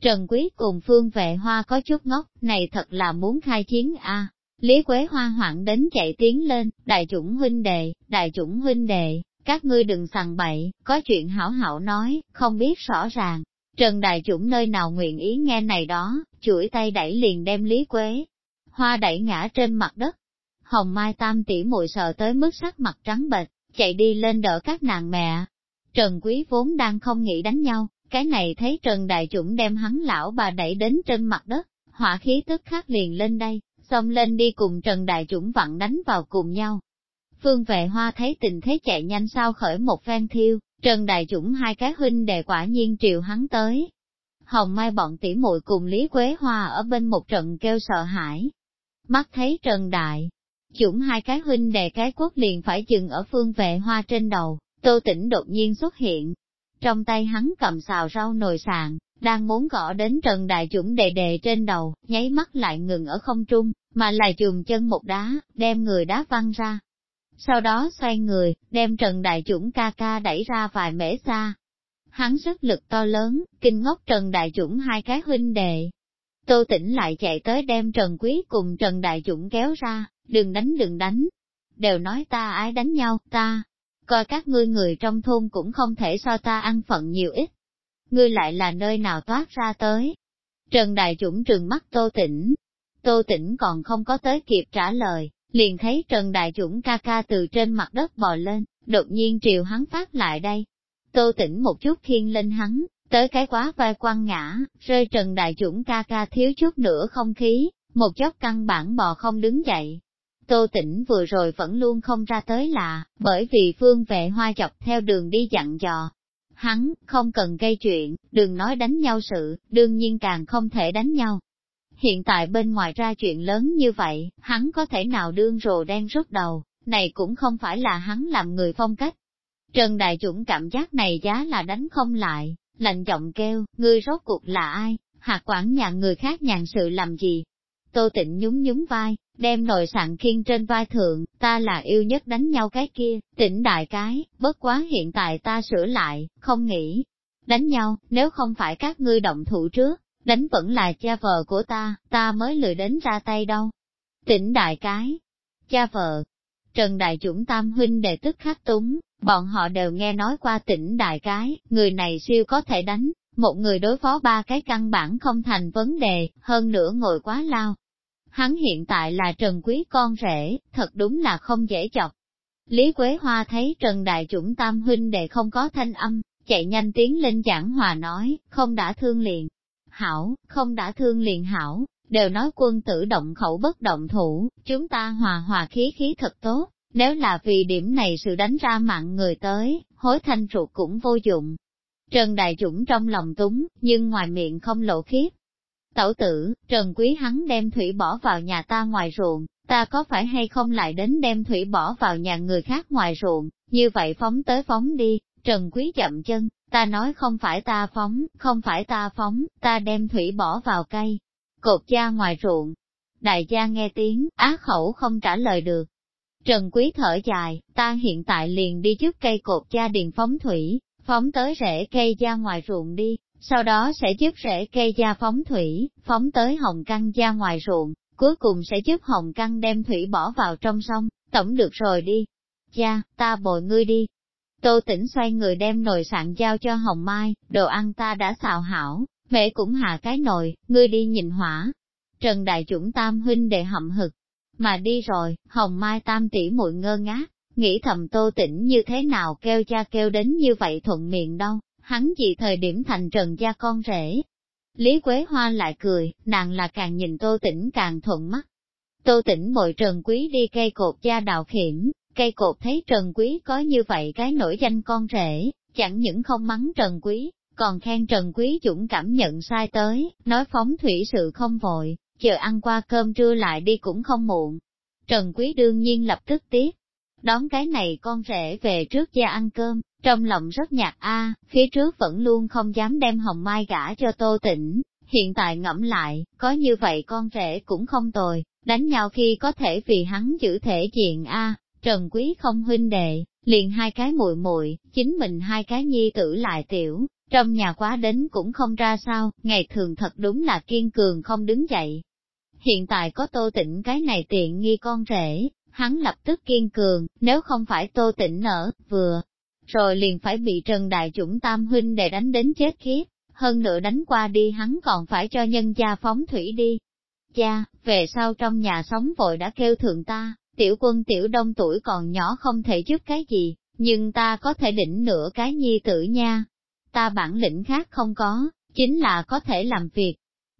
Trần Quý cùng Phương Vệ Hoa có chút ngốc, này thật là muốn khai chiến a. Lý Quế Hoa hoảng đến chạy tiến lên, đại chủng huynh đệ, đại chủng huynh đệ, các ngươi đừng sằng bậy, có chuyện hảo hảo nói, không biết rõ ràng. Trần Đại Chủng nơi nào nguyện ý nghe này đó, chuỗi tay đẩy liền đem Lý Quế. Hoa đẩy ngã trên mặt đất. Hồng Mai Tam tỷ muội sợ tới mức sắc mặt trắng bệch, chạy đi lên đỡ các nàng mẹ. Trần Quý vốn đang không nghĩ đánh nhau, cái này thấy Trần Đại Chủng đem hắn lão bà đẩy đến trên mặt đất, hỏa khí tức khắc liền lên đây, xông lên đi cùng Trần Đại Chủng vặn đánh vào cùng nhau. Phương vệ hoa thấy tình thế chạy nhanh sao khởi một phen thiêu, Trần Đại Chủng hai cái huynh đệ quả nhiên triều hắn tới. Hồng Mai bọn tỷ muội cùng Lý Quế Hoa ở bên một trận kêu sợ hãi. Mắt thấy Trần Đại, Chủng hai cái huynh đệ cái quốc liền phải dừng ở phương vệ hoa trên đầu, tô tỉnh đột nhiên xuất hiện. Trong tay hắn cầm xào rau nồi sàn, đang muốn gõ đến Trần Đại Dũng đề đề trên đầu, nháy mắt lại ngừng ở không trung, mà lại chùm chân một đá, đem người đá văng ra. Sau đó xoay người, đem Trần Đại Dũng ca ca đẩy ra vài mễ xa. Hắn sức lực to lớn, kinh ngốc Trần Đại Dũng hai cái huynh đệ. Tô tỉnh lại chạy tới đem Trần Quý cùng Trần Đại Dũng kéo ra, đừng đánh đừng đánh. Đều nói ta ái đánh nhau, ta, coi các ngươi người trong thôn cũng không thể so ta ăn phận nhiều ít. Ngươi lại là nơi nào toát ra tới. Trần Đại Dũng trừng mắt Tô Tĩnh. Tô Tĩnh còn không có tới kịp trả lời, liền thấy Trần Đại Dũng ca ca từ trên mặt đất bò lên, đột nhiên triều hắn phát lại đây. Tô Tĩnh một chút khiên lên hắn, tới cái quá vai quăng ngã, rơi Trần Đại Dũng ca ca thiếu chút nữa không khí, một chốc căn bản bò không đứng dậy. Tô Tĩnh vừa rồi vẫn luôn không ra tới lạ, bởi vì phương vệ hoa chọc theo đường đi dặn dò. Hắn, không cần gây chuyện, đừng nói đánh nhau sự, đương nhiên càng không thể đánh nhau. Hiện tại bên ngoài ra chuyện lớn như vậy, hắn có thể nào đương rồ đen rút đầu, này cũng không phải là hắn làm người phong cách. Trần Đại Dũng cảm giác này giá là đánh không lại, lạnh giọng kêu, ngươi rốt cuộc là ai, hạt quản nhà người khác nhàn sự làm gì. Tô tịnh nhún nhún vai, đem nồi sạn khiên trên vai thượng, ta là yêu nhất đánh nhau cái kia, tỉnh đại cái, bất quá hiện tại ta sửa lại, không nghĩ. Đánh nhau, nếu không phải các ngươi động thủ trước, đánh vẫn là cha vợ của ta, ta mới lười đến ra tay đâu. Tỉnh đại cái, cha vợ, Trần Đại Dũng Tam Huynh đệ tức khắc túng, bọn họ đều nghe nói qua tỉnh đại cái, người này siêu có thể đánh, một người đối phó ba cái căn bản không thành vấn đề, hơn nữa ngồi quá lao, Hắn hiện tại là Trần Quý con rể, thật đúng là không dễ chọc. Lý Quế Hoa thấy Trần Đại Chủng Tam Huynh đệ không có thanh âm, chạy nhanh tiến lên giảng hòa nói, không đã thương liền. Hảo, không đã thương liền hảo, đều nói quân tử động khẩu bất động thủ, chúng ta hòa hòa khí khí thật tốt, nếu là vì điểm này sự đánh ra mạng người tới, hối thanh ruột cũng vô dụng. Trần Đại Chủng trong lòng túng, nhưng ngoài miệng không lộ khiếp, Tẩu tử, Trần Quý hắn đem thủy bỏ vào nhà ta ngoài ruộng, ta có phải hay không lại đến đem thủy bỏ vào nhà người khác ngoài ruộng, như vậy phóng tới phóng đi, Trần Quý chậm chân, ta nói không phải ta phóng, không phải ta phóng, ta đem thủy bỏ vào cây, cột cha ngoài ruộng. Đại gia nghe tiếng, á khẩu không trả lời được. Trần Quý thở dài, ta hiện tại liền đi trước cây cột cha điền phóng thủy, phóng tới rễ cây ra ngoài ruộng đi, sau đó sẽ giúp rễ cây da phóng thủy, phóng tới hồng căng da ngoài ruộng, cuối cùng sẽ giúp hồng căng đem thủy bỏ vào trong sông, tổng được rồi đi. Cha, ta bồi ngươi đi. Tô tỉnh xoay người đem nồi sạn giao cho Hồng Mai, đồ ăn ta đã xào hảo, mẹ cũng hạ cái nồi, ngươi đi nhìn hỏa. Trần Đại Chủng Tam huynh đệ hậm hực, mà đi rồi, Hồng Mai Tam tỷ muội ngơ ngác, nghĩ thầm Tô Tĩnh như thế nào kêu cha kêu đến như vậy thuận miệng đâu hắn gì thời điểm thành trần gia con rể. Lý Quế Hoa lại cười, nàng là càng nhìn tô tĩnh càng thuận mắt. Tô tĩnh bội trần quý đi cây cột gia đào khiểm, cây cột thấy trần quý có như vậy cái nổi danh con rể, chẳng những không mắng trần quý, còn khen trần quý dũng cảm nhận sai tới, nói phóng thủy sự không vội, chờ ăn qua cơm trưa lại đi cũng không muộn. Trần quý đương nhiên lập tức tiếp, đón cái này con rể về trước gia ăn cơm, trong lòng rất nhạt a, phía trước vẫn luôn không dám đem hồng mai gả cho tô tĩnh, hiện tại ngẫm lại, có như vậy con rể cũng không tồi, đánh nhau khi có thể vì hắn giữ thể diện a, Trần Quý không huynh đệ, liền hai cái muội muội, chính mình hai cái nhi tử lại tiểu, trong nhà quá đến cũng không ra sao, ngày thường thật đúng là kiên cường không đứng dậy. Hiện tại có tô tĩnh cái này tiện nghi con rể, hắn lập tức kiên cường, nếu không phải tô tĩnh nở, vừa, rồi liền phải bị Trần Đại Chủng Tam Huynh để đánh đến chết khiếp, hơn nữa đánh qua đi hắn còn phải cho nhân gia phóng thủy đi. Cha, về sau trong nhà sống vội đã kêu thượng ta, tiểu quân tiểu đông tuổi còn nhỏ không thể giúp cái gì, nhưng ta có thể đỉnh nửa cái nhi tử nha. Ta bản lĩnh khác không có, chính là có thể làm việc.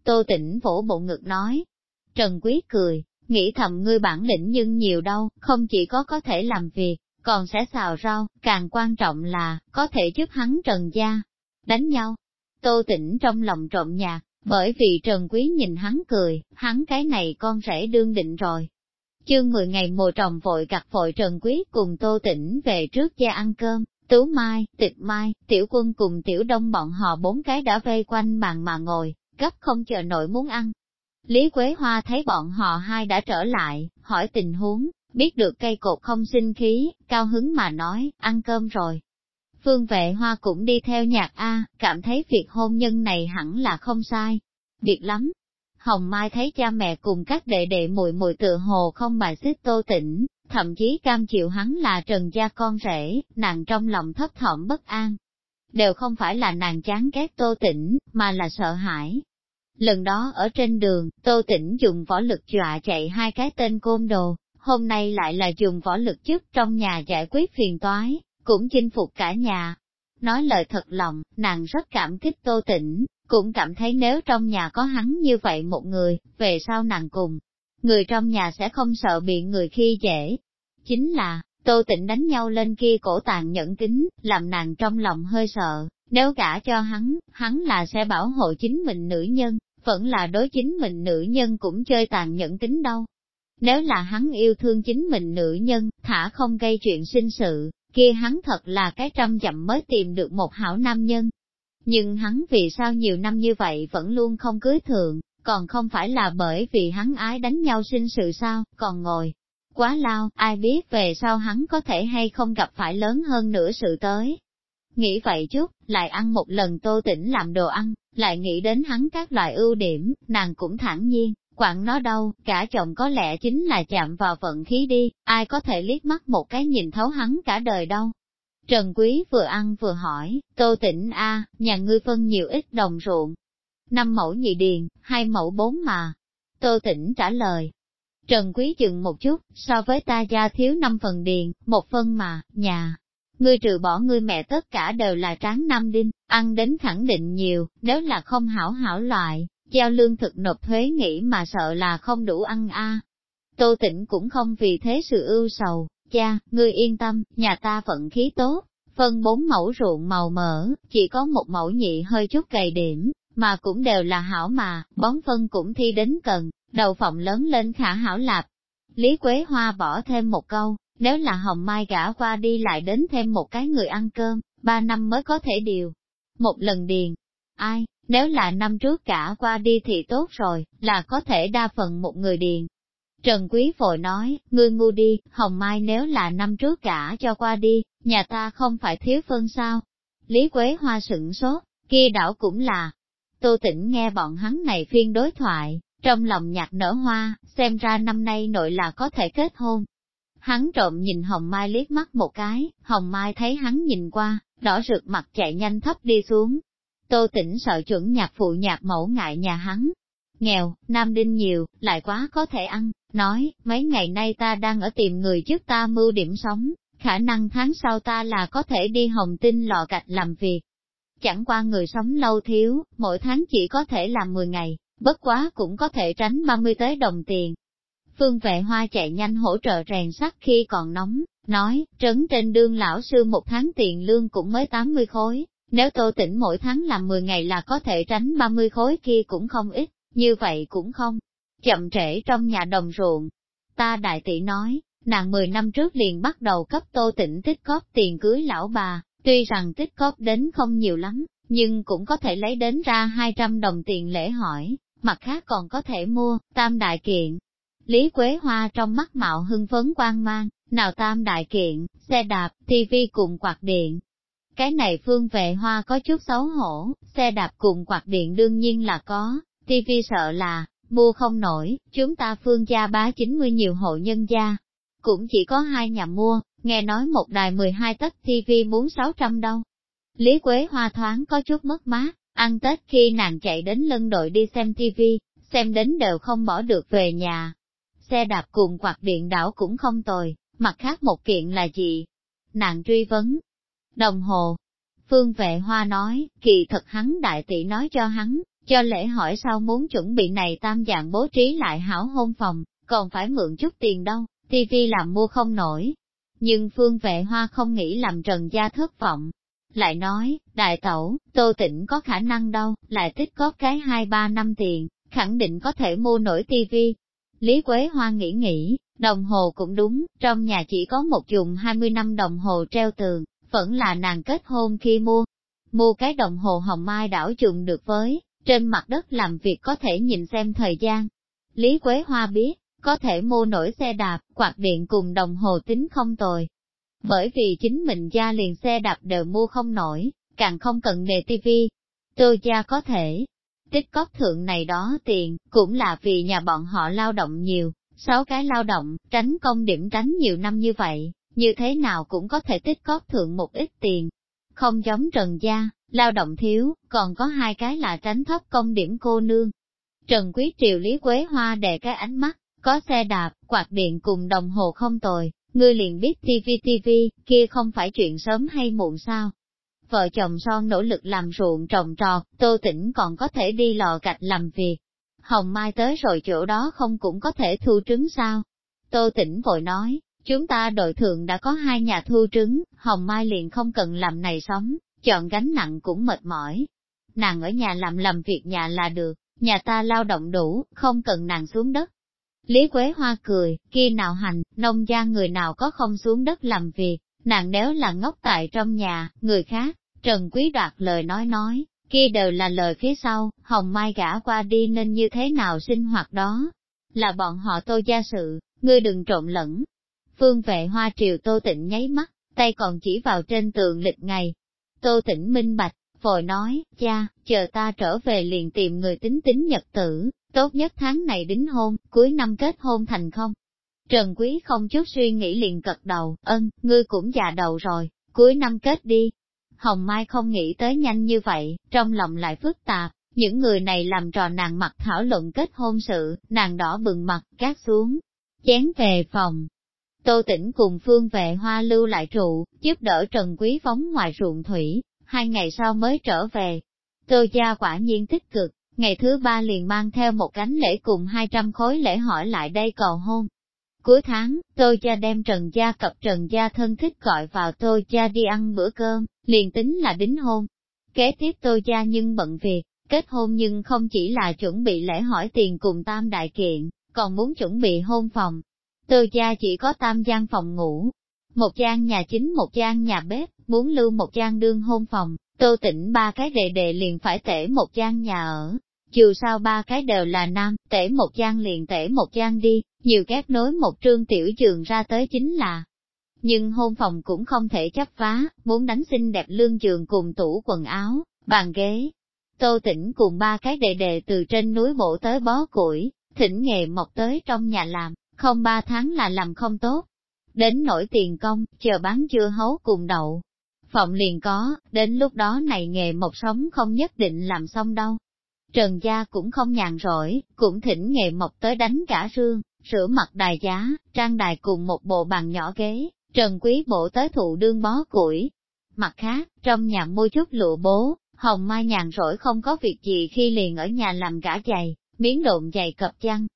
Tô tỉnh vỗ bộ ngực nói. Trần Quý cười, nghĩ thầm ngươi bản lĩnh nhưng nhiều đâu, không chỉ có có thể làm việc, còn sẽ xào rau, càng quan trọng là, có thể giúp hắn trần gia, đánh nhau. Tô tỉnh trong lòng trộm nhạc, bởi vì Trần Quý nhìn hắn cười, hắn cái này con rể đương định rồi. Chương 10 ngày mùa trồng vội cặt vội Trần Quý cùng Tô Tĩnh về trước gia ăn cơm, Tú Mai, Tịch Mai, Tiểu Quân cùng Tiểu Đông bọn họ bốn cái đã vây quanh bàn mà ngồi, gấp không chờ nổi muốn ăn. Lý Quế Hoa thấy bọn họ hai đã trở lại, hỏi tình huống, biết được cây cột không sinh khí, cao hứng mà nói, ăn cơm rồi. Phương vệ hoa cũng đi theo nhạc A, cảm thấy việc hôn nhân này hẳn là không sai. Biệt lắm. Hồng Mai thấy cha mẹ cùng các đệ đệ muội muội tự hồ không bài xích tô tỉnh, thậm chí cam chịu hắn là trần gia con rể, nàng trong lòng thấp thỏm bất an. Đều không phải là nàng chán ghét tô tỉnh, mà là sợ hãi. Lần đó ở trên đường, tô tỉnh dùng võ lực dọa chạy hai cái tên côn đồ, hôm nay lại là dùng võ lực chức trong nhà giải quyết phiền toái, cũng chinh phục cả nhà. Nói lời thật lòng, nàng rất cảm kích tô tĩnh. cũng cảm thấy nếu trong nhà có hắn như vậy một người, về sau nàng cùng, người trong nhà sẽ không sợ bị người khi dễ. Chính là, tô tịnh đánh nhau lên kia cổ tàn nhẫn tính, làm nàng trong lòng hơi sợ, nếu gả cho hắn, hắn là sẽ bảo hộ chính mình nữ nhân, vẫn là đối chính mình nữ nhân cũng chơi tàn nhẫn tính đâu. Nếu là hắn yêu thương chính mình nữ nhân, thả không gây chuyện sinh sự, kia hắn thật là cái trăm dặm mới tìm được một hảo nam nhân. Nhưng hắn vì sao nhiều năm như vậy vẫn luôn không cưới thượng, còn không phải là bởi vì hắn ái đánh nhau sinh sự sao, còn ngồi. Quá lao, ai biết về sau hắn có thể hay không gặp phải lớn hơn nữa sự tới. Nghĩ vậy chút, lại ăn một lần tô tỉnh làm đồ ăn, lại nghĩ đến hắn các loại ưu điểm, nàng cũng thản nhiên, quản nó đâu, cả chồng có lẽ chính là chạm vào vận khí đi, ai có thể liếc mắt một cái nhìn thấu hắn cả đời đâu. Trần Quý vừa ăn vừa hỏi, Tô Tĩnh A, nhà ngươi phân nhiều ít đồng ruộng. Năm mẫu nhị điền, hai mẫu bốn mà. Tô Tĩnh trả lời. Trần Quý chừng một chút, so với ta gia thiếu năm phần điền, một phân mà, nhà. Ngươi trừ bỏ ngươi mẹ tất cả đều là tráng năm đinh, ăn đến khẳng định nhiều, nếu là không hảo hảo loại, giao lương thực nộp thuế nghĩ mà sợ là không đủ ăn a. Tô Tĩnh cũng không vì thế sự ưu sầu, cha, ngươi yên tâm, nhà ta vận khí tốt, phân bốn mẫu ruộng màu mỡ, chỉ có một mẫu nhị hơi chút gầy điểm, mà cũng đều là hảo mà, bón phân cũng thi đến cần, đầu phòng lớn lên khả hảo lạp. Lý Quế Hoa bỏ thêm một câu, nếu là hồng mai gã qua đi lại đến thêm một cái người ăn cơm, ba năm mới có thể điều. Một lần điền. Ai, nếu là năm trước cả qua đi thì tốt rồi, là có thể đa phần một người điền. Trần Quý Vội nói, ngươi ngu đi, Hồng Mai nếu là năm trước cả cho qua đi, nhà ta không phải thiếu phân sao. Lý Quế Hoa sửng sốt, kia đảo cũng là. Tô Tĩnh nghe bọn hắn này phiên đối thoại, trong lòng nhạc nở hoa, xem ra năm nay nội là có thể kết hôn. Hắn trộm nhìn Hồng Mai liếc mắt một cái, Hồng Mai thấy hắn nhìn qua, đỏ rực mặt chạy nhanh thấp đi xuống, Tô tỉnh sợ chuẩn nhạc phụ nhạc mẫu ngại nhà hắn. Nghèo, nam đinh nhiều, lại quá có thể ăn, nói, mấy ngày nay ta đang ở tìm người giúp ta mưu điểm sống, khả năng tháng sau ta là có thể đi hồng tinh lò gạch làm việc. Chẳng qua người sống lâu thiếu, mỗi tháng chỉ có thể làm 10 ngày, bất quá cũng có thể tránh 30 tới đồng tiền. Phương vệ hoa chạy nhanh hỗ trợ rèn sắt khi còn nóng, nói, trấn trên đương lão sư một tháng tiền lương cũng mới 80 khối, nếu tô tỉnh mỗi tháng làm 10 ngày là có thể tránh 30 khối kia cũng không ít, như vậy cũng không. Chậm trễ trong nhà đồng ruộng. Ta đại tỷ nói, nàng 10 năm trước liền bắt đầu cấp tô tỉnh tích cóp tiền cưới lão bà, tuy rằng tích cóp đến không nhiều lắm, nhưng cũng có thể lấy đến ra 200 đồng tiền lễ hỏi, mặt khác còn có thể mua, tam đại kiện. Lý Quế Hoa trong mắt mạo hưng phấn quang mang, nào tam đại kiện, xe đạp, tivi cùng quạt điện, cái này phương vệ hoa có chút xấu hổ, xe đạp cùng quạt điện đương nhiên là có, tivi sợ là, mua không nổi, chúng ta phương gia bá 90 nhiều hộ nhân gia. Cũng chỉ có hai nhà mua, nghe nói một đài 12 tấc tivi muốn 600 đâu. Lý Quế Hoa thoáng có chút mất mát, ăn Tết khi nàng chạy đến lân đội đi xem tivi, xem đến đều không bỏ được về nhà. Xe đạp cùng quạt điện đảo cũng không tồi, mặt khác một kiện là gì? Nàng truy vấn, Đồng hồ. Phương vệ hoa nói, kỳ thật hắn đại tỷ nói cho hắn, cho lễ hỏi sao muốn chuẩn bị này tam dạng bố trí lại hảo hôn phòng, còn phải mượn chút tiền đâu, tivi làm mua không nổi. Nhưng phương vệ hoa không nghĩ làm trần gia thất vọng. Lại nói, đại tẩu, tô tĩnh có khả năng đâu, lại tích có cái hai ba năm tiền, khẳng định có thể mua nổi tivi. Lý Quế Hoa nghĩ nghĩ, đồng hồ cũng đúng, trong nhà chỉ có một dùng 20 năm đồng hồ treo tường, vẫn là nàng kết hôn khi mua. Mua cái đồng hồ hồng mai đảo trùng được với, trên mặt đất làm việc có thể nhìn xem thời gian. Lý Quế Hoa biết, có thể mua nổi xe đạp, quạt điện cùng đồng hồ tính không tồi. Bởi vì chính mình gia liền xe đạp đều mua không nổi, càng không cần đề tivi. Tôi gia có thể, tích cóp thượng này đó tiền, cũng là vì nhà bọn họ lao động nhiều, sáu cái lao động, tránh công điểm tránh nhiều năm như vậy, như thế nào cũng có thể tích cóp thượng một ít tiền. Không giống Trần Gia, lao động thiếu, còn có hai cái là tránh thấp công điểm cô nương. Trần Quý Triều Lý Quế Hoa đè cái ánh mắt, có xe đạp, quạt điện cùng đồng hồ không tồi, ngươi liền biết TV TV, kia không phải chuyện sớm hay muộn sao. Vợ chồng son nỗ lực làm ruộng trồng trọt, tô tỉnh còn có thể đi lò gạch làm việc. Hồng Mai tới rồi chỗ đó không cũng có thể thu trứng sao? Tô tỉnh vội nói, chúng ta đội thượng đã có hai nhà thu trứng, Hồng Mai liền không cần làm này sống, chọn gánh nặng cũng mệt mỏi. Nàng ở nhà làm làm việc nhà là được, nhà ta lao động đủ, không cần nàng xuống đất. Lý Quế Hoa cười, kia nào hành, nông gia người nào có không xuống đất làm việc, nàng nếu là ngốc tại trong nhà, người khác, Trần Quý đoạt lời nói nói, kia đều là lời phía sau, Hồng Mai gã qua đi nên như thế nào sinh hoạt đó. Là bọn họ tô gia sự, ngươi đừng trộn lẫn. Phương vệ hoa triều tô tịnh nháy mắt, tay còn chỉ vào trên tường lịch ngày. Tô tịnh minh bạch, vội nói, cha, chờ ta trở về liền tìm người tính tính nhật tử, tốt nhất tháng này đính hôn, cuối năm kết hôn thành không. Trần Quý không chút suy nghĩ liền cật đầu, ân, ngươi cũng già đầu rồi, cuối năm kết đi. Hồng Mai không nghĩ tới nhanh như vậy, trong lòng lại phức tạp, những người này làm trò nàng mặt thảo luận kết hôn sự, nàng đỏ bừng mặt, cát xuống, chén về phòng. Tô tỉnh cùng phương vệ hoa lưu lại trụ, giúp đỡ Trần Quý phóng ngoài ruộng thủy, hai ngày sau mới trở về. Tô gia quả nhiên tích cực, ngày thứ ba liền mang theo một cánh lễ cùng 200 khối lễ hỏi lại đây cầu hôn. Cuối tháng, tôi cha đem Trần Gia cập Trần Gia thân thích gọi vào tôi cha đi ăn bữa cơm, liền tính là đính hôn. Kế tiếp tôi cha nhưng bận việc, kết hôn nhưng không chỉ là chuẩn bị lễ hỏi tiền cùng tam đại kiện, còn muốn chuẩn bị hôn phòng. Từ cha chỉ có tam gian phòng ngủ, một gian nhà chính một gian nhà bếp, muốn lưu một gian đương hôn phòng, tô tỉnh ba cái đệ đệ liền phải tể một gian nhà ở, dù sao ba cái đều là nam, tể một gian liền tể một gian đi, nhiều ghép nối một trương tiểu trường ra tới chính là. Nhưng hôn phòng cũng không thể chấp phá, muốn đánh xinh đẹp lương giường cùng tủ quần áo, bàn ghế. Tô tỉnh cùng ba cái đệ đệ từ trên núi bộ tới bó củi, thỉnh nghề mọc tới trong nhà làm, không ba tháng là làm không tốt. Đến nổi tiền công, chờ bán chưa hấu cùng đậu. Phòng liền có, đến lúc đó này nghề mộc sống không nhất định làm xong đâu. Trần gia cũng không nhàn rỗi, cũng thỉnh nghề mộc tới đánh cả rương, sửa mặt đài giá, trang đài cùng một bộ bàn nhỏ ghế, Trần quý bộ tới thụ đương bó củi. Mặt khác, trong nhà mua chút lụa bố, Hồng Mai nhàn rỗi không có việc gì khi liền ở nhà làm gã giày, miếng độn giày cập chăn.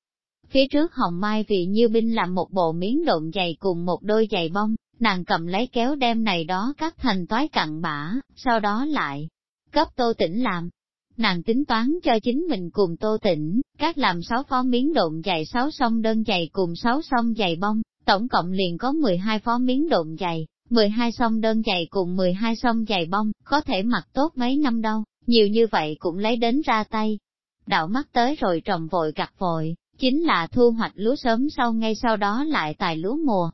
Phía trước Hồng Mai vì như binh làm một bộ miếng độn giày cùng một đôi giày bông, nàng cầm lấy kéo đem này đó cắt thành toái cặn bã, sau đó lại cấp tô tỉnh làm, nàng tính toán cho chính mình cùng tô tỉnh, các làm sáu phó miếng độn dày sáu song đơn dày cùng sáu song dày bông, tổng cộng liền có 12 phó miếng độn dày, 12 song đơn dày cùng 12 song dày bông, có thể mặc tốt mấy năm đâu, nhiều như vậy cũng lấy đến ra tay. Đạo mắt tới rồi trồng vội gặt vội, chính là thu hoạch lúa sớm sau ngay sau đó lại tài lúa mùa.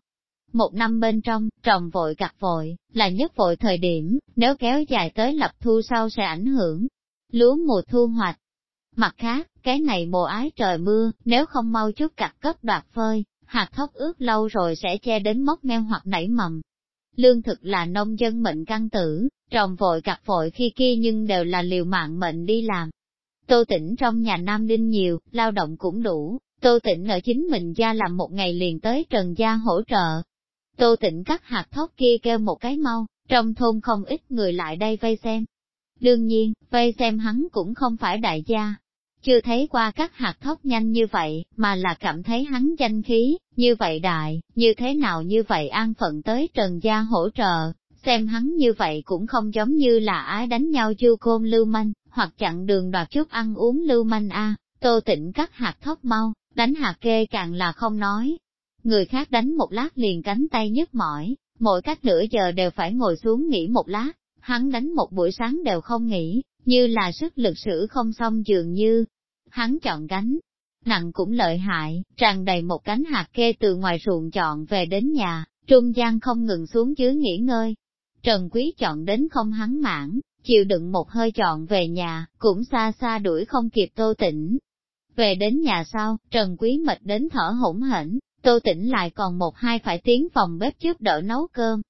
Một năm bên trong, trồng vội gặt vội, là nhất vội thời điểm, nếu kéo dài tới lập thu sau sẽ ảnh hưởng, lúa mùa thu hoạch. Mặt khác, cái này mùa ái trời mưa, nếu không mau chút cặt cấp đoạt phơi, hạt thóc ướt lâu rồi sẽ che đến mốc meo hoặc nảy mầm. Lương thực là nông dân mệnh căn tử, trồng vội cặt vội khi kia nhưng đều là liều mạng mệnh đi làm. Tô Tĩnh trong nhà Nam Đinh nhiều, lao động cũng đủ, Tô Tĩnh ở chính mình gia làm một ngày liền tới Trần Gia hỗ trợ. Tô Tĩnh cắt hạt thóc kia kêu một cái mau, trong thôn không ít người lại đây vây xem, Đương nhiên, vây xem hắn cũng không phải đại gia. Chưa thấy qua các hạt thóc nhanh như vậy, mà là cảm thấy hắn danh khí, như vậy đại, như thế nào như vậy an phận tới trần gia hỗ trợ, xem hắn như vậy cũng không giống như là ái đánh nhau chu côn lưu manh, hoặc chặn đường đoạt chút ăn uống lưu manh a tô tịnh cắt hạt thóc mau, đánh hạt kê càng là không nói. Người khác đánh một lát liền cánh tay nhức mỏi, mỗi cách nửa giờ đều phải ngồi xuống nghỉ một lát, hắn đánh một buổi sáng đều không nghỉ, như là sức lực sử không xong dường như. Hắn chọn gánh, nặng cũng lợi hại, tràn đầy một cánh hạt kê từ ngoài ruộng chọn về đến nhà, trung gian không ngừng xuống dưới nghỉ ngơi. Trần Quý chọn đến không hắn mãn, chịu đựng một hơi chọn về nhà, cũng xa xa đuổi không kịp tô Tĩnh. Về đến nhà sau, Trần Quý mệt đến thở hổn hển, tô Tĩnh lại còn một hai phải tiến phòng bếp trước đỡ nấu cơm.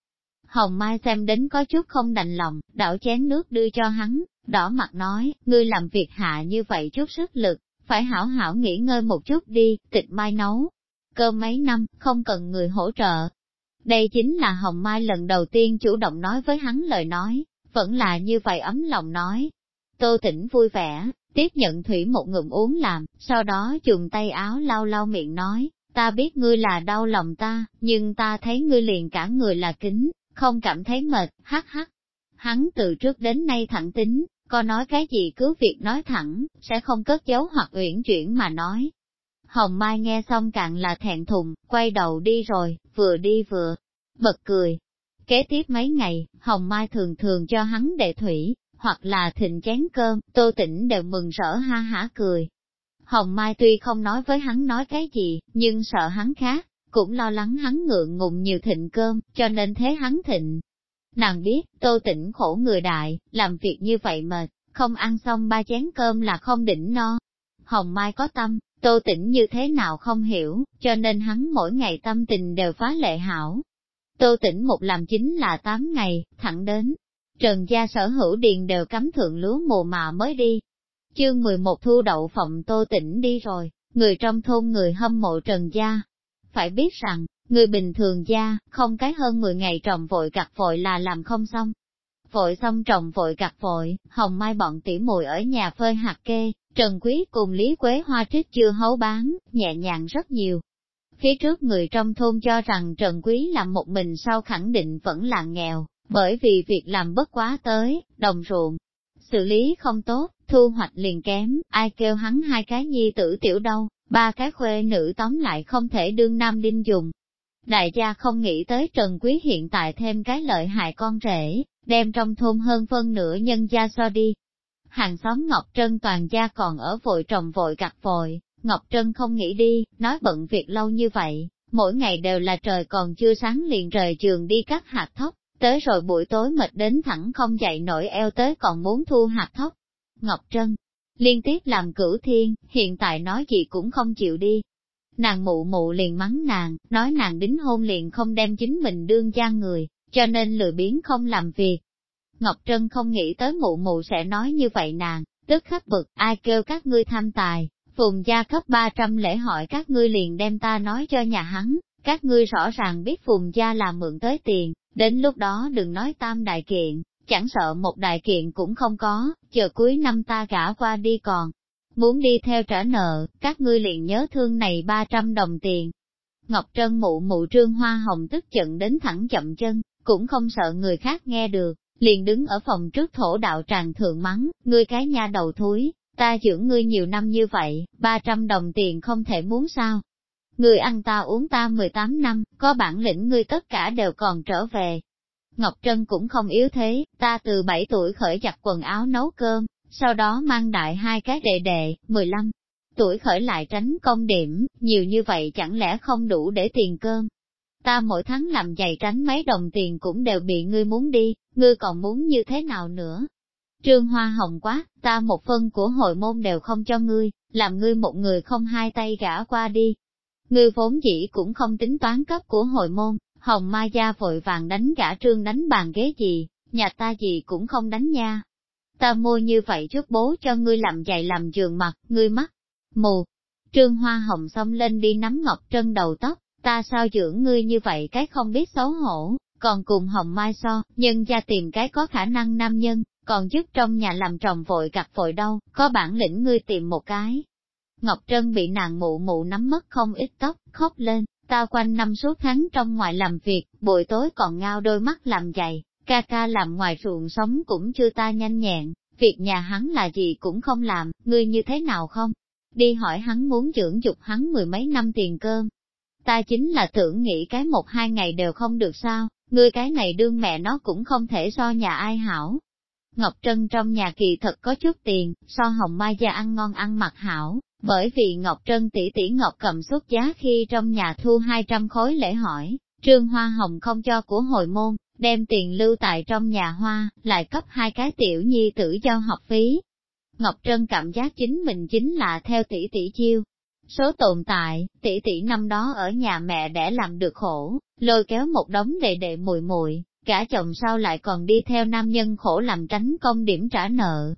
Hồng Mai xem đến có chút không đành lòng, đảo chén nước đưa cho hắn, đỏ mặt nói, ngươi làm việc hạ như vậy chút sức lực, phải hảo hảo nghỉ ngơi một chút đi, tịch mai nấu. Cơm mấy năm, không cần người hỗ trợ. Đây chính là Hồng Mai lần đầu tiên chủ động nói với hắn lời nói, vẫn là như vậy ấm lòng nói. Tô tỉnh vui vẻ, tiếp nhận thủy một ngụm uống làm, sau đó dùng tay áo lau lau miệng nói, ta biết ngươi là đau lòng ta, nhưng ta thấy ngươi liền cả người là kính, không cảm thấy mệt, hắc hắc. Hắn từ trước đến nay thẳng tính, có nói cái gì cứ việc nói thẳng, sẽ không cất giấu hoặc uyển chuyển mà nói. Hồng Mai nghe xong cạn là thẹn thùng, quay đầu đi rồi, vừa đi vừa, bật cười. Kế tiếp mấy ngày, Hồng Mai thường thường cho hắn đệ thủy, hoặc là thịnh chén cơm, tô tỉnh đều mừng rỡ ha hả cười. Hồng Mai tuy không nói với hắn nói cái gì, nhưng sợ hắn khác, cũng lo lắng hắn ngượng ngùng nhiều thịnh cơm, cho nên thế hắn thịnh. Nàng biết, tô tỉnh khổ người đại, làm việc như vậy mệt, không ăn xong ba chén cơm là không đỉnh no. Hồng Mai có tâm, tô Tĩnh như thế nào không hiểu, cho nên hắn mỗi ngày tâm tình đều phá lệ hảo. Tô Tĩnh một làm chính là 8 ngày, thẳng đến. Trần gia sở hữu điền đều cắm thượng lúa mùa mà mới đi. Chương 11 thu đậu phòng tô Tĩnh đi rồi, người trong thôn người hâm mộ Trần gia. Phải biết rằng, Người bình thường gia, không cái hơn 10 ngày trồng vội gặt vội là làm không xong. Vội xong trồng vội gặt vội, hồng mai bọn tỉ mùi ở nhà phơi hạt kê, Trần Quý cùng Lý Quế Hoa trích chưa hấu bán, nhẹ nhàng rất nhiều. Phía trước người trong thôn cho rằng Trần Quý làm một mình sau khẳng định vẫn là nghèo, bởi vì việc làm bất quá tới, đồng ruộng. Xử lý không tốt, thu hoạch liền kém, ai kêu hắn hai cái nhi tử tiểu đâu, ba cái khuê nữ tóm lại không thể đương nam đinh dùng, Đại gia không nghĩ tới Trần Quý hiện tại thêm cái lợi hại con rể, đem trong thôn hơn phân nửa nhân gia so đi. Hàng xóm Ngọc Trân toàn gia còn ở vội trồng vội gặt vội, Ngọc Trân không nghĩ đi, nói bận việc lâu như vậy, mỗi ngày đều là trời còn chưa sáng liền rời trường đi cắt hạt thóc, tới rồi buổi tối mệt đến thẳng không dậy nổi eo tới còn muốn thu hạt thóc. Ngọc Trân liên tiếp làm cửu thiên, hiện tại nói gì cũng không chịu đi, Nàng mụ mụ liền mắng nàng, nói nàng đính hôn liền không đem chính mình đương gia người, cho nên lười biến không làm việc. Ngọc Trân không nghĩ tới mụ mụ sẽ nói như vậy nàng, tức khắc bực, ai kêu các ngươi tham tài, phùng gia cấp 300 lễ hỏi các ngươi liền đem ta nói cho nhà hắn, các ngươi rõ ràng biết phùng gia là mượn tới tiền, đến lúc đó đừng nói tam đại kiện, chẳng sợ một đại kiện cũng không có, chờ cuối năm ta gả qua đi còn, muốn đi theo trả nợ, các ngươi liền nhớ thương này 300 đồng tiền. Ngọc Trân mụ mụ trương hoa hồng tức giận đến thẳng chậm chân, cũng không sợ người khác nghe được, liền đứng ở phòng trước thổ đạo tràng thượng mắng, ngươi cái nha đầu thúi, ta dưỡng ngươi nhiều năm như vậy, 300 đồng tiền không thể muốn sao. Ngươi ăn ta uống ta 18 năm, có bản lĩnh ngươi tất cả đều còn trở về. Ngọc Trân cũng không yếu thế, ta từ 7 tuổi khởi giặt quần áo nấu cơm, sau đó mang đại hai cái đệ đệ, 15 tuổi khởi lại tránh công điểm, nhiều như vậy chẳng lẽ không đủ để tiền cơm. Ta mỗi tháng làm giày tránh mấy đồng tiền cũng đều bị ngươi muốn đi, ngươi còn muốn như thế nào nữa? Trương Hoa Hồng quá, ta một phân của hội môn đều không cho ngươi, làm ngươi một người không hai tay gã qua đi. Ngươi vốn dĩ cũng không tính toán cấp của hội môn, Hồng Mai Gia vội vàng đánh gã trương đánh bàn ghế gì, nhà ta gì cũng không đánh nha, ta mua như vậy chút bố cho ngươi làm giày làm giường mặt, ngươi mắt, mù. Trương Hoa Hồng xông lên đi nắm Ngọc Trân đầu tóc, ta sao dưỡng ngươi như vậy cái không biết xấu hổ, còn cùng Hồng Mai so, nhân gia tìm cái có khả năng nam nhân, còn giúp trong nhà làm trồng vội gặt vội đâu, có bản lĩnh ngươi tìm một cái. Ngọc Trân bị nàng mụ mụ nắm mất không ít tóc, khóc lên, ta quanh năm suốt tháng trong ngoài làm việc, buổi tối còn ngao đôi mắt làm dày, ca ca làm ngoài ruộng sống cũng chưa ta nhanh nhẹn, việc nhà hắn là gì cũng không làm, ngươi như thế nào không? Đi hỏi hắn muốn dưỡng dục hắn mười mấy năm tiền cơm. Ta chính là tưởng nghĩ cái một hai ngày đều không được sao, ngươi cái này đương mẹ nó cũng không thể so nhà ai hảo. Ngọc Trân trong nhà kỳ thật có chút tiền, so hồng mai gia ăn ngon ăn mặc hảo, bởi vì Ngọc Trân tỷ tỷ Ngọc cầm xuất giá khi trong nhà thu 200 khối lễ hỏi, trương hoa hồng không cho của hồi môn, đem tiền lưu tại trong nhà hoa, lại cấp hai cái tiểu nhi tử giao học phí. Ngọc Trân cảm giác chính mình chính là theo tỷ tỷ chiêu. Số tồn tại, tỷ tỷ năm đó ở nhà mẹ để làm được khổ, lôi kéo một đống đệ đệ mùi mùi, cả chồng sau lại còn đi theo nam nhân khổ làm tránh công điểm trả nợ.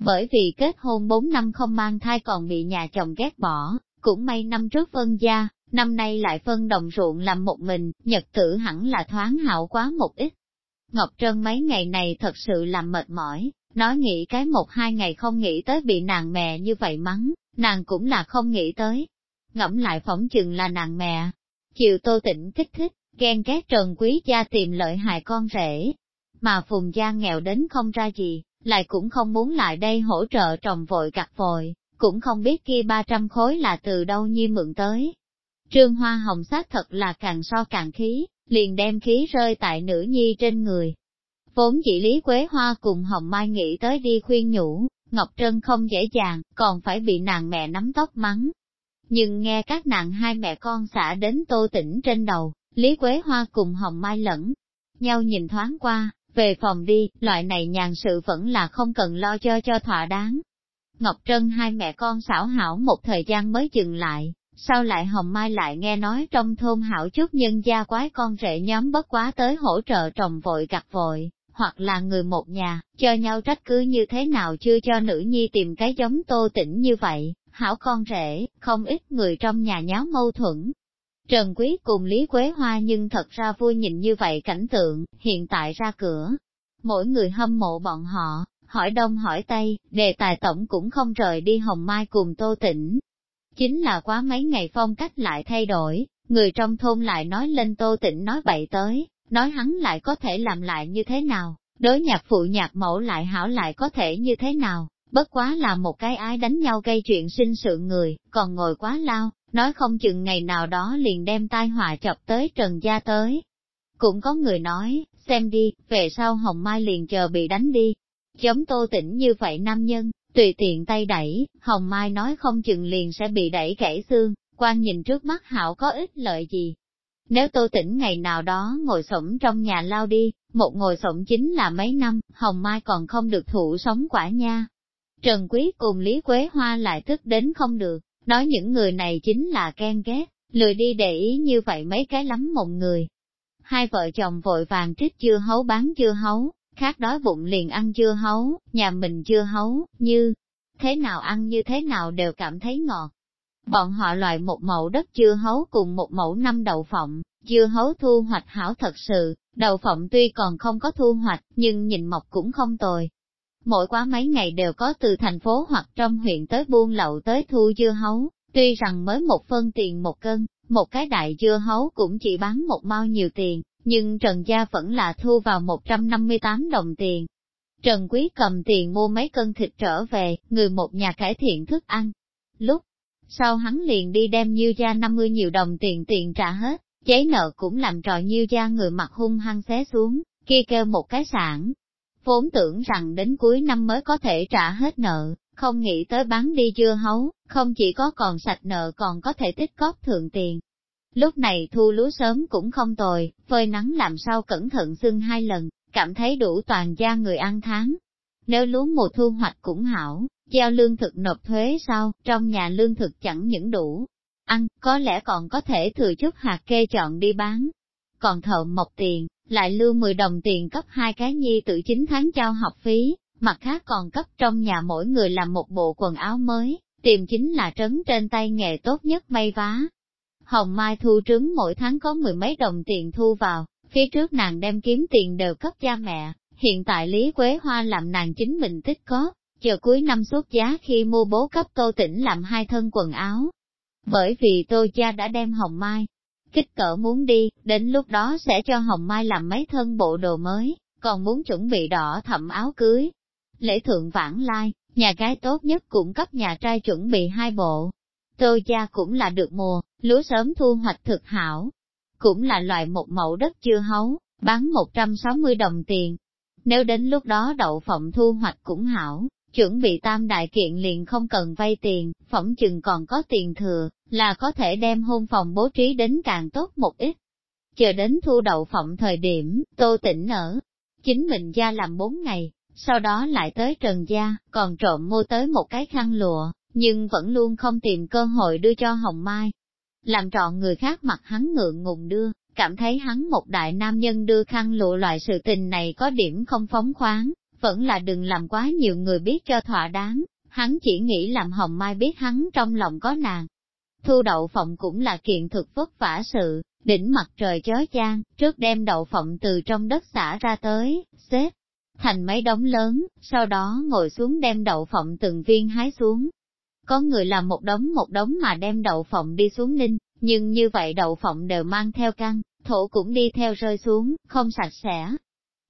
Bởi vì kết hôn 4 năm không mang thai còn bị nhà chồng ghét bỏ, cũng may năm trước phân gia, năm nay lại phân đồng ruộng làm một mình, nhật tử hẳn là thoáng hảo quá một ít. Ngọc Trân mấy ngày này thật sự làm mệt mỏi, nói nghĩ cái một hai ngày không nghĩ tới bị nàng mẹ như vậy mắng, nàng cũng là không nghĩ tới. Ngẫm lại phỏng chừng là nàng mẹ, chịu tô tĩnh kích thích, ghen ghét trần quý gia tìm lợi hại con rể. Mà phùng gia nghèo đến không ra gì, lại cũng không muốn lại đây hỗ trợ trồng vội gặt vội, cũng không biết kia 300 khối là từ đâu nhi mượn tới. Trương Hoa Hồng sát thật là càng so càng khí, liền đem khí rơi tại nữ nhi trên người. Vốn chỉ Lý Quế Hoa cùng Hồng Mai nghĩ tới đi khuyên nhủ, Ngọc Trân không dễ dàng, còn phải bị nàng mẹ nắm tóc mắng. Nhưng nghe các nàng hai mẹ con xả đến tô tỉnh trên đầu, Lý Quế Hoa cùng Hồng Mai lẫn, nhau nhìn thoáng qua, về phòng đi, loại này nhàn sự vẫn là không cần lo cho cho thỏa đáng. Ngọc Trân hai mẹ con xảo hảo một thời gian mới dừng lại, sau lại Hồng Mai lại nghe nói trong thôn hảo chút nhân gia quái con rể nhóm bất quá tới hỗ trợ trồng vội gặt vội, hoặc là người một nhà, cho nhau trách cứ như thế nào chưa cho nữ nhi tìm cái giống tô tĩnh như vậy, hảo con rể, không ít người trong nhà nháo mâu thuẫn. Trần Quý cùng Lý Quế Hoa nhưng thật ra vui nhìn như vậy cảnh tượng, hiện tại ra cửa. Mỗi người hâm mộ bọn họ, hỏi đông hỏi tây, đề tài tổng cũng không rời đi Hồng Mai cùng Tô Tĩnh, Chính là quá mấy ngày phong cách lại thay đổi, người trong thôn lại nói lên tô tĩnh nói bậy tới, nói hắn lại có thể làm lại như thế nào, đối nhạc phụ nhạc mẫu lại hảo lại có thể như thế nào, bất quá là một cái ái đánh nhau gây chuyện sinh sự người, còn ngồi quá lao, nói không chừng ngày nào đó liền đem tai họa chọc tới trần gia tới. Cũng có người nói, xem đi, về sau hồng mai liền chờ bị đánh đi. Giống tô tĩnh như vậy nam nhân, Tùy tiện tay đẩy, Hồng Mai nói không chừng liền sẽ bị đẩy gãy xương, quan nhìn trước mắt hảo có ích lợi gì. Nếu tô tỉnh ngày nào đó ngồi sổng trong nhà lao đi, một ngồi sổng chính là mấy năm, Hồng Mai còn không được thụ sống quả nha. Trần Quý cùng Lý Quế Hoa lại tức đến không được, nói những người này chính là ghen ghét, lười đi để ý như vậy mấy cái lắm một người. Hai vợ chồng vội vàng trích chưa hấu bán chưa hấu, khác đói bụng liền ăn chưa hấu, nhà mình chưa hấu, như thế nào ăn như thế nào đều cảm thấy ngọt. Bọn họ loại một mẫu đất chưa hấu cùng một mẫu năm đậu phộng, chưa hấu thu hoạch hảo thật sự, đậu phộng tuy còn không có thu hoạch, nhưng nhìn mọc cũng không tồi. Mỗi quá mấy ngày đều có từ thành phố hoặc trong huyện tới buôn lậu tới thu dưa hấu, tuy rằng mới một phân tiền một cân, một cái đại dưa hấu cũng chỉ bán một mao nhiều tiền, nhưng Trần Gia vẫn là thu vào 158 đồng tiền. Trần Quý cầm tiền mua mấy cân thịt trở về, người một nhà cải thiện thức ăn. Lúc sau hắn liền đi đem Nhiêu Gia 50 nhiều đồng tiền tiền trả hết, giấy nợ cũng làm trò Nhiêu Gia người mặt hung hăng xé xuống, kia kêu một cái sản. Vốn tưởng rằng đến cuối năm mới có thể trả hết nợ, không nghĩ tới bán đi chưa hấu, không chỉ có còn sạch nợ còn có thể tích cóp thượng tiền. Lúc này thu lúa sớm cũng không tồi, phơi nắng làm sao cẩn thận xưng hai lần, cảm thấy đủ toàn gia người ăn tháng. Nếu lúa mùa thu hoạch cũng hảo, giao lương thực nộp thuế sau, trong nhà lương thực chẳng những đủ. Ăn, có lẽ còn có thể thừa chút hạt kê chọn đi bán. Còn thợ mộc tiền, lại lưu 10 đồng tiền cấp hai cái nhi tự 9 tháng trao học phí, mặt khác còn cấp trong nhà mỗi người làm một bộ quần áo mới, tìm chính là trấn trên tay nghề tốt nhất may vá, Hồng Mai thu trứng mỗi tháng có mười mấy đồng tiền thu vào, phía trước nàng đem kiếm tiền đều cấp cha mẹ, hiện tại Lý Quế Hoa làm nàng chính mình tích có, chờ cuối năm xuất giá khi mua bố cấp Tô Tĩnh làm hai thân quần áo. Bởi vì Tô cha đã đem Hồng Mai, kích cỡ muốn đi, đến lúc đó sẽ cho Hồng Mai làm mấy thân bộ đồ mới, còn muốn chuẩn bị đỏ thẩm áo cưới. Lễ thượng vãng lai, nhà gái tốt nhất cũng cấp nhà trai chuẩn bị hai bộ, Tô cha cũng là được mùa, lúa sớm thu hoạch thực hảo. Cũng là loại một mẫu đất chưa hấu, bán 160 đồng tiền. Nếu đến lúc đó đậu phộng thu hoạch cũng hảo, chuẩn bị tam đại kiện liền không cần vay tiền, phỏng chừng còn có tiền thừa, là có thể đem hôn phòng bố trí đến càng tốt một ít. Chờ đến thu đậu phộng thời điểm, tô tỉnh ở, chính mình gia làm bốn ngày, sau đó lại tới Trần Gia, còn trộm mua tới một cái khăn lụa, nhưng vẫn luôn không tìm cơ hội đưa cho Hồng Mai. Làm trọn người khác mặt hắn ngượng ngùng đưa, cảm thấy hắn một đại nam nhân đưa khăn lụa loại sự tình này có điểm không phóng khoáng, vẫn là đừng làm quá nhiều người biết cho thỏa đáng, hắn chỉ nghĩ làm Hồng Mai biết hắn trong lòng có nàng. Thu đậu phộng cũng là kiện thực vất vả sự, đỉnh mặt trời chói chang, trước đem đậu phộng từ trong đất xả ra tới, xếp thành mấy đống lớn, sau đó ngồi xuống đem đậu phộng từng viên hái xuống. Có người làm một đống một đống mà đem đậu phộng đi xuống ninh, nhưng như vậy đậu phộng đều mang theo căng, thổ cũng đi theo rơi xuống, không sạch sẽ.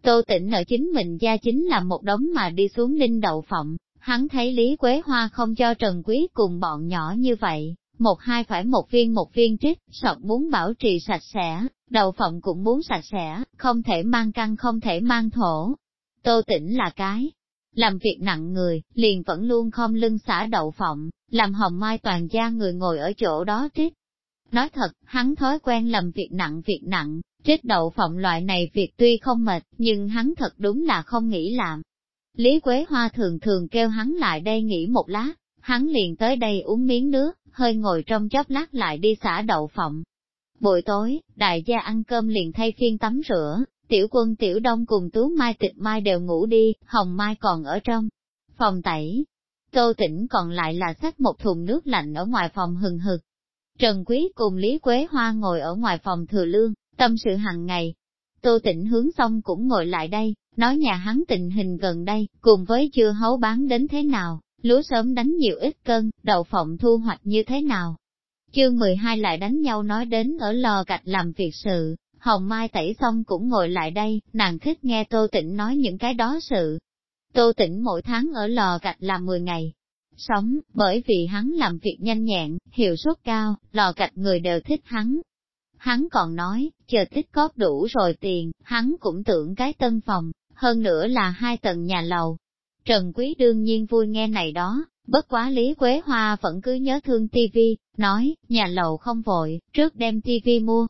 Tô tỉnh ở chính mình gia chính là một đống mà đi xuống ninh đậu phộng, hắn thấy Lý Quế Hoa không cho Trần Quý cùng bọn nhỏ như vậy, một hai phải một viên một viên trích, sọt muốn bảo trì sạch sẽ, đậu phộng cũng muốn sạch sẽ, không thể mang căng không thể mang thổ. Tô tỉnh là cái, làm việc nặng người, liền vẫn luôn không lưng xả đậu phộng, làm hồng mai toàn gia người ngồi ở chỗ đó trích. Nói thật, hắn thói quen làm việc nặng việc nặng, trích đậu phộng loại này việc tuy không mệt, nhưng hắn thật đúng là không nghĩ làm. Lý Quế Hoa thường thường kêu hắn lại đây nghỉ một lát, hắn liền tới đây uống miếng nước, hơi ngồi trong chốc lát lại đi xả đậu phộng. Buổi tối, đại gia ăn cơm liền thay phiên tắm rửa, tiểu quân tiểu đông cùng tú mai tịch mai đều ngủ đi, hồng mai còn ở trong phòng tẩy. Tô tỉnh còn lại là xách một thùng nước lạnh ở ngoài phòng hừng hực. Trần Quý cùng Lý Quế Hoa ngồi ở ngoài phòng thừa lương, tâm sự hàng ngày. Tô Tịnh hướng xong cũng ngồi lại đây, nói nhà hắn tình hình gần đây, cùng với chưa hấu bán đến thế nào, lúa sớm đánh nhiều ít cân, đậu phộng thu hoạch như thế nào. Chương 12 lại đánh nhau nói đến ở lò gạch làm việc sự, Hồng Mai tẩy xong cũng ngồi lại đây, nàng thích nghe Tô Tịnh nói những cái đó sự. Tô Tịnh mỗi tháng ở lò gạch làm 10 ngày. Sống, bởi vì hắn làm việc nhanh nhẹn, hiệu suất cao, lò gạch người đều thích hắn. Hắn còn nói, chờ tích cóp đủ rồi tiền, hắn cũng tưởng cái tân phòng, hơn nữa là hai tầng nhà lầu, Trần Quý đương nhiên vui nghe này đó, bất quá Lý Quế Hoa vẫn cứ nhớ thương tivi, nói, nhà lầu không vội, trước đem tivi mua.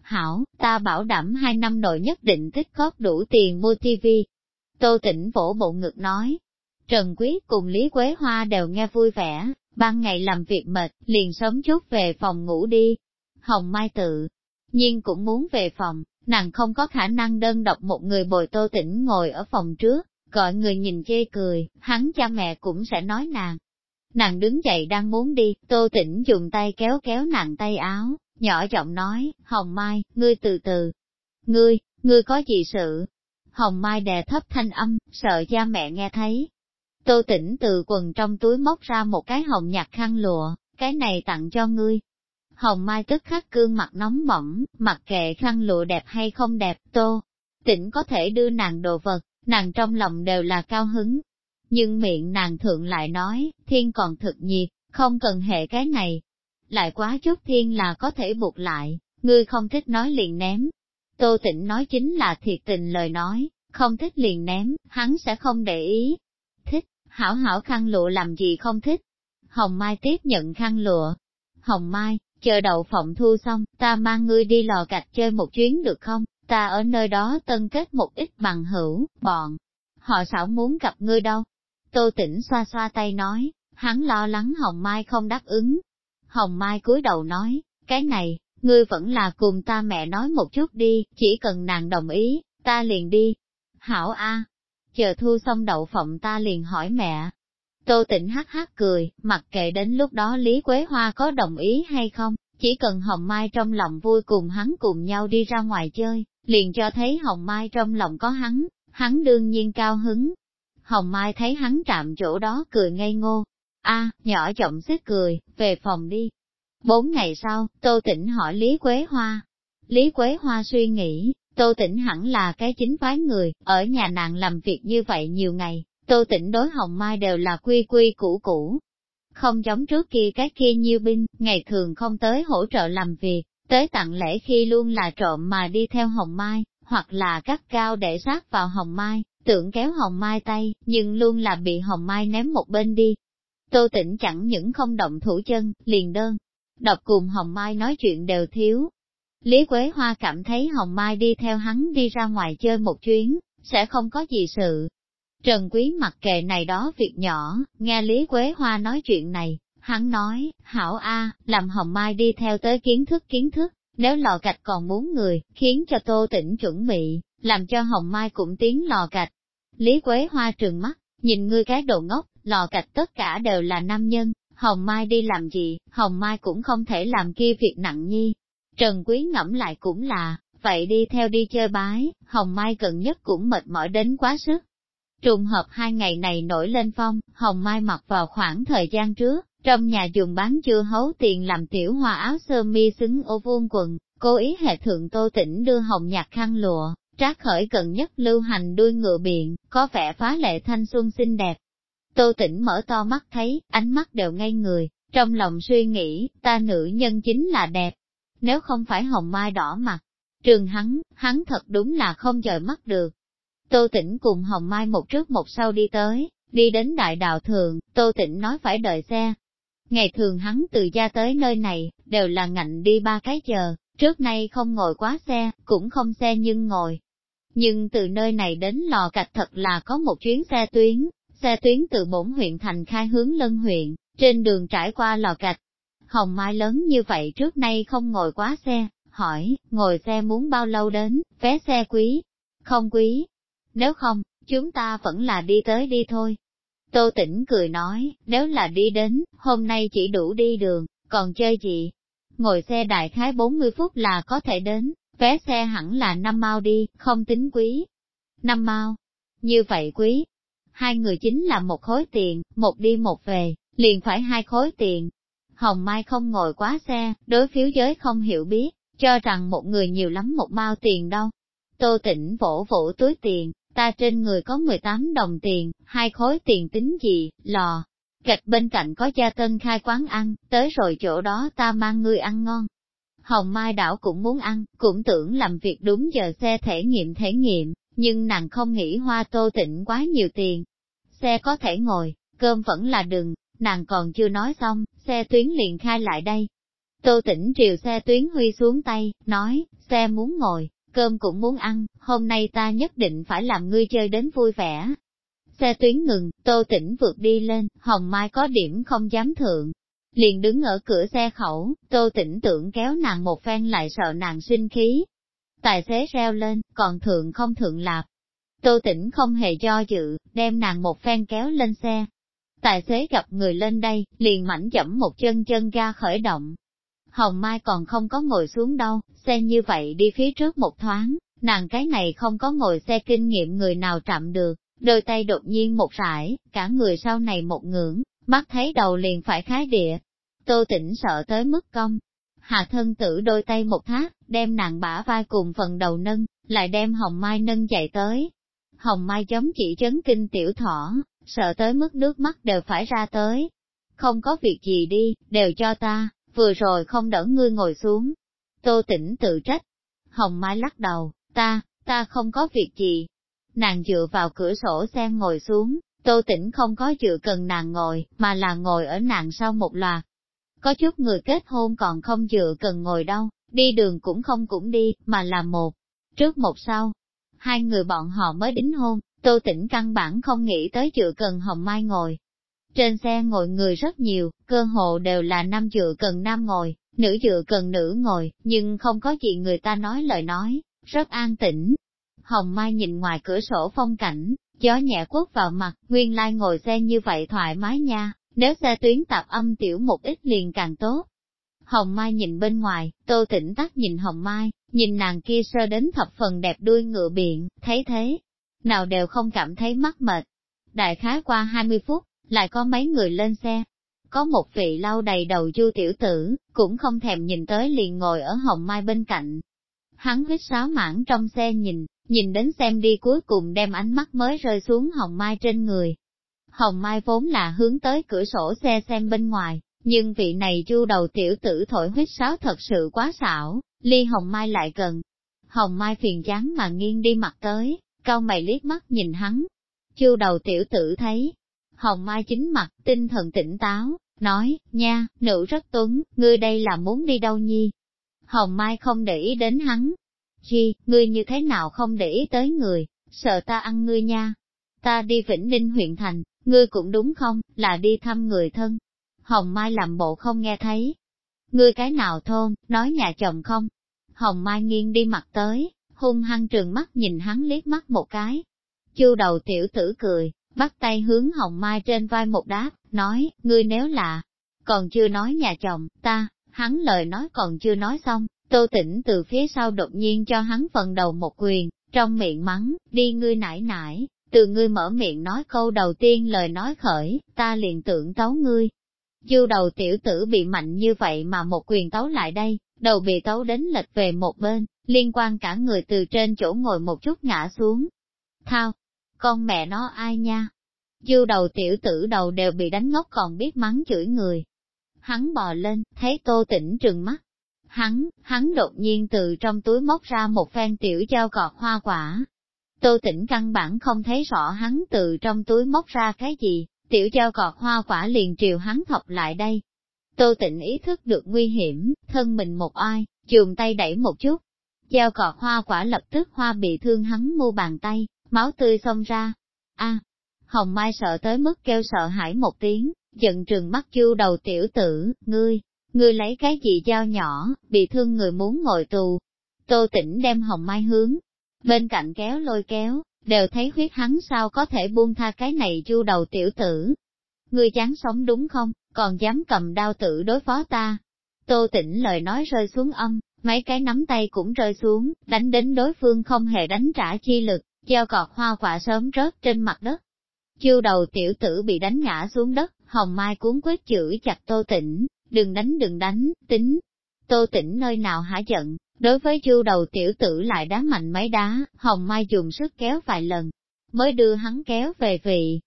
Hảo, ta bảo đảm hai năm nội nhất định tích góp đủ tiền mua tivi. Tô tỉnh vỗ bộ ngực nói. Trần Quý cùng Lý Quế Hoa đều nghe vui vẻ, ban ngày làm việc mệt, liền sớm chút về phòng ngủ đi. Hồng Mai tự nhiên cũng muốn về phòng, nàng không có khả năng đơn độc một người bồi tô tỉnh ngồi ở phòng trước, Gọi người nhìn chê cười, hắn cha mẹ cũng sẽ nói nàng. Nàng đứng dậy đang muốn đi, tô tỉnh dùng tay kéo kéo nàng tay áo, nhỏ giọng nói, Hồng Mai, ngươi từ từ. Ngươi, ngươi có gì sự? Hồng Mai đè thấp thanh âm, sợ cha mẹ nghe thấy. Tô tỉnh từ quần trong túi móc ra một cái hồng nhạt khăn lụa, cái này tặng cho ngươi. Hồng Mai tức khắc cương mặt nóng bỏng, mặc kệ khăn lụa đẹp hay không đẹp, tô. Tỉnh có thể đưa nàng đồ vật, nàng trong lòng đều là cao hứng. Nhưng miệng nàng thượng lại nói, thiên còn thực nhiệt, không cần hệ cái này. Lại quá chút thiên là có thể buộc lại, ngươi không thích nói liền ném. Tô tịnh nói chính là thiệt tình lời nói, không thích liền ném, hắn sẽ không để ý. Thích, hảo hảo khăn lụa làm gì không thích. Hồng Mai tiếp nhận khăn lụa. Hồng Mai, chờ đậu phộng thu xong, ta mang ngươi đi lò gạch chơi một chuyến được không? ta ở nơi đó tân kết một ít bằng hữu, bọn. Họ xảo muốn gặp ngươi đâu. Tô tỉnh xoa xoa tay nói, hắn lo lắng Hồng Mai không đáp ứng. Hồng Mai cúi đầu nói, cái này, ngươi vẫn là cùng ta mẹ nói một chút đi, chỉ cần nàng đồng ý, ta liền đi. Hảo A, chờ thu xong đậu phộng ta liền hỏi mẹ. Tô tịnh hắc hắc cười, mặc kệ đến lúc đó Lý Quế Hoa có đồng ý hay không, chỉ cần Hồng Mai trong lòng vui cùng hắn cùng nhau đi ra ngoài chơi, liền cho thấy Hồng Mai trong lòng có hắn, hắn đương nhiên cao hứng. Hồng Mai thấy hắn chạm chỗ đó cười ngây ngô, a nhỏ giọng xích cười, về phòng đi. Bốn ngày sau, Tô Tĩnh hỏi Lý Quế Hoa. Lý Quế Hoa suy nghĩ, Tô Tĩnh hẳn là cái chính phái người, ở nhà nàng làm việc như vậy nhiều ngày, Tô Tĩnh đối Hồng Mai đều là quy quy cũ cũ. Không giống trước kia cái kia nhiêu binh, ngày thường không tới hỗ trợ làm việc, Tới tặng lễ khi luôn là trộm mà đi theo Hồng Mai, hoặc là cắt cao để sát vào hồng mai, tưởng kéo hồng mai tay, nhưng luôn là bị hồng mai ném một bên đi. Tô Tĩnh chẳng những không động thủ chân, liền đơn. Đọc cùng hồng mai nói chuyện đều thiếu. Lý Quế Hoa cảm thấy hồng mai đi theo hắn đi ra ngoài chơi một chuyến, sẽ không có gì sự. Trần Quý mặc kệ này đó việc nhỏ, nghe Lý Quế Hoa nói chuyện này, hắn nói, hảo A, làm hồng mai đi theo tới kiến thức kiến thức, nếu lò gạch còn muốn người, khiến cho tô tĩnh chuẩn bị, làm cho hồng mai cũng tiến lò gạch. Lý Quế Hoa trừng mắt, nhìn ngươi cái đồ ngốc, lò gạch tất cả đều là nam nhân, Hồng Mai đi làm gì, Hồng Mai cũng không thể làm kia việc nặng nhi. Trần Quý ngẫm lại cũng là, vậy đi theo đi chơi bái, Hồng Mai gần nhất cũng mệt mỏi đến quá sức. Trùng hợp hai ngày này nổi lên phong, Hồng Mai mặc vào khoảng thời gian trước, trong nhà dùng bán chưa hấu tiền làm tiểu hòa áo sơ mi xứng ô vuông quần, cố ý hệ thượng tô tỉnh đưa hồng nhạc khăn lụa, trác khởi gần nhất lưu hành đuôi ngựa biện, có vẻ phá lệ thanh xuân xinh đẹp. Tô tỉnh mở to mắt thấy, ánh mắt đều ngây người, trong lòng suy nghĩ, ta nữ nhân chính là đẹp. Nếu không phải hồng mai đỏ mặt, trường hắn, hắn thật đúng là không dời mắt được. Tô tĩnh cùng hồng mai một trước một sau đi tới, đi đến đại đạo thường, tô tĩnh nói phải đợi xe. Ngày thường hắn từ gia tới nơi này, đều là ngạnh đi ba cái giờ, trước nay không ngồi quá xe, cũng không xe nhưng ngồi. Nhưng từ nơi này đến lò cạch thật là có một chuyến xe tuyến, xe tuyến từ bổn huyện thành khai hướng lân huyện, trên đường trải qua lò cạch. Hồng Mai lớn như vậy trước nay không ngồi quá xe, hỏi, ngồi xe muốn bao lâu đến, vé xe quý, không quý. Nếu không, chúng ta vẫn là đi tới đi thôi. Tô Tĩnh cười nói, nếu là đi đến, hôm nay chỉ đủ đi đường, còn chơi gì? Ngồi xe đại khái 40 phút là có thể đến, vé xe hẳn là năm mao đi, không tính quý. Năm mao, như vậy quý. Hai người chính là một khối tiền, một đi một về, liền phải hai khối tiền. Hồng Mai không ngồi quá xe, đối phiếu giới không hiểu biết, cho rằng một người nhiều lắm một mao tiền đâu. Tô tỉnh vỗ vỗ túi tiền, ta trên người có 18 đồng tiền, hai khối tiền tính gì, lò. Gạch bên cạnh có gia tân khai quán ăn, tới rồi chỗ đó ta mang ngươi ăn ngon. Hồng Mai đảo cũng muốn ăn, cũng tưởng làm việc đúng giờ xe thể nghiệm thể nghiệm, nhưng nàng không nghĩ hoa tô tịnh quá nhiều tiền. Xe có thể ngồi, cơm vẫn là đừng, nàng còn chưa nói xong, xe tuyến liền khai lại đây. Tô tĩnh triều xe tuyến huy xuống tay, nói, xe muốn ngồi, cơm cũng muốn ăn, hôm nay ta nhất định phải làm ngươi chơi đến vui vẻ. Xe tuyến ngừng, tô tĩnh vượt đi lên, hồng mai có điểm không dám thượng. Liền đứng ở cửa xe khẩu, tô tĩnh tưởng kéo nàng một phen lại sợ nàng sinh khí. Tài xế reo lên, còn thượng không thượng lạp. Tô tĩnh không hề do dự, đem nàng một phen kéo lên xe. Tài xế gặp người lên đây, liền mảnh chậm một chân chân ga khởi động, Hồng Mai còn không có ngồi xuống đâu, xe như vậy đi phía trước một thoáng, nàng cái này không có ngồi xe kinh nghiệm người nào chạm được, đôi tay đột nhiên một rải, cả người sau này một ngưỡng, mắt thấy đầu liền phải khái địa. Tô tỉnh sợ tới mức công. Hạ thân tử đôi tay một thác, đem nàng bả vai cùng phần đầu nâng, lại đem Hồng Mai nâng chạy tới. Hồng Mai chống chỉ chấn kinh tiểu thỏ, sợ tới mức nước mắt đều phải ra tới. Không có việc gì đi, đều cho ta, vừa rồi không đỡ ngươi ngồi xuống. Tô tỉnh tự trách. Hồng Mai lắc đầu, ta, ta không có việc gì. Nàng dựa vào cửa sổ xem ngồi xuống, tô tỉnh không có dựa cần nàng ngồi, mà là ngồi ở nàng sau một loạt. Có chút người kết hôn còn không dựa cần ngồi đâu, đi đường cũng không cũng đi, mà là một, trước một sau. Hai người bọn họ mới đính hôn, tô tỉnh căn bản không nghĩ tới dựa cần Hồng Mai ngồi, trên xe ngồi người rất nhiều, cơ hồ đều là nam dựa cần nam ngồi, nữ dựa cần nữ ngồi, nhưng không có gì người ta nói lời nói, rất an tĩnh. Hồng Mai nhìn ngoài cửa sổ phong cảnh, gió nhẹ quất vào mặt, nguyên lai ngồi xe như vậy thoải mái nha, nếu xe tuyến tạp âm tiểu một ít liền càng tốt. Hồng Mai nhìn bên ngoài, tô tỉnh tắt nhìn Hồng Mai, nhìn nàng kia sơ đến thập phần đẹp đuôi ngựa biện, thấy thế, nào đều không cảm thấy mắc mệt. Đại khái qua 20 phút, lại có mấy người lên xe. Có một vị lau đầy đầu chu tiểu tử, cũng không thèm nhìn tới liền ngồi ở hồng mai bên cạnh. Hắn hít sáo mãn trong xe nhìn, nhìn đến xem đi cuối cùng đem ánh mắt mới rơi xuống hồng mai trên người. Hồng mai vốn là hướng tới cửa sổ xe xem bên ngoài, nhưng vị này chu đầu tiểu tử thổi huyết sáo thật sự quá xảo, ly hồng mai lại gần. Hồng Mai phiền chán mà nghiêng đi mặt tới, cao mày liếc mắt nhìn hắn. Chu đầu tiểu tử thấy, Hồng Mai chính mặt, tinh thần tỉnh táo, nói, nha, nữ rất tuấn, ngươi đây là muốn đi đâu nhi? Hồng Mai không để ý đến hắn. Chi, ngươi như thế nào không để ý tới người, sợ ta ăn ngươi nha. Ta đi Vĩnh Ninh huyện thành, ngươi cũng đúng không, là đi thăm người thân. Hồng Mai làm bộ không nghe thấy. Ngươi cái nào thôn, nói nhà chồng không? Hồng Mai nghiêng đi mặt tới, hung hăng trường mắt nhìn hắn liếc mắt một cái. Chu đầu tiểu tử cười, bắt tay hướng Hồng Mai trên vai một đáp, nói, ngươi nếu là, còn chưa nói nhà chồng, ta, hắn lời nói còn chưa nói xong, tô tỉnh từ phía sau đột nhiên cho hắn phần đầu một quyền, trong miệng mắng, đi ngươi nải nải, từ ngươi mở miệng nói câu đầu tiên lời nói khởi, ta liền tưởng tấu ngươi. Chu đầu tiểu tử bị mạnh như vậy mà một quyền tấu lại đây, đầu bị tấu đến lệch về một bên, liên quan cả người từ trên chỗ ngồi một chút ngã xuống. Thao, con mẹ nó ai nha? Dư đầu tiểu tử đầu đều bị đánh ngốc còn biết mắng chửi người. Hắn bò lên, thấy tô tỉnh trừng mắt. Hắn, hắn đột nhiên từ trong túi móc ra một phen tiểu dao cọt hoa quả. Tô tỉnh căn bản không thấy rõ hắn từ trong túi móc ra cái gì, tiểu dao cọt hoa quả liền triều hắn thọc lại đây. Tô Tịnh ý thức được nguy hiểm, thân mình một ai, chùm tay đẩy một chút. Gieo cọt hoa quả lập tức hoa bị thương hắn mu bàn tay, máu tươi xông ra. a Hồng Mai sợ tới mức kêu sợ hãi một tiếng, giận trừng mắt chu đầu tiểu tử, ngươi, ngươi lấy cái gì dao nhỏ, bị thương người muốn ngồi tù. Tô tỉnh đem Hồng Mai hướng, bên cạnh kéo lôi kéo, đều thấy huyết hắn sao có thể buông tha cái này chu đầu tiểu tử. Ngươi chán sống đúng không, còn dám cầm đao tử đối phó ta. Tô tỉnh lời nói rơi xuống âm, mấy cái nắm tay cũng rơi xuống, đánh đến đối phương không hề đánh trả chi lực, gieo cọt hoa quả sớm rớt trên mặt đất. Chiêu đầu tiểu tử bị đánh ngã xuống đất, hồng mai cuốn quyết chửi chặt tô tĩnh, đừng đánh đừng đánh, tính. Tô tĩnh nơi nào hả giận, đối với chu đầu tiểu tử lại đá mạnh mấy đá, hồng mai dùng sức kéo vài lần, mới đưa hắn kéo về vị.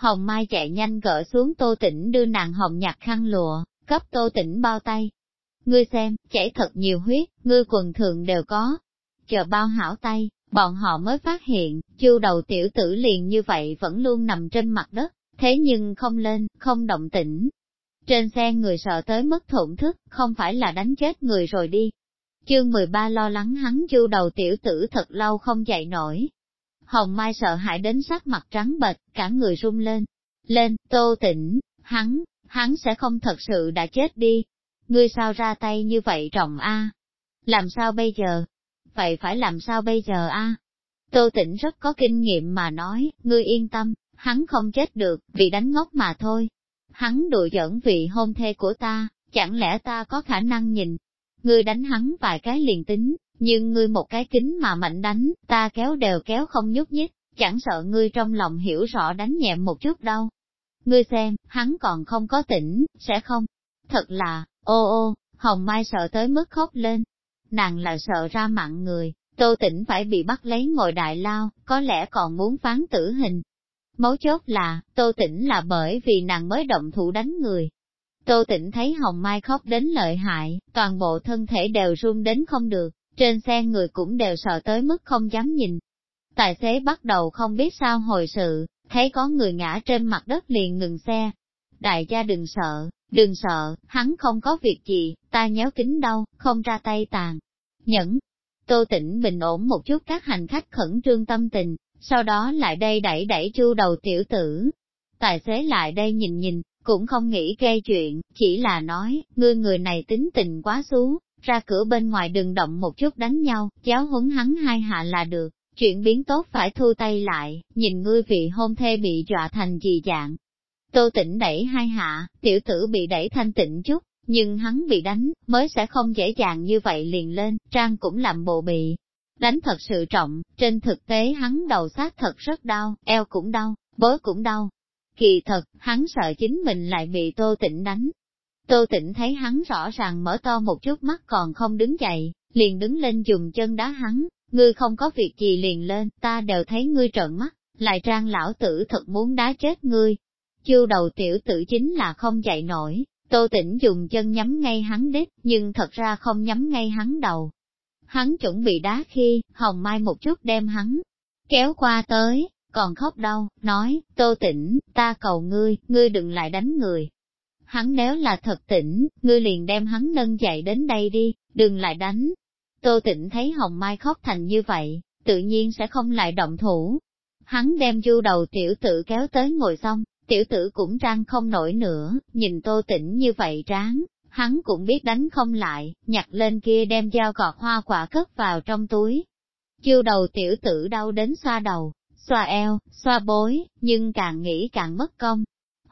Hồng mai chạy nhanh gỡ xuống tô tĩnh đưa nàng hồng nhặt khăn lụa, cấp tô tĩnh bao tay. Ngươi xem, chảy thật nhiều huyết, ngươi quần thường đều có. Chờ bao hảo tay, bọn họ mới phát hiện, chu đầu tiểu tử liền như vậy vẫn luôn nằm trên mặt đất, thế nhưng không lên, không động tĩnh. Trên xe người sợ tới mất thổn thức, không phải là đánh chết người rồi đi. Chương 13 lo lắng hắn chu đầu tiểu tử thật lâu không dậy nổi. Hồng Mai sợ hãi đến sắc mặt trắng bệch, cả người run lên. Lên, tô tỉnh, hắn, hắn sẽ không thật sự đã chết đi. Ngươi sao ra tay như vậy trọng a? Làm sao bây giờ? vậy phải làm sao bây giờ a? Tô Tĩnh rất có kinh nghiệm mà nói, ngươi yên tâm, hắn không chết được, vì đánh ngốc mà thôi. Hắn đùa giỡn vị hôn thê của ta, chẳng lẽ ta có khả năng nhìn? Ngươi đánh hắn vài cái liền tính, nhưng ngươi một cái kính mà mạnh đánh, ta kéo đều kéo không nhúc nhích, chẳng sợ ngươi trong lòng hiểu rõ đánh nhẹ một chút đâu. Ngươi xem, hắn còn không có tỉnh, sẽ không? Thật là, ô ô, Hồng Mai sợ tới mức khóc lên, nàng là sợ ra mạng người, Tô Tĩnh phải bị bắt lấy ngồi đại lao, có lẽ còn muốn phán tử hình. Mấu chốt là, Tô Tĩnh là bởi vì nàng mới động thủ đánh người. Tô Tĩnh thấy Hồng Mai khóc đến lợi hại, toàn bộ thân thể đều run đến không được, trên xe người cũng đều sợ tới mức không dám nhìn. Tài xế bắt đầu không biết sao hồi sự, thấy có người ngã trên mặt đất liền ngừng xe. Đại gia đừng sợ, Đừng sợ, hắn không có việc gì, ta nhéo kính đâu, không ra tay tàn. Nhẫn, tô tĩnh bình ổn một chút các hành khách khẩn trương tâm tình, sau đó lại đây đẩy đẩy chu đầu tiểu tử. Tài xế lại đây nhìn nhìn, cũng không nghĩ gây chuyện, chỉ là nói, ngươi người này tính tình quá xú, ra cửa bên ngoài đừng động một chút đánh nhau, giáo huấn hắn hai hạ là được, chuyện biến tốt phải thu tay lại, nhìn ngươi vị hôn thê bị dọa thành gì dạng, Tô tĩnh đẩy hai hạ, tiểu tử bị đẩy thanh tịnh chút, nhưng hắn bị đánh, mới sẽ không dễ dàng như vậy liền lên, trang cũng làm bộ bị. Đánh thật sự trọng, trên thực tế hắn đầu sát thật rất đau, eo cũng đau, bối cũng đau. Kỳ thật, hắn sợ chính mình lại bị tô tĩnh đánh. Tô tĩnh thấy hắn rõ ràng mở to một chút mắt còn không đứng dậy, liền đứng lên dùng chân đá hắn, ngươi không có việc gì liền lên, ta đều thấy ngươi trợn mắt, lại trang lão tử thật muốn đá chết ngươi, Chu đầu tiểu tử chính là không dậy nổi, Tô Tĩnh dùng chân nhắm ngay hắn đít, nhưng thật ra không nhắm ngay hắn đầu. Hắn chuẩn bị đá khi, Hồng Mai một chút đem hắn, kéo qua tới, còn khóc đau, nói, tô tỉnh, ta cầu ngươi, ngươi đừng lại đánh người. Hắn nếu là thật tỉnh, ngươi liền đem hắn nâng dậy đến đây đi, đừng lại đánh. Tô tỉnh thấy Hồng Mai khóc thành như vậy, tự nhiên sẽ không lại động thủ. Hắn đem du đầu tiểu tử kéo tới ngồi xong, tiểu tử cũng trang không nổi nữa, nhìn tô tỉnh như vậy tráng, hắn cũng biết đánh không lại, nhặt lên kia đem dao gọt hoa quả cất vào trong túi. Du đầu tiểu tử đau đến xoa đầu, xoa eo, xoa bối, nhưng càng nghĩ càng mất công.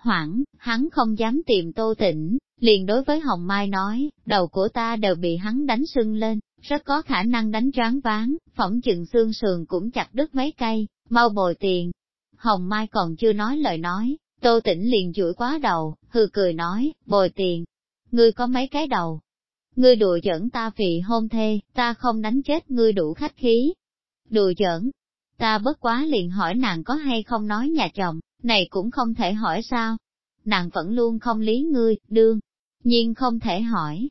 Hoảng, hắn không dám tìm tô tĩnh liền đối với Hồng Mai nói, đầu của ta đều bị hắn đánh sưng lên, rất có khả năng đánh choáng ván phỏng chừng xương sườn cũng chặt đứt mấy cây, mau bồi tiền. Hồng Mai còn chưa nói lời nói, tô tĩnh liền chuỗi quá đầu, hư cười nói, bồi tiền. Ngươi có mấy cái đầu? Ngươi đùa giỡn ta vì hôn thê, ta không đánh chết ngươi đủ khách khí. Đùa giỡn, Ta bất quá liền hỏi nàng có hay không nói nhà chồng, này cũng không thể hỏi sao. Nàng vẫn luôn không lý ngươi, đương, nhiên không thể hỏi.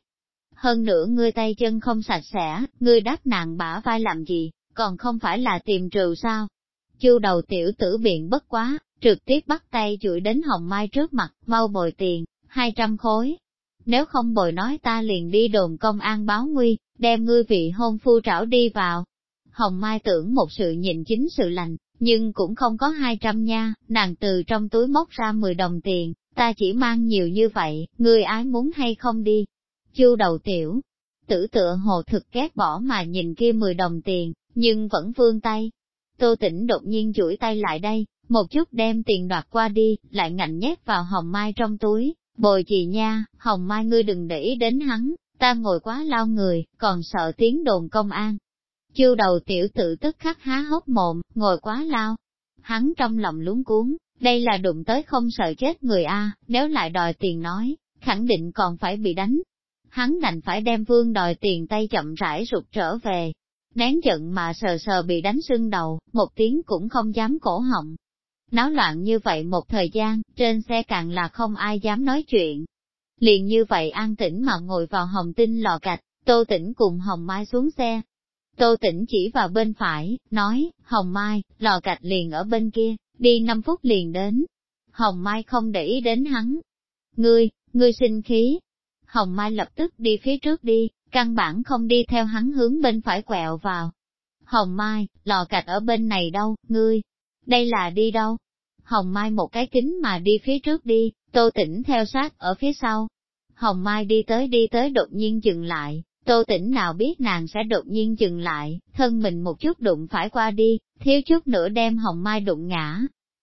Hơn nữa ngươi tay chân không sạch sẽ, ngươi đáp nàng bả vai làm gì, còn không phải là tìm trừ sao. Chu đầu tiểu tử biện bất quá, trực tiếp bắt tay chuỗi đến hồng mai trước mặt, mau bồi tiền, 200 khối. Nếu không bồi nói ta liền đi đồn công an báo nguy, đem ngươi vị hôn phu trảo đi vào, Hồng Mai tưởng một sự nhịn chính sự lành, nhưng cũng không có 200 nha, nàng từ trong túi móc ra 10 đồng tiền, ta chỉ mang nhiều như vậy, người ái muốn hay không đi. Chu đầu tiểu, tử tựa hồ thực ghét bỏ mà nhìn kia 10 đồng tiền, nhưng vẫn vương tay. Tô tỉnh đột nhiên chuỗi tay lại đây, một chút đem tiền đoạt qua đi, lại ngạnh nhét vào hồng mai trong túi, bồi chị nha, hồng mai ngươi đừng để ý đến hắn, ta ngồi quá lao người, còn sợ tiếng đồn công an. Chiêu đầu tiểu tự tức khắc há hốc mồm, ngồi quá lao. Hắn trong lòng lúng cuốn, đây là đụng tới không sợ chết người A, nếu lại đòi tiền nói, khẳng định còn phải bị đánh. Hắn đành phải đem vương đòi tiền tay chậm rãi rụt trở về. Nén giận mà sờ sờ bị đánh sưng đầu, một tiếng cũng không dám cổ họng. Náo loạn như vậy một thời gian, trên xe càng là không ai dám nói chuyện. Liền như vậy an tĩnh mà ngồi vào hồng tinh lò gạch, tô tĩnh cùng hồng mai xuống xe, Tô tỉnh chỉ vào bên phải, nói, Hồng Mai, lò gạch liền ở bên kia, đi 5 phút liền đến. Hồng Mai không để ý đến hắn. Ngươi, ngươi sinh khí. Hồng Mai lập tức đi phía trước đi, căn bản không đi theo hắn hướng bên phải quẹo vào. Hồng Mai, lò gạch ở bên này đâu, ngươi, đây là đi đâu? Hồng Mai một cái kính mà đi phía trước đi, tô tỉnh theo sát ở phía sau. Hồng Mai đi tới đi tới đột nhiên dừng lại, Tô tỉnh nào biết nàng sẽ đột nhiên dừng lại, thân mình một chút đụng phải qua đi, thiếu chút nữa đem Hồng Mai đụng ngã.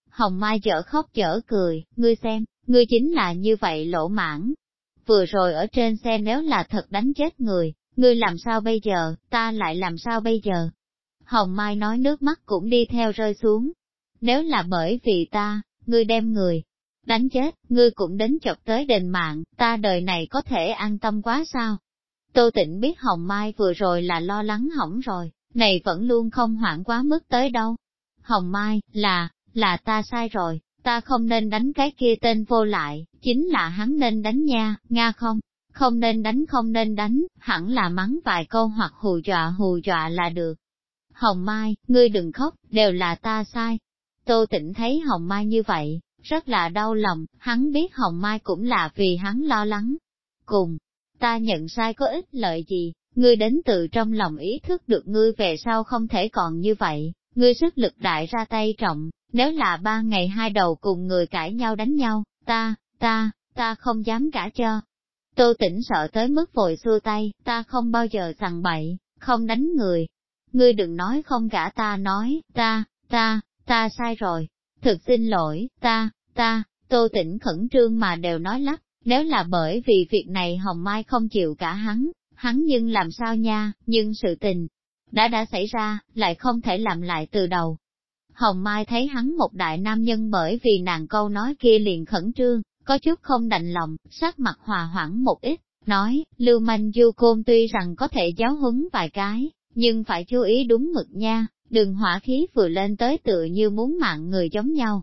Hồng Mai chở khóc chở cười, ngươi xem, ngươi chính là như vậy lỗ mãn. Vừa rồi ở trên xe nếu là thật đánh chết người, ngươi làm sao bây giờ, ta lại làm sao bây giờ? Hồng Mai nói nước mắt cũng đi theo rơi xuống. Nếu là bởi vì ta, ngươi đem người đánh chết, ngươi cũng đến chọc tới đền mạng, ta đời này có thể an tâm quá sao? Tô Tịnh biết Hồng Mai vừa rồi là lo lắng hỏng rồi, này vẫn luôn không hoảng quá mức tới đâu. Hồng Mai, là, là ta sai rồi, ta không nên đánh cái kia tên vô lại, chính là hắn nên đánh nha, Nga không? Không nên đánh không nên đánh, hẳn là mắng vài câu hoặc hù dọa hù dọa là được. Hồng Mai, ngươi đừng khóc, đều là ta sai. Tô Tịnh thấy Hồng Mai như vậy, rất là đau lòng, hắn biết Hồng Mai cũng là vì hắn lo lắng. Cùng, ta nhận sai có ích lợi gì, ngươi đến từ trong lòng ý thức được ngươi về sau không thể còn như vậy, ngươi sức lực đại ra tay trọng, nếu là ba ngày hai đầu cùng người cãi nhau đánh nhau, ta, ta, ta không dám cả cho. Tô tỉnh sợ tới mức vội xua tay, ta không bao giờ sằng bậy, không đánh người. Ngươi đừng nói không cả ta nói, ta, ta, ta sai rồi, thực xin lỗi, ta, ta, tô tỉnh khẩn trương mà đều nói lắp, nếu là bởi vì việc này Hồng Mai không chịu cả hắn, hắn nhưng làm sao nha, nhưng sự tình đã đã xảy ra, lại không thể làm lại từ đầu. Hồng Mai thấy hắn một đại nam nhân bởi vì nàng câu nói kia liền khẩn trương, có chút không đành lòng, sắc mặt hòa hoãn một ít, nói, lưu manh du côn tuy rằng có thể giáo huấn vài cái, nhưng phải chú ý đúng mực nha, đừng hỏa khí vừa lên tới tựa như muốn mạng người giống nhau.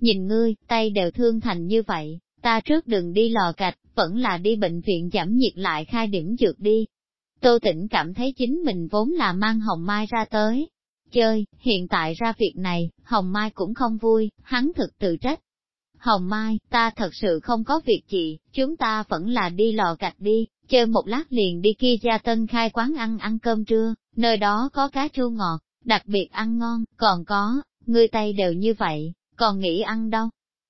Nhìn ngươi, tay đều thương thành như vậy, ta trước đừng đi lò gạch, vẫn là đi bệnh viện giảm nhiệt lại khai điểm dược đi. Tô Tĩnh cảm thấy chính mình vốn là mang Hồng Mai ra tới. Chơi, hiện tại ra việc này, Hồng Mai cũng không vui, hắn thực tự trách. Hồng Mai, ta thật sự không có việc gì, chúng ta vẫn là đi lò gạch đi, chơi một lát liền đi kia gia tân khai quán ăn ăn cơm trưa, nơi đó có cá chua ngọt, đặc biệt ăn ngon, còn có, người tay đều như vậy, còn nghĩ ăn đâu.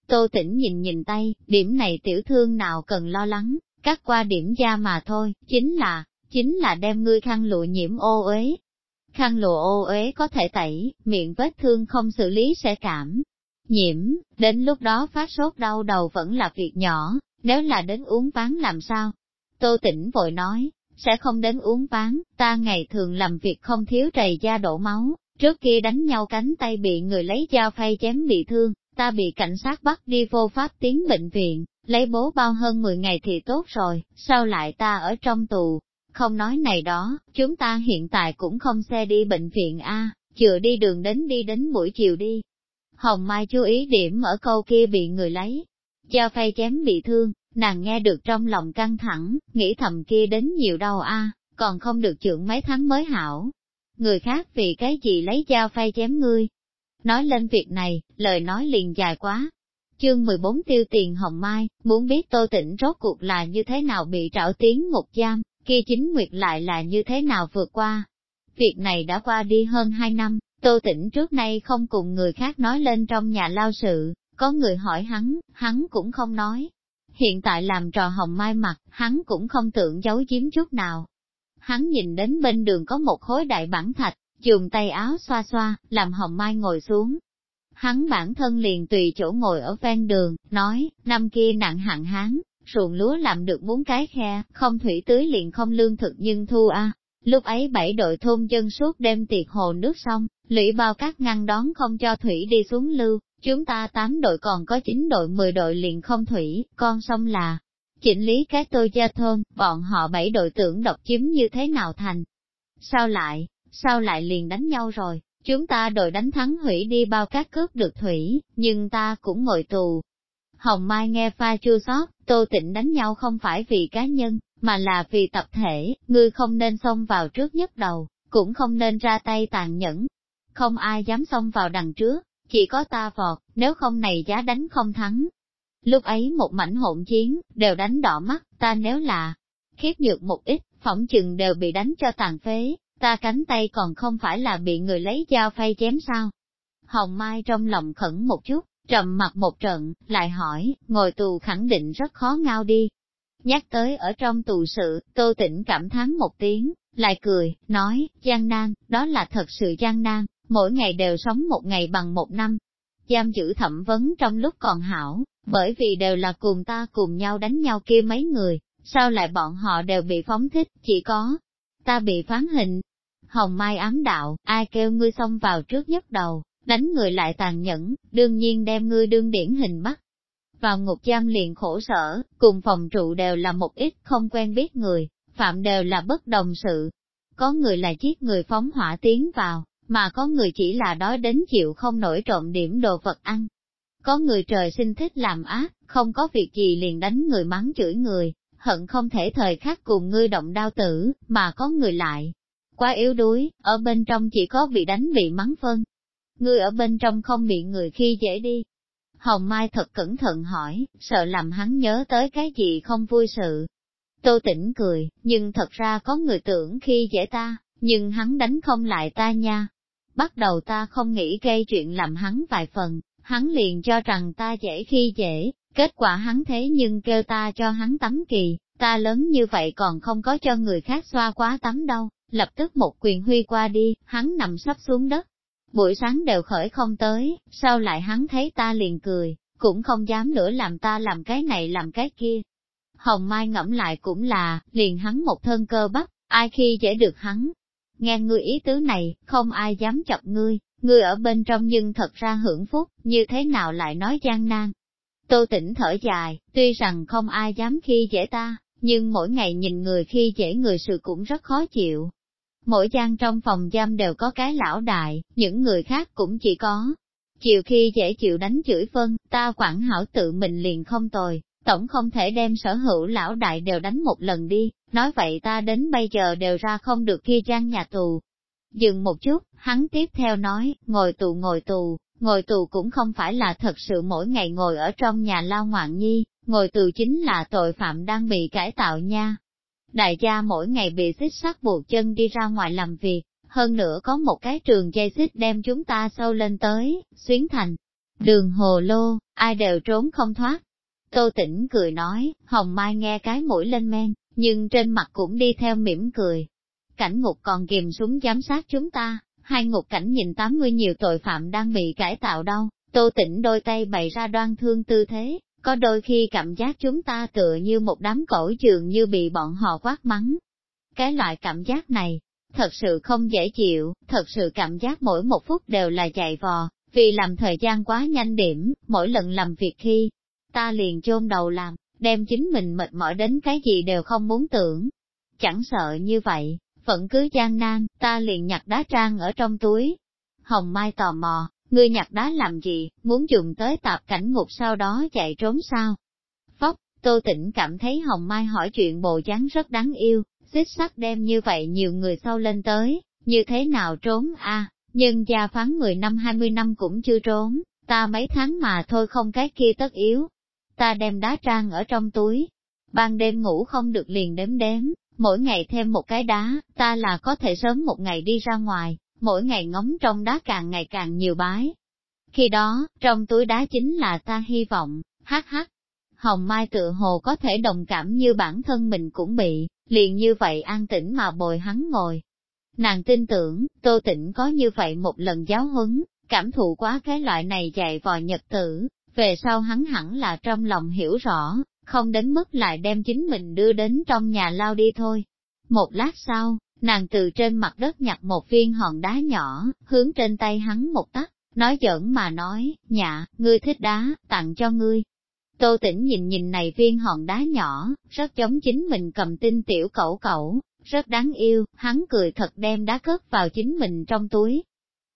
Tô tỉnh nhìn nhìn tay, điểm này tiểu thương nào cần lo lắng, cắt qua điểm da mà thôi, chính là, chính là đem ngươi khăn lụa nhiễm ô uế. Khăn lụa ô uế có thể tẩy, miệng vết thương không xử lý sẽ cảm. Nhiễm, đến lúc đó phát sốt đau đầu vẫn là việc nhỏ, nếu là đến uống ván làm sao? Tô tỉnh vội nói, sẽ không đến uống ván, ta ngày thường làm việc không thiếu trầy da đổ máu, trước kia đánh nhau cánh tay bị người lấy dao phay chém bị thương, ta bị cảnh sát bắt đi vô pháp tiến bệnh viện, lấy bố bao hơn 10 ngày thì tốt rồi, sao lại ta ở trong tù, không nói này đó, chúng ta hiện tại cũng không xe đi bệnh viện A, chừa đi đường đến đi đến buổi chiều đi. Hồng Mai chú ý điểm ở câu kia bị người lấy. Giao phay chém bị thương, nàng nghe được trong lòng căng thẳng, nghĩ thầm kia đến nhiều đau a, còn không được trưởng mấy tháng mới hảo. Người khác vì cái gì lấy dao phay chém ngươi. Nói lên việc này, lời nói liền dài quá. Chương 14 tiêu tiền hồng mai, muốn biết tô tĩnh rốt cuộc là như thế nào bị trảo tiếng ngục giam, kia chính nguyệt lại là như thế nào vượt qua. Việc này đã qua đi hơn 2 năm, Tô Tĩnh trước nay không cùng người khác nói lên trong nhà lao sự, có người hỏi hắn, hắn cũng không nói. Hiện tại làm trò hồng mai mặt, hắn cũng không tưởng giấu giếm chút nào. Hắn nhìn đến bên đường có một khối đại bản thạch, dùng tay áo xoa xoa, làm hồng mai ngồi xuống. Hắn bản thân liền tùy chỗ ngồi ở ven đường, nói, năm kia nặng hạn hán, ruộng lúa làm được bốn cái khe, không thủy tưới liền không lương thực nhưng thu a. Lúc ấy bảy đội thôn dân suốt đêm tiệc hồ nước xong, lũy bao các ngăn đón không cho thủy đi xuống lưu, chúng ta tám đội còn có chín đội mười đội liền không thủy, con sông là chỉnh lý cái tôi gia thôn, bọn họ bảy đội tưởng độc chiếm như thế nào thành. Sao lại, sao lại liền đánh nhau rồi, chúng ta đội đánh thắng hủy đi bao cát cướp được thủy, nhưng ta cũng ngồi tù, Hồng Mai nghe pha chua sót, Tô Tịnh đánh nhau không phải vì cá nhân, mà là vì tập thể, ngươi không nên xông vào trước nhất đầu, cũng không nên ra tay tàn nhẫn. Không ai dám xông vào đằng trước, chỉ có ta vọt, nếu không này giá đánh không thắng. Lúc ấy một mảnh hỗn chiến, đều đánh đỏ mắt, ta nếu là khiếp nhược một ít, phỏng chừng đều bị đánh cho tàn phế, ta cánh tay còn không phải là bị người lấy dao phay chém sao. Hồng Mai trong lòng khẩn một chút, Trầm mặt một trận, lại hỏi, ngồi tù khẳng định rất khó ngao đi. Nhắc tới ở trong tù sự, tô tĩnh cảm thán một tiếng, lại cười, nói, gian nan, đó là thật sự gian nan, mỗi ngày đều sống một ngày bằng một năm. Giam giữ thẩm vấn trong lúc còn hảo, bởi vì đều là cùng ta cùng nhau đánh nhau kia mấy người, sao lại bọn họ đều bị phóng thích, chỉ có ta bị phán hình. Hồng Mai ám đạo, ai kêu ngươi xông vào trước nhất đầu, đánh người lại tàn nhẫn, đương nhiên đem ngươi đương điển hình bắt. Vào ngục giam liền khổ sở, cùng phòng trụ đều là một ít không quen biết người, phạm đều là bất đồng sự. Có người là giết người phóng hỏa tiến vào, mà có người chỉ là đói đến chịu không nổi trộm điểm đồ vật ăn. Có người trời sinh thích làm ác, không có việc gì liền đánh người mắng chửi người, hận không thể thời khắc cùng ngươi động đao tử, mà có người lại. Quá yếu đuối, ở bên trong chỉ có bị đánh bị mắng phân, ngươi ở bên trong không bị người khi dễ đi. Hồng Mai thật cẩn thận hỏi, sợ làm hắn nhớ tới cái gì không vui sự. Tô tỉnh cười, nhưng thật ra có người tưởng khi dễ ta, nhưng hắn đánh không lại ta nha. Bắt đầu ta không nghĩ gây chuyện làm hắn vài phần, hắn liền cho rằng ta dễ khi dễ, kết quả hắn thế nhưng kêu ta cho hắn tắm kỳ, ta lớn như vậy còn không có cho người khác xoa quá tắm đâu, lập tức một quyền huy qua đi, hắn nằm sắp xuống đất, buổi sáng đều khởi không tới, sao lại hắn thấy ta liền cười, cũng không dám nữa làm ta làm cái này làm cái kia. Hồng Mai ngẫm lại cũng là, liền hắn một thân cơ bắp, ai khi dễ được hắn. Nghe ngươi ý tứ này, không ai dám chọc ngươi, ngươi ở bên trong nhưng thật ra hưởng phúc, như thế nào lại nói gian nan. Tô tỉnh thở dài, tuy rằng không ai dám khi dễ ta, nhưng mỗi ngày nhìn người khi dễ người sự cũng rất khó chịu, Mỗi gian trong phòng giam đều có cái lão đại, những người khác cũng chỉ có. Chiều khi dễ chịu đánh chửi phân, ta quản hảo tự mình liền không tồi, tổng không thể đem sở hữu lão đại đều đánh một lần đi, nói vậy ta đến bây giờ đều ra không được kia gian nhà tù. Dừng một chút, hắn tiếp theo nói, ngồi tù ngồi tù, ngồi tù cũng không phải là thật sự mỗi ngày ngồi ở trong nhà lao ngoạn nhi, ngồi tù chính là tội phạm đang bị cải tạo nha. Đại gia mỗi ngày bị xích sắt buộc chân đi ra ngoài làm việc, hơn nữa có một cái trường dây xích đem chúng ta sâu lên tới, xuyến thành. Đường hồ lô, ai đều trốn không thoát. Tô tỉnh cười nói, Hồng Mai nghe cái mũi lên men, nhưng trên mặt cũng đi theo mỉm cười. Cảnh ngục còn kìm súng giám sát chúng ta, hai ngục cảnh nhìn 80 nhiều tội phạm đang bị cải tạo đâu, tô tỉnh đôi tay bày ra đoan thương tư thế, có đôi khi cảm giác chúng ta tựa như một đám cổ trường như bị bọn họ quát mắng. Cái loại cảm giác này, thật sự không dễ chịu, thật sự cảm giác mỗi một phút đều là chạy vò, vì làm thời gian quá nhanh điểm, mỗi lần làm việc khi, ta liền chôn đầu làm, đem chính mình mệt mỏi đến cái gì đều không muốn tưởng. Chẳng sợ như vậy, vẫn cứ gian nan, ta liền nhặt đá trang ở trong túi. Hồng Mai tò mò, ngươi nhặt đá làm gì, muốn dùng tới tạp cảnh ngục sau đó chạy trốn sao? Phóc, Tô Tĩnh cảm thấy Hồng Mai hỏi chuyện bộ dáng rất đáng yêu, xích sắc đem như vậy nhiều người sau lên tới, như thế nào trốn a? nhưng gia phán 10 năm 20 năm cũng chưa trốn, ta mấy tháng mà thôi không cái kia tất yếu. Ta đem đá trang ở trong túi, ban đêm ngủ không được liền đếm đếm, mỗi ngày thêm một cái đá, ta là có thể sớm một ngày đi ra ngoài, mỗi ngày ngóng trong đá càng ngày càng nhiều bái. Khi đó, trong túi đá chính là ta hy vọng, hát hát. Hồng Mai tự hồ có thể đồng cảm như bản thân mình cũng bị, liền như vậy an tĩnh mà bồi hắn ngồi. Nàng tin tưởng, Tô Tĩnh có như vậy một lần giáo huấn, cảm thụ quá cái loại này dạy vò nhật tử, về sau hắn hẳn là trong lòng hiểu rõ, không đến mức lại đem chính mình đưa đến trong nhà lao đi thôi. Một lát sau, nàng từ trên mặt đất nhặt một viên hòn đá nhỏ, hướng trên tay hắn một tắt, nói giỡn mà nói, nhạ, ngươi thích đá, tặng cho ngươi. Tô tĩnh nhìn nhìn này viên hòn đá nhỏ, rất giống chính mình cầm tinh tiểu cẩu cẩu, rất đáng yêu, hắn cười thật đem đá cất vào chính mình trong túi.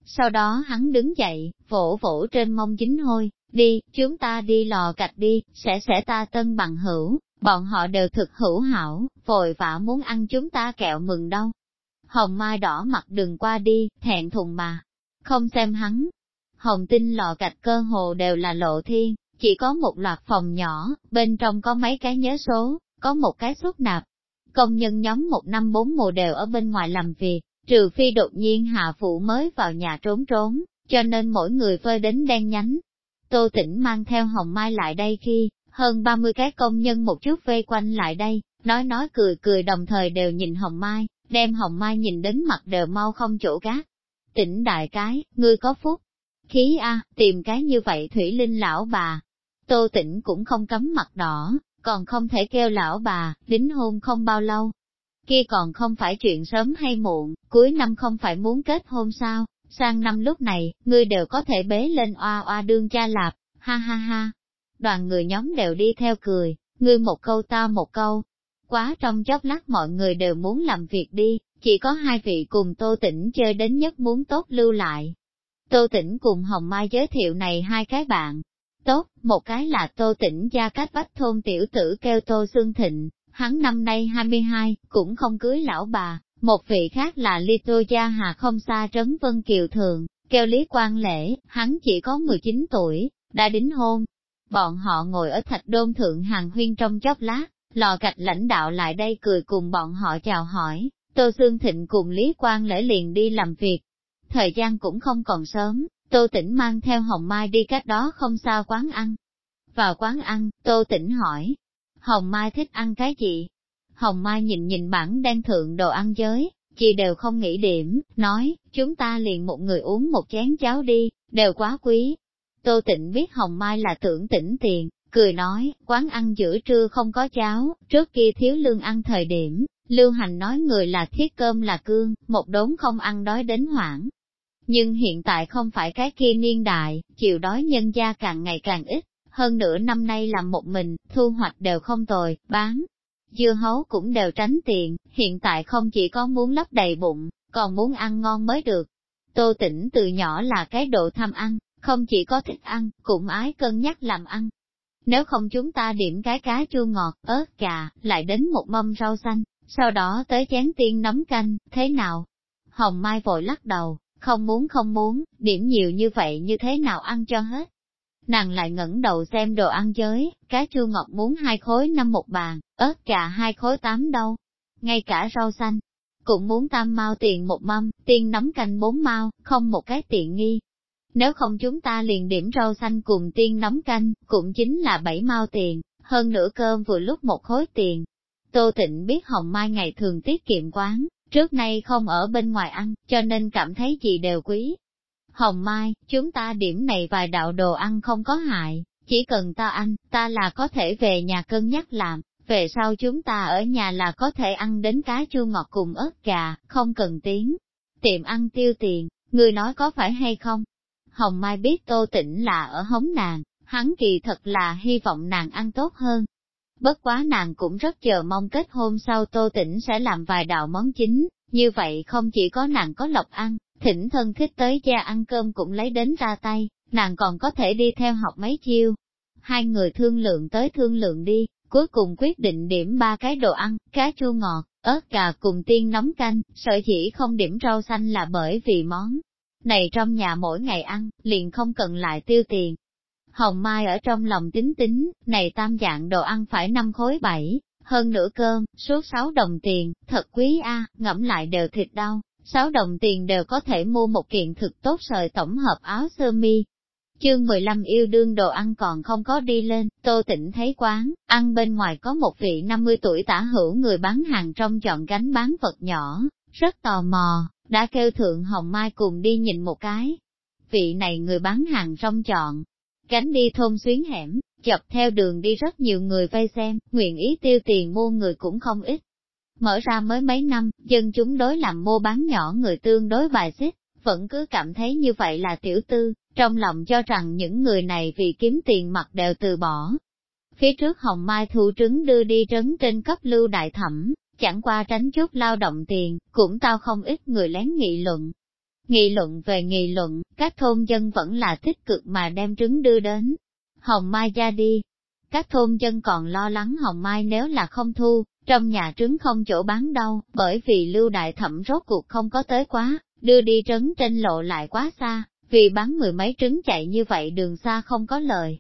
Sau đó hắn đứng dậy, vỗ vỗ trên mông chính hôi, đi, chúng ta đi lò cạch đi, sẽ sẽ ta tân bằng hữu, bọn họ đều thực hữu hảo, vội vã muốn ăn chúng ta kẹo mừng đâu. Hồng Mai đỏ mặt đừng qua đi, thẹn thùng mà, không xem hắn. Hồng tinh lò cạch cơ hồ đều là lộ thiên, chỉ có một loạt phòng nhỏ, bên trong có mấy cái nhớ số, có một cái xuất nạp. Công nhân nhóm một năm bốn mùa đều ở bên ngoài làm việc, trừ phi đột nhiên hạ phụ mới vào nhà trốn trốn, cho nên mỗi người phơi đến đen nhánh. Tô tỉnh mang theo hồng mai lại đây khi, hơn 30 cái công nhân một chút vây quanh lại đây, nói nói cười cười đồng thời đều nhìn hồng mai, đem hồng mai nhìn đến mặt đều mau không chỗ gác. Tỉnh đại cái, ngươi có phúc. Khí a, tìm cái như vậy thủy linh lão bà. Tô tỉnh cũng không cấm mặt đỏ, còn không thể kêu lão bà, đính hôn không bao lâu. Kia còn không phải chuyện sớm hay muộn, cuối năm không phải muốn kết hôn sao, sang năm lúc này, ngươi đều có thể bế lên oa oa đương cha lạp, ha ha ha. Đoàn người nhóm đều đi theo cười, ngươi một câu ta một câu. Quá trong chốc lát mọi người đều muốn làm việc đi, chỉ có hai vị cùng Tô Tĩnh chơi đến nhất muốn tốt lưu lại. Tô Tĩnh cùng Hồng Mai giới thiệu này hai cái bạn. Tốt, một cái là Tô Tĩnh gia cách bách thôn tiểu tử kêu Tô Xương Thịnh, hắn năm nay 22, cũng không cưới lão bà, một vị khác là Ly Tô Gia Hà không xa trấn Vân Kiều Thường, kêu Lý Quang Lễ, hắn chỉ có 19 tuổi, đã đính hôn. Bọn họ ngồi ở thạch đôn thượng hàng huyên trong chốc lát, lò gạch lãnh đạo lại đây cười cùng bọn họ chào hỏi, Tô Sương Thịnh cùng Lý Quang Lễ liền đi làm việc. Thời gian cũng không còn sớm, Tô Tĩnh mang theo Hồng Mai đi cách đó không xa quán ăn. Vào quán ăn, Tô Tĩnh hỏi, Hồng Mai thích ăn cái gì? Hồng Mai nhìn nhìn bản đang thượng đồ ăn giới, chị đều không nghĩ điểm, nói, chúng ta liền một người uống một chén cháo đi, đều quá quý. Tô Tịnh biết Hồng Mai là tưởng tỉnh tiền, cười nói, quán ăn giữa trưa không có cháo, trước kia thiếu lương ăn thời điểm, Lưu Hành nói người là thiết cơm là cương, một đốn không ăn đói đến hoảng. Nhưng hiện tại không phải cái kia niên đại, chịu đói nhân gia càng ngày càng ít, hơn nữa năm nay làm một mình, thu hoạch đều không tồi, bán. Dưa hấu cũng đều tránh tiền, hiện tại không chỉ có muốn lấp đầy bụng, còn muốn ăn ngon mới được. Tô tỉnh từ nhỏ là cái độ tham ăn, không chỉ có thích ăn, cũng ái cân nhắc làm ăn. nếu không chúng ta điểm cái cá chua ngọt, ớt cà, lại đến một mâm rau xanh, sau đó tới chén tiên nấm canh, thế nào? Hồng Mai vội lắc đầu, không muốn không muốn, điểm nhiều như vậy như thế nào ăn cho hết. Nàng lại ngẩng đầu xem đồ ăn giới, cá chua ngọt muốn hai khối năm một bàn, ớt cà hai khối tám đâu. Ngay cả rau xanh, cũng muốn tam mau tiền một mâm, tiên nấm canh bốn mau, không một cái tiện nghi. Nếu không chúng ta liền điểm rau xanh cùng tiên nấm canh, cũng chính là bảy mau tiền, hơn nửa cơm vừa lúc một khối tiền. Tô Tịnh biết Hồng Mai ngày thường tiết kiệm quán, trước nay không ở bên ngoài ăn, cho nên cảm thấy gì đều quý. Hồng Mai, chúng ta điểm này vài đạo đồ ăn không có hại, chỉ cần ta ăn, ta là có thể về nhà cân nhắc làm, về sau chúng ta ở nhà là có thể ăn đến cá chua ngọt cùng ớt gà, không cần tiếng. Tiệm ăn tiêu tiền, người nói có phải hay không? Hồng Mai biết Tô Tĩnh là ở hống nàng, hắn kỳ thật là hy vọng nàng ăn tốt hơn. Bất quá nàng cũng rất chờ mong kết hôn sau Tô Tĩnh sẽ làm vài đạo món chính, như vậy không chỉ có nàng có lộc ăn, thỉnh thân thích tới gia ăn cơm cũng lấy đến ra tay, nàng còn có thể đi theo học mấy chiêu. Hai người thương lượng tới thương lượng đi, cuối cùng quyết định điểm ba cái đồ ăn, cá chua ngọt, ớt gà cùng tiên nóng canh, sợ chỉ không điểm rau xanh là bởi vì món này trong nhà mỗi ngày ăn, liền không cần lại tiêu tiền. Hồng Mai ở trong lòng tính tính, này tam dạng đồ ăn phải năm khối bảy, hơn nửa cơm, suốt sáu đồng tiền, thật quý a, ngẫm lại đều thịt đau, sáu đồng tiền đều có thể mua một kiện thực tốt sợi tổng hợp áo sơ mi, Chương 15 yêu đương đồ ăn còn không có đi lên, tô tĩnh thấy quán, ăn bên ngoài có một vị 50 tuổi tả hữu người bán hàng trong chọn gánh bán vật nhỏ, rất tò mò, đã kêu thượng Hồng Mai cùng đi nhìn một cái. Vị này người bán hàng rong chọn, cánh đi thôn xuyến hẻm, chập theo đường đi rất nhiều người vây xem, nguyện ý tiêu tiền mua người cũng không ít. Mở ra mới mấy năm, dân chúng đối làm mua bán nhỏ người tương đối bài xích, vẫn cứ cảm thấy như vậy là tiểu tư, trong lòng cho rằng những người này vì kiếm tiền mặt đều từ bỏ. Phía trước Hồng Mai thu trứng đưa đi trấn trên cấp lưu đại thẩm, chẳng qua tránh chút lao động tiền, cũng tao không ít người lén nghị luận. Nghị luận về nghị luận, các thôn dân vẫn là tích cực mà đem trứng đưa đến. Hồng Mai ra đi. Các thôn dân còn lo lắng Hồng Mai nếu là không thu, trong nhà trứng không chỗ bán đâu, bởi vì lưu đại thẩm rốt cuộc không có tới quá, đưa đi trấn trên lộ lại quá xa, vì bán mười mấy trứng chạy như vậy đường xa không có lời.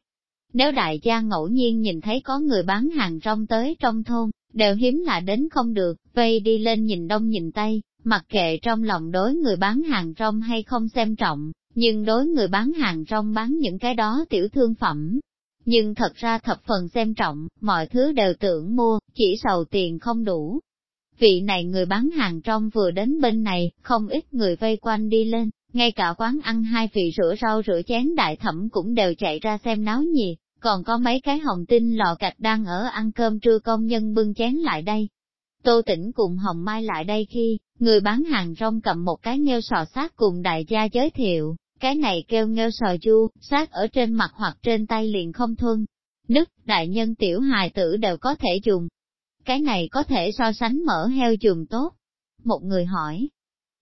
Nếu đại gia ngẫu nhiên nhìn thấy có người bán hàng rong tới trong thôn, đều hiếm lạ đến không được, vây đi lên nhìn đông nhìn tây, mặc kệ trong lòng đối người bán hàng rong hay không xem trọng, nhưng đối người bán hàng rong bán những cái đó tiểu thương phẩm. Nhưng thật ra thập phần xem trọng, mọi thứ đều tưởng mua, chỉ sầu tiền không đủ. Vị này người bán hàng trong vừa đến bên này, không ít người vây quanh đi lên, ngay cả quán ăn hai vị rửa rau rửa chén đại thẩm cũng đều chạy ra xem náo nhiệt, còn có mấy cái hồng tinh lò cạch đang ở ăn cơm trưa công nhân bưng chén lại đây. Tô tỉnh cùng Hồng Mai lại đây khi, người bán hàng rong cầm một cái nghêu sò sát cùng đại gia giới thiệu, cái này kêu nghêu sò chu, sát ở trên mặt hoặc trên tay liền không thuân. nứt đại nhân tiểu hài tử đều có thể dùng. Cái này có thể so sánh mỡ heo dùng tốt. Một người hỏi,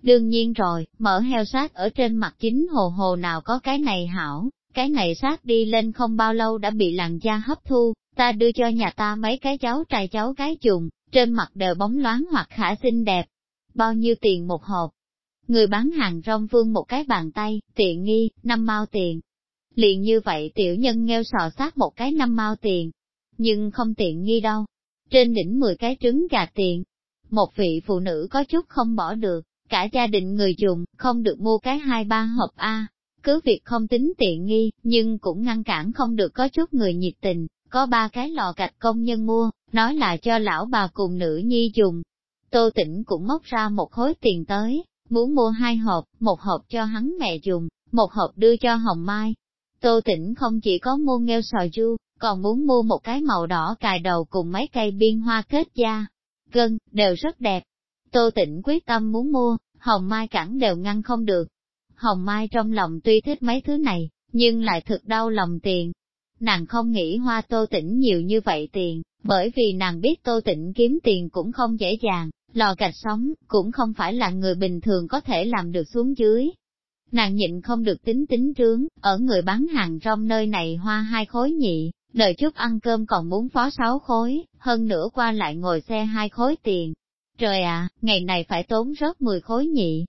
Đương nhiên rồi, mở heo sát ở trên mặt chính hồ hồ nào có cái này hảo, cái này sát đi lên không bao lâu đã bị làn da hấp thu, ta đưa cho nhà ta mấy cái cháu trai cháu gái chùng, trên mặt đều bóng loáng hoặc khả xinh đẹp. Bao nhiêu tiền một hộp? Người bán hàng rong vương một cái bàn tay, tiện nghi, năm mao tiền. Liền như vậy tiểu nhân nghêu sò sát một cái năm mao tiền. Nhưng không tiện nghi đâu. Trên đỉnh 10 cái trứng gà tiền. Một vị phụ nữ có chút không bỏ được, cả gia đình người dùng, không được mua cái hai ba hộp A. Cứ việc không tính tiện nghi, nhưng cũng ngăn cản không được có chút người nhiệt tình, có ba cái lò gạch công nhân mua, nói là cho lão bà cùng nữ nhi dùng. Tô tỉnh cũng móc ra một khối tiền tới, muốn mua hai hộp, một hộp cho hắn mẹ dùng, một hộp đưa cho Hồng Mai. Tô tỉnh không chỉ có mua nghêu sò du, còn muốn mua một cái màu đỏ cài đầu cùng mấy cây biên hoa kết da. Gân, đều rất đẹp, Tô tỉnh quyết tâm muốn mua, Hồng Mai cẳng đều ngăn không được. Hồng Mai trong lòng tuy thích mấy thứ này, nhưng lại thực đau lòng tiền. Nàng không nghĩ hoa Tô Tĩnh nhiều như vậy tiền, bởi vì nàng biết Tô Tĩnh kiếm tiền cũng không dễ dàng, lò gạch sống, cũng không phải là người bình thường có thể làm được xuống dưới. Nàng nhịn không được tính tính trướng, ở người bán hàng trong nơi này hoa hai khối nhị, Đợi chút ăn cơm còn muốn phó sáu khối, hơn nữa qua lại ngồi xe hai khối tiền. Trời ạ, ngày này phải tốn rớt 10 khối nhị.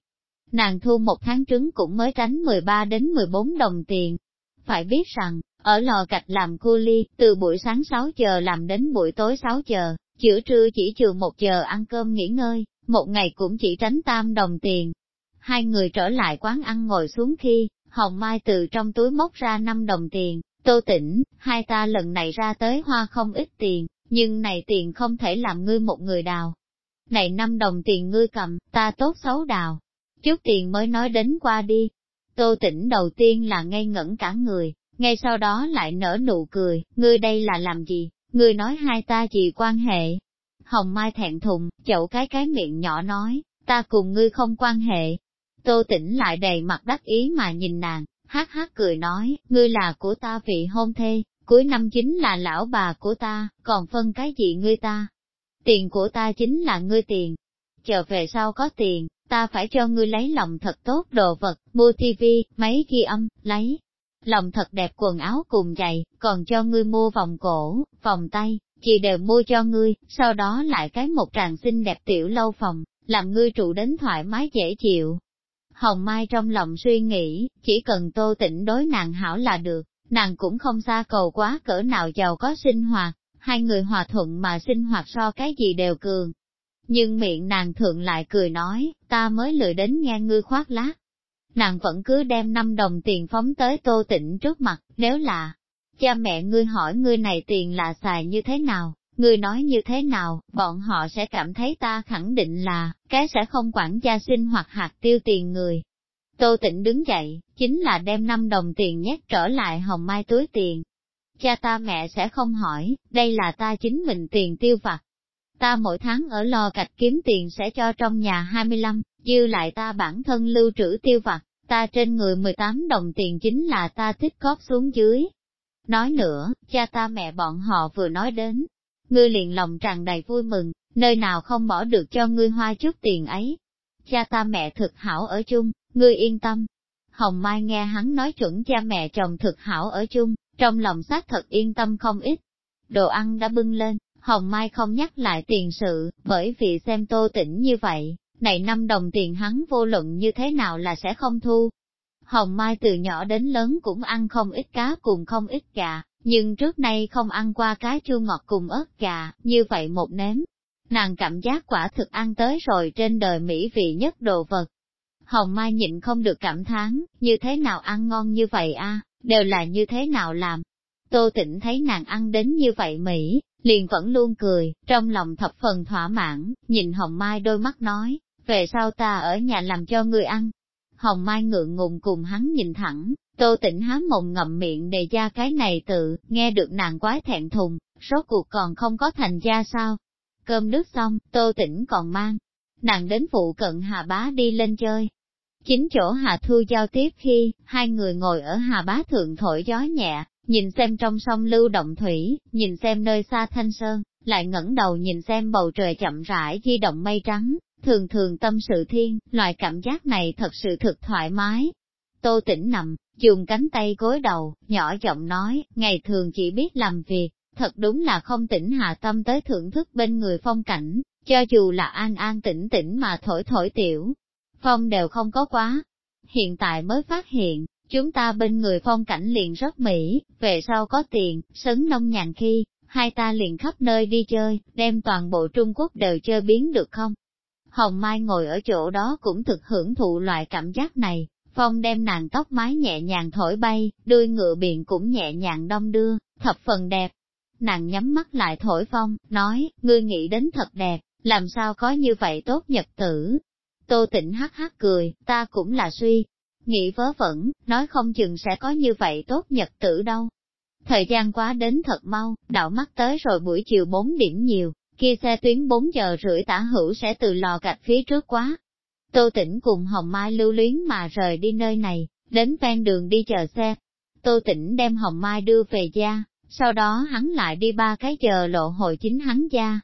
Nàng thu một tháng trứng cũng mới tránh 13 đến 14 đồng tiền. Phải biết rằng, ở lò gạch làm cu ly, từ buổi sáng 6 giờ làm đến buổi tối 6 giờ, chữa trưa chỉ trừ một giờ ăn cơm nghỉ ngơi, một ngày cũng chỉ tránh tam đồng tiền. Hai người trở lại quán ăn ngồi xuống khi, Hồng Mai từ trong túi móc ra 5 đồng tiền, tô tỉnh, hai ta lần này ra tới hoa không ít tiền, nhưng này tiền không thể làm ngươi một người đào. Này 5 đồng tiền ngươi cầm, ta tốt xấu đào. Chút tiền mới nói đến qua đi. Tô tỉnh đầu tiên là ngây ngẩn cả người, ngay sau đó lại nở nụ cười, ngươi đây là làm gì, ngươi nói hai ta gì quan hệ. Hồng Mai thẹn thùng, chậu cái cái miệng nhỏ nói, ta cùng ngươi không quan hệ. Tô tỉnh lại đầy mặt đắc ý mà nhìn nàng, hát hát cười nói, ngươi là của ta vị hôn thê, cuối năm chính là lão bà của ta, còn phân cái gì ngươi ta. Tiền của ta chính là ngươi tiền. Chờ về sau có tiền, ta phải cho ngươi lấy lòng thật tốt đồ vật, mua tivi, máy ghi âm, lấy lòng thật đẹp quần áo cùng giày, còn cho ngươi mua vòng cổ, vòng tay, chị đều mua cho ngươi, sau đó lại cái một tràng xinh đẹp tiểu lâu phòng, làm ngươi trụ đến thoải mái dễ chịu. Hồng Mai trong lòng suy nghĩ, chỉ cần tô tĩnh đối nàng hảo là được, nàng cũng không xa cầu quá cỡ nào giàu có sinh hoạt, hai người hòa thuận mà sinh hoạt so cái gì đều cường. Nhưng miệng nàng thượng lại cười nói, ta mới lười đến nghe ngươi khoác lác, nàng vẫn cứ đem 5 đồng tiền phóng tới tô tĩnh trước mặt, nếu là cha mẹ ngươi hỏi ngươi này tiền là xài như thế nào, ngươi nói như thế nào, bọn họ sẽ cảm thấy ta khẳng định là, cái sẽ không quản gia sinh hoặc hạt tiêu tiền người. Tô tịnh đứng dậy, chính là đem 5 đồng tiền nhét trở lại hồng mai túi tiền. Cha ta mẹ sẽ không hỏi, đây là ta chính mình tiền tiêu vặt. Ta mỗi tháng ở lò cạch kiếm tiền sẽ cho trong nhà 25, dư lại ta bản thân lưu trữ tiêu vặt, ta trên người 18 đồng tiền chính là ta tích góp xuống dưới. Nói nữa, cha ta mẹ bọn họ vừa nói đến, ngươi liền lòng tràn đầy vui mừng, nơi nào không bỏ được cho ngươi hoa chút tiền ấy. Cha ta mẹ thực hảo ở chung, ngươi yên tâm. Hồng Mai nghe hắn nói chuẩn cha mẹ chồng thực hảo ở chung, trong lòng xác thật yên tâm không ít. Đồ ăn đã bưng lên, Hồng Mai không nhắc lại tiền sự, bởi vì xem tô tỉnh như vậy, này năm đồng tiền hắn vô luận như thế nào là sẽ không thu. Hồng Mai từ nhỏ đến lớn cũng ăn không ít cá cùng không ít gà, nhưng trước nay không ăn qua cá chua ngọt cùng ớt gà, như vậy một nếm. Nàng cảm giác quả thực ăn tới rồi trên đời mỹ vị nhất đồ vật. Hồng Mai nhịn không được cảm thán, như thế nào ăn ngon như vậy a, đều là như thế nào làm. Tô tĩnh thấy nàng ăn đến như vậy Mỹ, liền vẫn luôn cười, trong lòng thập phần thỏa mãn, nhìn Hồng Mai đôi mắt nói, về sau ta ở nhà làm cho ngươi ăn. Hồng Mai ngượng ngùng cùng hắn nhìn thẳng, tô tĩnh há mồm ngậm miệng đề ra cái này tự, nghe được nàng quái thẹn thùng, số cuộc còn không có thành gia sao. Cơm nước xong, tô tĩnh còn mang, nàng đến phụ cận Hà Bá đi lên chơi. Chính chỗ Hà Thu giao tiếp khi, hai người ngồi ở Hà Bá thượng thổi gió nhẹ, nhìn xem trong sông lưu động thủy, nhìn xem nơi xa thanh sơn, lại ngẩng đầu nhìn xem bầu trời chậm rãi di động mây trắng, thường thường tâm sự thiên, loại cảm giác này thật sự thực thoải mái. Tô tỉnh nằm, dùng cánh tay gối đầu, nhỏ giọng nói, ngày thường chỉ biết làm việc, thật đúng là không tỉnh hạ tâm tới thưởng thức bên người phong cảnh, cho dù là an an tĩnh tĩnh mà thổi thổi tiểu. Phong đều không có quá. Hiện tại mới phát hiện, chúng ta bên người phong cảnh liền rất mỹ, về sau có tiền, sấn nông nhàn khi, hai ta liền khắp nơi đi chơi, đem toàn bộ Trung Quốc đều chơi biến được không? Hồng Mai ngồi ở chỗ đó cũng thực hưởng thụ loại cảm giác này, phong đem nàng tóc mái nhẹ nhàng thổi bay, đuôi ngựa biển cũng nhẹ nhàng đong đưa, thập phần đẹp. Nàng nhắm mắt lại thổi phong, nói, ngươi nghĩ đến thật đẹp, làm sao có như vậy tốt nhật tử. Tô tịnh hắc hắc cười, ta cũng là suy, nghĩ vớ vẩn, nói không chừng sẽ có như vậy tốt nhật tử đâu. Thời gian quá đến thật mau, đạo mắt tới rồi buổi chiều 4 điểm nhiều, kia xe tuyến 4 giờ rưỡi tả hữu sẽ từ lò gạch phía trước quá. Tô Tĩnh cùng Hồng Mai lưu luyến mà rời đi nơi này, đến ven đường đi chờ xe. Tô Tĩnh đem Hồng Mai đưa về gia, sau đó hắn lại đi ba cái giờ lộ hội chính hắn gia.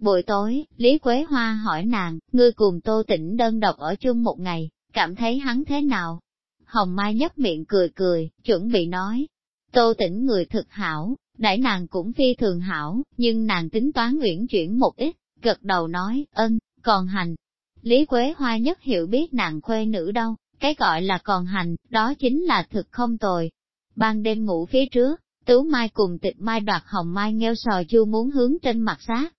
Buổi tối, Lý Quế Hoa hỏi nàng, ngươi cùng Tô Tĩnh đơn độc ở chung một ngày, cảm thấy hắn thế nào? Hồng Mai nhấp miệng cười cười, chuẩn bị nói. Tô Tĩnh người thực hảo, đại nàng cũng phi thường hảo, nhưng nàng tính toán uyển chuyển một ít, gật đầu nói, ân, còn hành. Lý Quế Hoa nhất hiểu biết nàng khuê nữ đâu, cái gọi là còn hành, đó chính là thực không tồi. Ban đêm ngủ phía trước, Tú Mai cùng tịch Mai đoạt Hồng Mai nghêu sò chu muốn hướng trên mặt sát.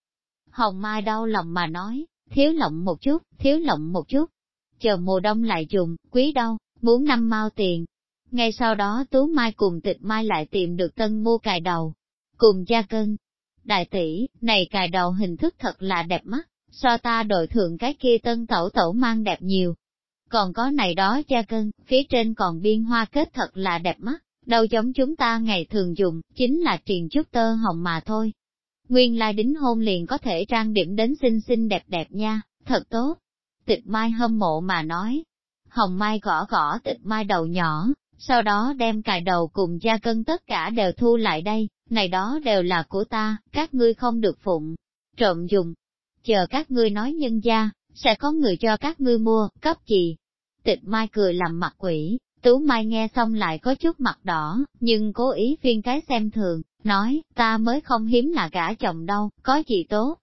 Hồng Mai đau lòng mà nói, thiếu lộng một chút, thiếu lộng một chút. Chờ mùa đông lại dùng, quý đâu, muốn năm mau tiền. Ngay sau đó Tú Mai cùng tịch Mai lại tìm được tân mua cài đầu, cùng gia cân. Đại tỷ, này cài đầu hình thức thật là đẹp mắt, so ta đội thượng cái kia tân tẩu tẩu mang đẹp nhiều. Còn có này đó gia cân, phía trên còn biên hoa kết thật là đẹp mắt, đâu giống chúng ta ngày thường dùng, chính là triền chút tơ hồng mà thôi. Nguyên lai đính hôn liền có thể trang điểm đến xinh xinh đẹp đẹp nha, thật tốt. Tịch mai hâm mộ mà nói. Hồng mai gõ gõ tịch mai đầu nhỏ, sau đó đem cài đầu cùng gia cân tất cả đều thu lại đây, này đó đều là của ta, các ngươi không được phụng, trộm dùng. Chờ các ngươi nói nhân gia, sẽ có người cho các ngươi mua, cấp gì. Tịch mai cười làm mặt quỷ, Tú Mai nghe xong lại có chút mặt đỏ, nhưng cố ý phiên cái xem thường, nói, ta mới không hiếm là gả chồng đâu, có gì tốt.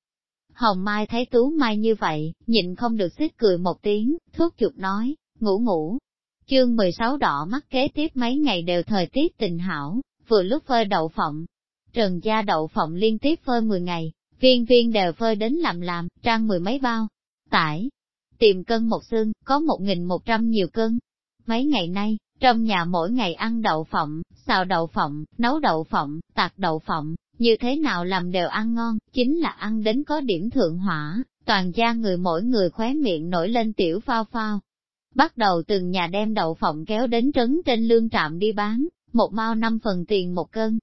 Hồng Mai thấy Tú Mai như vậy, nhịn không được xích cười một tiếng, thuốc chuột nói, ngủ ngủ. Chương 16 đỏ mắt kế tiếp mấy ngày đều thời tiết tình hảo, vừa lúc phơi đậu phộng. Trần gia đậu phộng liên tiếp phơi 10 ngày, viên viên đều phơi đến làm làm, trang mười mấy bao. Tải, tìm cân một xương, có một nghìn một trăm nhiều cân, Mấy ngày nay, trong nhà mỗi ngày ăn đậu phộng, xào đậu phộng, nấu đậu phộng, tạc đậu phộng, như thế nào làm đều ăn ngon, chính là ăn đến có điểm thượng hỏa, toàn gia người mỗi người khóe miệng nổi lên tiểu phao phao. Bắt đầu từng nhà đem đậu phộng kéo đến trấn trên lương trạm đi bán, một mao năm phần tiền một cân.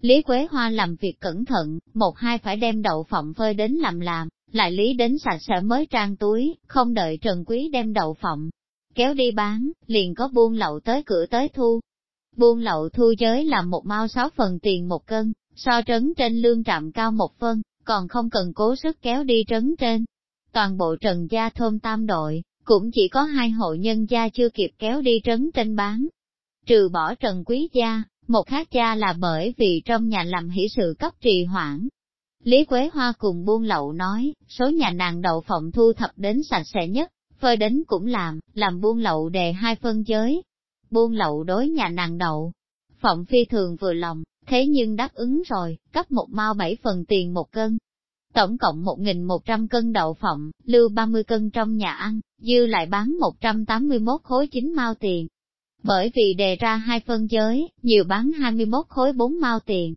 Lý Quế Hoa làm việc cẩn thận, một hai phải đem đậu phộng phơi đến làm làm, lại lý đến sạch sẽ mới trang túi, không đợi Trần Quý đem đậu phộng, kéo đi bán, liền có buôn lậu tới cửa tới thu. Buôn lậu thu giới là một mao sáu phần tiền một cân, so trấn trên lương trạm cao một phân, còn không cần cố sức kéo đi trấn trên. Toàn bộ trần gia thôn tam đội, cũng chỉ có hai hộ nhân gia chưa kịp kéo đi trấn trên bán. Trừ bỏ trần quý gia, một khác gia là bởi vì trong nhà làm hỷ sự cấp trì hoãn. Lý Quế Hoa cùng buôn lậu nói, số nhà nàng đậu phộng thu thập đến sạch sẽ nhất, phơi đến cũng làm, làm buôn lậu đề hai phân giới. Buôn lậu đối nhà nàng đậu. Phộng phi thường vừa lòng, thế nhưng đáp ứng rồi, cấp một mao bảy phần tiền một cân. Tổng cộng 1.100 cân đậu phộng, lưu 30 cân trong nhà ăn, dư lại bán 181 khối chín mao tiền. Bởi vì đề ra hai phân giới, nhiều bán 21 khối 4 mao tiền.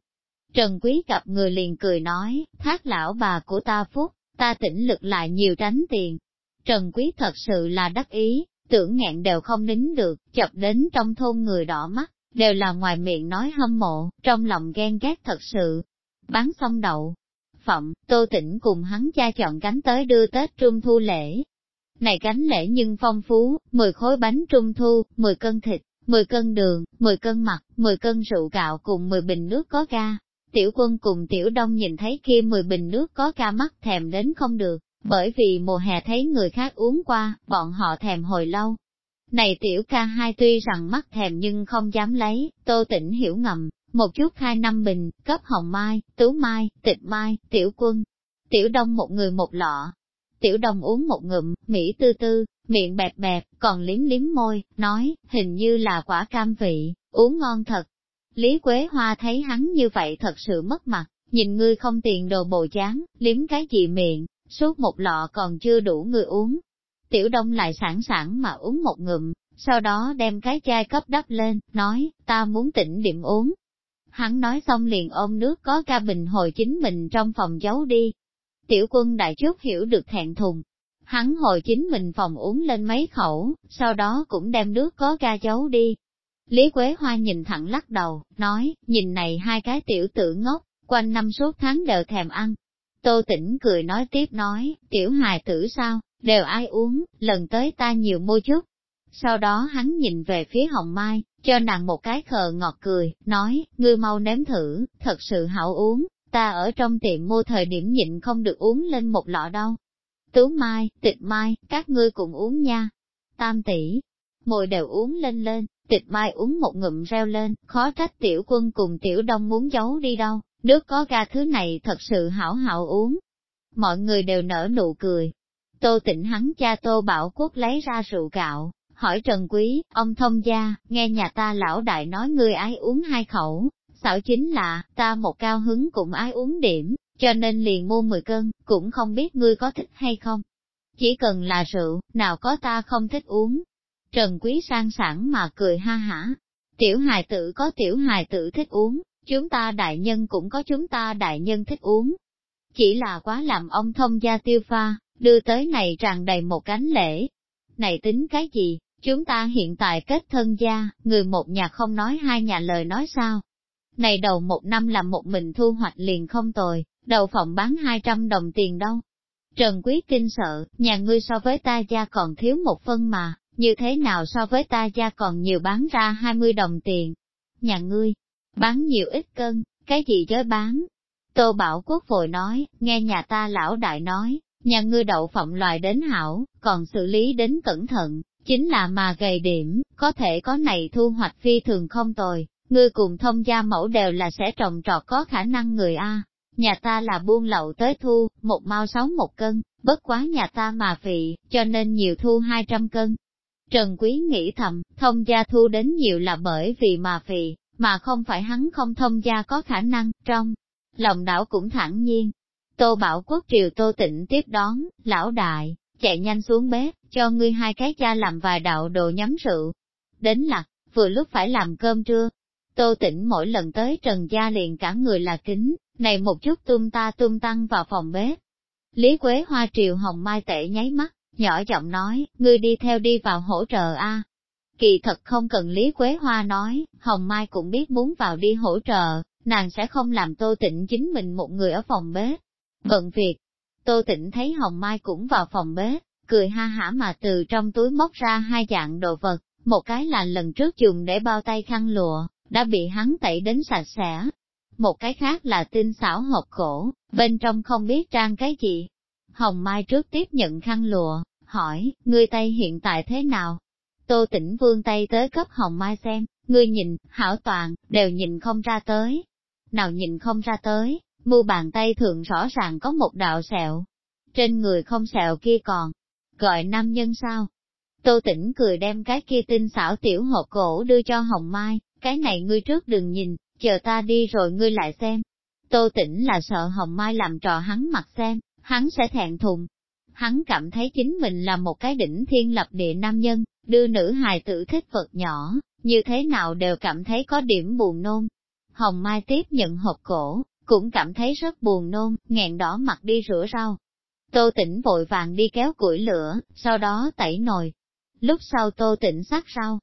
Trần Quý gặp người liền cười nói, thác lão bà của ta phúc, ta tỉnh lực lại nhiều tránh tiền, Trần Quý thật sự là đắc ý, tưởng nghẹn đều không nín được, chập đến trong thôn người đỏ mắt, đều là ngoài miệng nói hâm mộ, trong lòng ghen ghét thật sự. Bán xong đậu, phẩm, tô tỉnh cùng hắn cha chọn cánh tới đưa Tết Trung Thu lễ. Này cánh lễ nhưng phong phú, 10 khối bánh Trung Thu, 10 cân thịt, 10 cân đường, 10 cân mặt, 10 cân rượu gạo cùng 10 bình nước có ga. Tiểu quân cùng tiểu đông nhìn thấy kia 10 bình nước có ga mắt thèm đến không được, bởi vì mùa hè thấy người khác uống qua, bọn họ thèm hồi lâu. Này tiểu ca hai tuy rằng mắt thèm nhưng không dám lấy, tô tỉnh hiểu ngầm, một chút hai năm bình, cấp hồng mai, tú mai, tịch mai, tiểu quân. Tiểu đông một người một lọ. Tiểu đông uống một ngụm, mỹ tư tư, miệng bẹp bẹp, còn liếm liếm môi, nói, hình như là quả cam vị, uống ngon thật. Lý Quế Hoa thấy hắn như vậy thật sự mất mặt, nhìn ngươi không tiền đồ bồ chán, liếm cái gì miệng, suốt một lọ còn chưa đủ người uống. Tiểu đông lại sẵn sàng mà uống một ngụm, sau đó đem cái chai cấp đắp lên, nói, ta muốn tỉnh điểm uống. Hắn nói xong liền ôm nước có ca bình hồi chính mình trong phòng giấu đi. Tiểu quân đại chút hiểu được thẹn thùng. Hắn hồi chính mình phòng uống lên mấy khẩu, sau đó cũng đem nước có ca giấu đi. Lý Quế Hoa nhìn thẳng lắc đầu, nói, nhìn này hai cái tiểu tử ngốc, quanh năm suốt tháng đều thèm ăn, Tô tỉnh cười nói tiếp nói, tiểu hài tử sao, đều ai uống, lần tới ta nhiều mua chút. Sau đó hắn nhìn về phía hồng mai, cho nàng một cái khờ ngọt cười, nói, ngươi mau nếm thử, thật sự hảo uống, ta ở trong tiệm mua thời điểm nhịn không được uống lên một lọ đâu. Tú mai, tịch mai, các ngươi cùng uống nha. Tam tỷ, mồi đều uống lên lên, tịch mai uống một ngụm reo lên, khó trách tiểu quân cùng tiểu đông muốn giấu đi đâu, nước có ga thứ này thật sự hảo hảo uống. Mọi người đều nở nụ cười. Tô tịnh hắn cha tô bảo quốc lấy ra rượu gạo, hỏi Trần Quý, ông thông gia, nghe nhà ta lão đại nói ngươi ái uống hai khẩu, xảo chính là, ta một cao hứng cũng ái uống điểm, cho nên liền mua 10 cân, cũng không biết ngươi có thích hay không. Chỉ cần là rượu, nào có ta không thích uống. Trần Quý sang sảng mà cười ha hả. Tiểu hài tử có tiểu hài tử thích uống, chúng ta đại nhân cũng có chúng ta đại nhân thích uống. Chỉ là quá làm ông thông gia tiêu pha, đưa tới này tràn đầy một cánh lễ. Này tính cái gì, chúng ta hiện tại kết thân gia, người một nhà không nói hai nhà lời nói sao. Này đầu một năm là một mình thu hoạch liền không tồi, đầu phòng bán 200 đồng tiền đâu. Trần Quý Kinh sợ, nhà ngươi so với ta gia còn thiếu một phân mà, như thế nào so với ta gia còn nhiều bán ra 20 đồng tiền. Nhà ngươi, bán nhiều ít cân, cái gì chớ bán. Tô Bảo Quốc vội nói, nghe nhà ta lão đại nói, nhà ngươi đậu phộng loài đến hảo, còn xử lý đến cẩn thận, chính là mà gầy điểm, có thể có này thu hoạch phi thường không tồi, ngươi cùng thông gia mẫu đều là sẽ trồng trọt có khả năng người A. Nhà ta là buôn lậu tới thu, một mao sáu một cân, bất quá nhà ta mà vị, cho nên nhiều thu hai trăm cân. Trần Quý nghĩ thầm, thông gia thu đến nhiều là bởi vì mà phì, mà không phải hắn không thông gia có khả năng, trong lòng đảo cũng thẳng nhiên. Tô Bảo Quốc triều Tô Tịnh tiếp đón, lão đại, chạy nhanh xuống bếp, cho ngươi hai cái cha làm vài đạo đồ nhắm rượu. Đến lạc, vừa lúc phải làm cơm trưa. Tô Tịnh mỗi lần tới Trần Gia liền cả người là kính, này một chút tung ta tung tăng vào phòng bếp. Lý Quế Hoa triều hồng mai tệ nháy mắt, nhỏ giọng nói, ngươi đi theo đi vào hỗ trợ a. Kỳ thật không cần Lý Quế Hoa nói, Hồng Mai cũng biết muốn vào đi hỗ trợ, nàng sẽ không làm Tô Tịnh chính mình một người ở phòng bếp. Bận việc, Tô Tịnh thấy Hồng Mai cũng vào phòng bếp, cười ha hả mà từ trong túi móc ra hai dạng đồ vật, một cái là lần trước dùng để bao tay khăn lụa, đã bị hắn tẩy đến sạch sẽ. Một cái khác là tinh xảo hộp cổ, bên trong không biết trang cái gì. Hồng Mai trước tiếp nhận khăn lụa, hỏi, ngươi tay hiện tại thế nào? Tô tĩnh vương tay tới cấp Hồng Mai xem, ngươi nhìn, hảo toàn, đều nhìn không ra tới. Nào nhìn không ra tới, mu bàn tay thường rõ ràng có một đạo sẹo. Trên người không sẹo kia còn, gọi nam nhân sao? Tô tỉnh cười đem cái kia tinh xảo tiểu hộp cổ đưa cho Hồng Mai, cái này ngươi trước đừng nhìn, chờ ta đi rồi ngươi lại xem. Tô tỉnh là sợ Hồng Mai làm trò hắn mặt xem, hắn sẽ thẹn thùng. Hắn cảm thấy chính mình là một cái đỉnh thiên lập địa nam nhân, đưa nữ hài tử thích vật nhỏ, như thế nào đều cảm thấy có điểm buồn nôn. Hồng Mai tiếp nhận hộp cổ, cũng cảm thấy rất buồn nôn, nghẹn đỏ mặt đi rửa rau. Tô tỉnh vội vàng đi kéo củi lửa, sau đó tẩy nồi. Lúc sau tô tỉnh sát rau,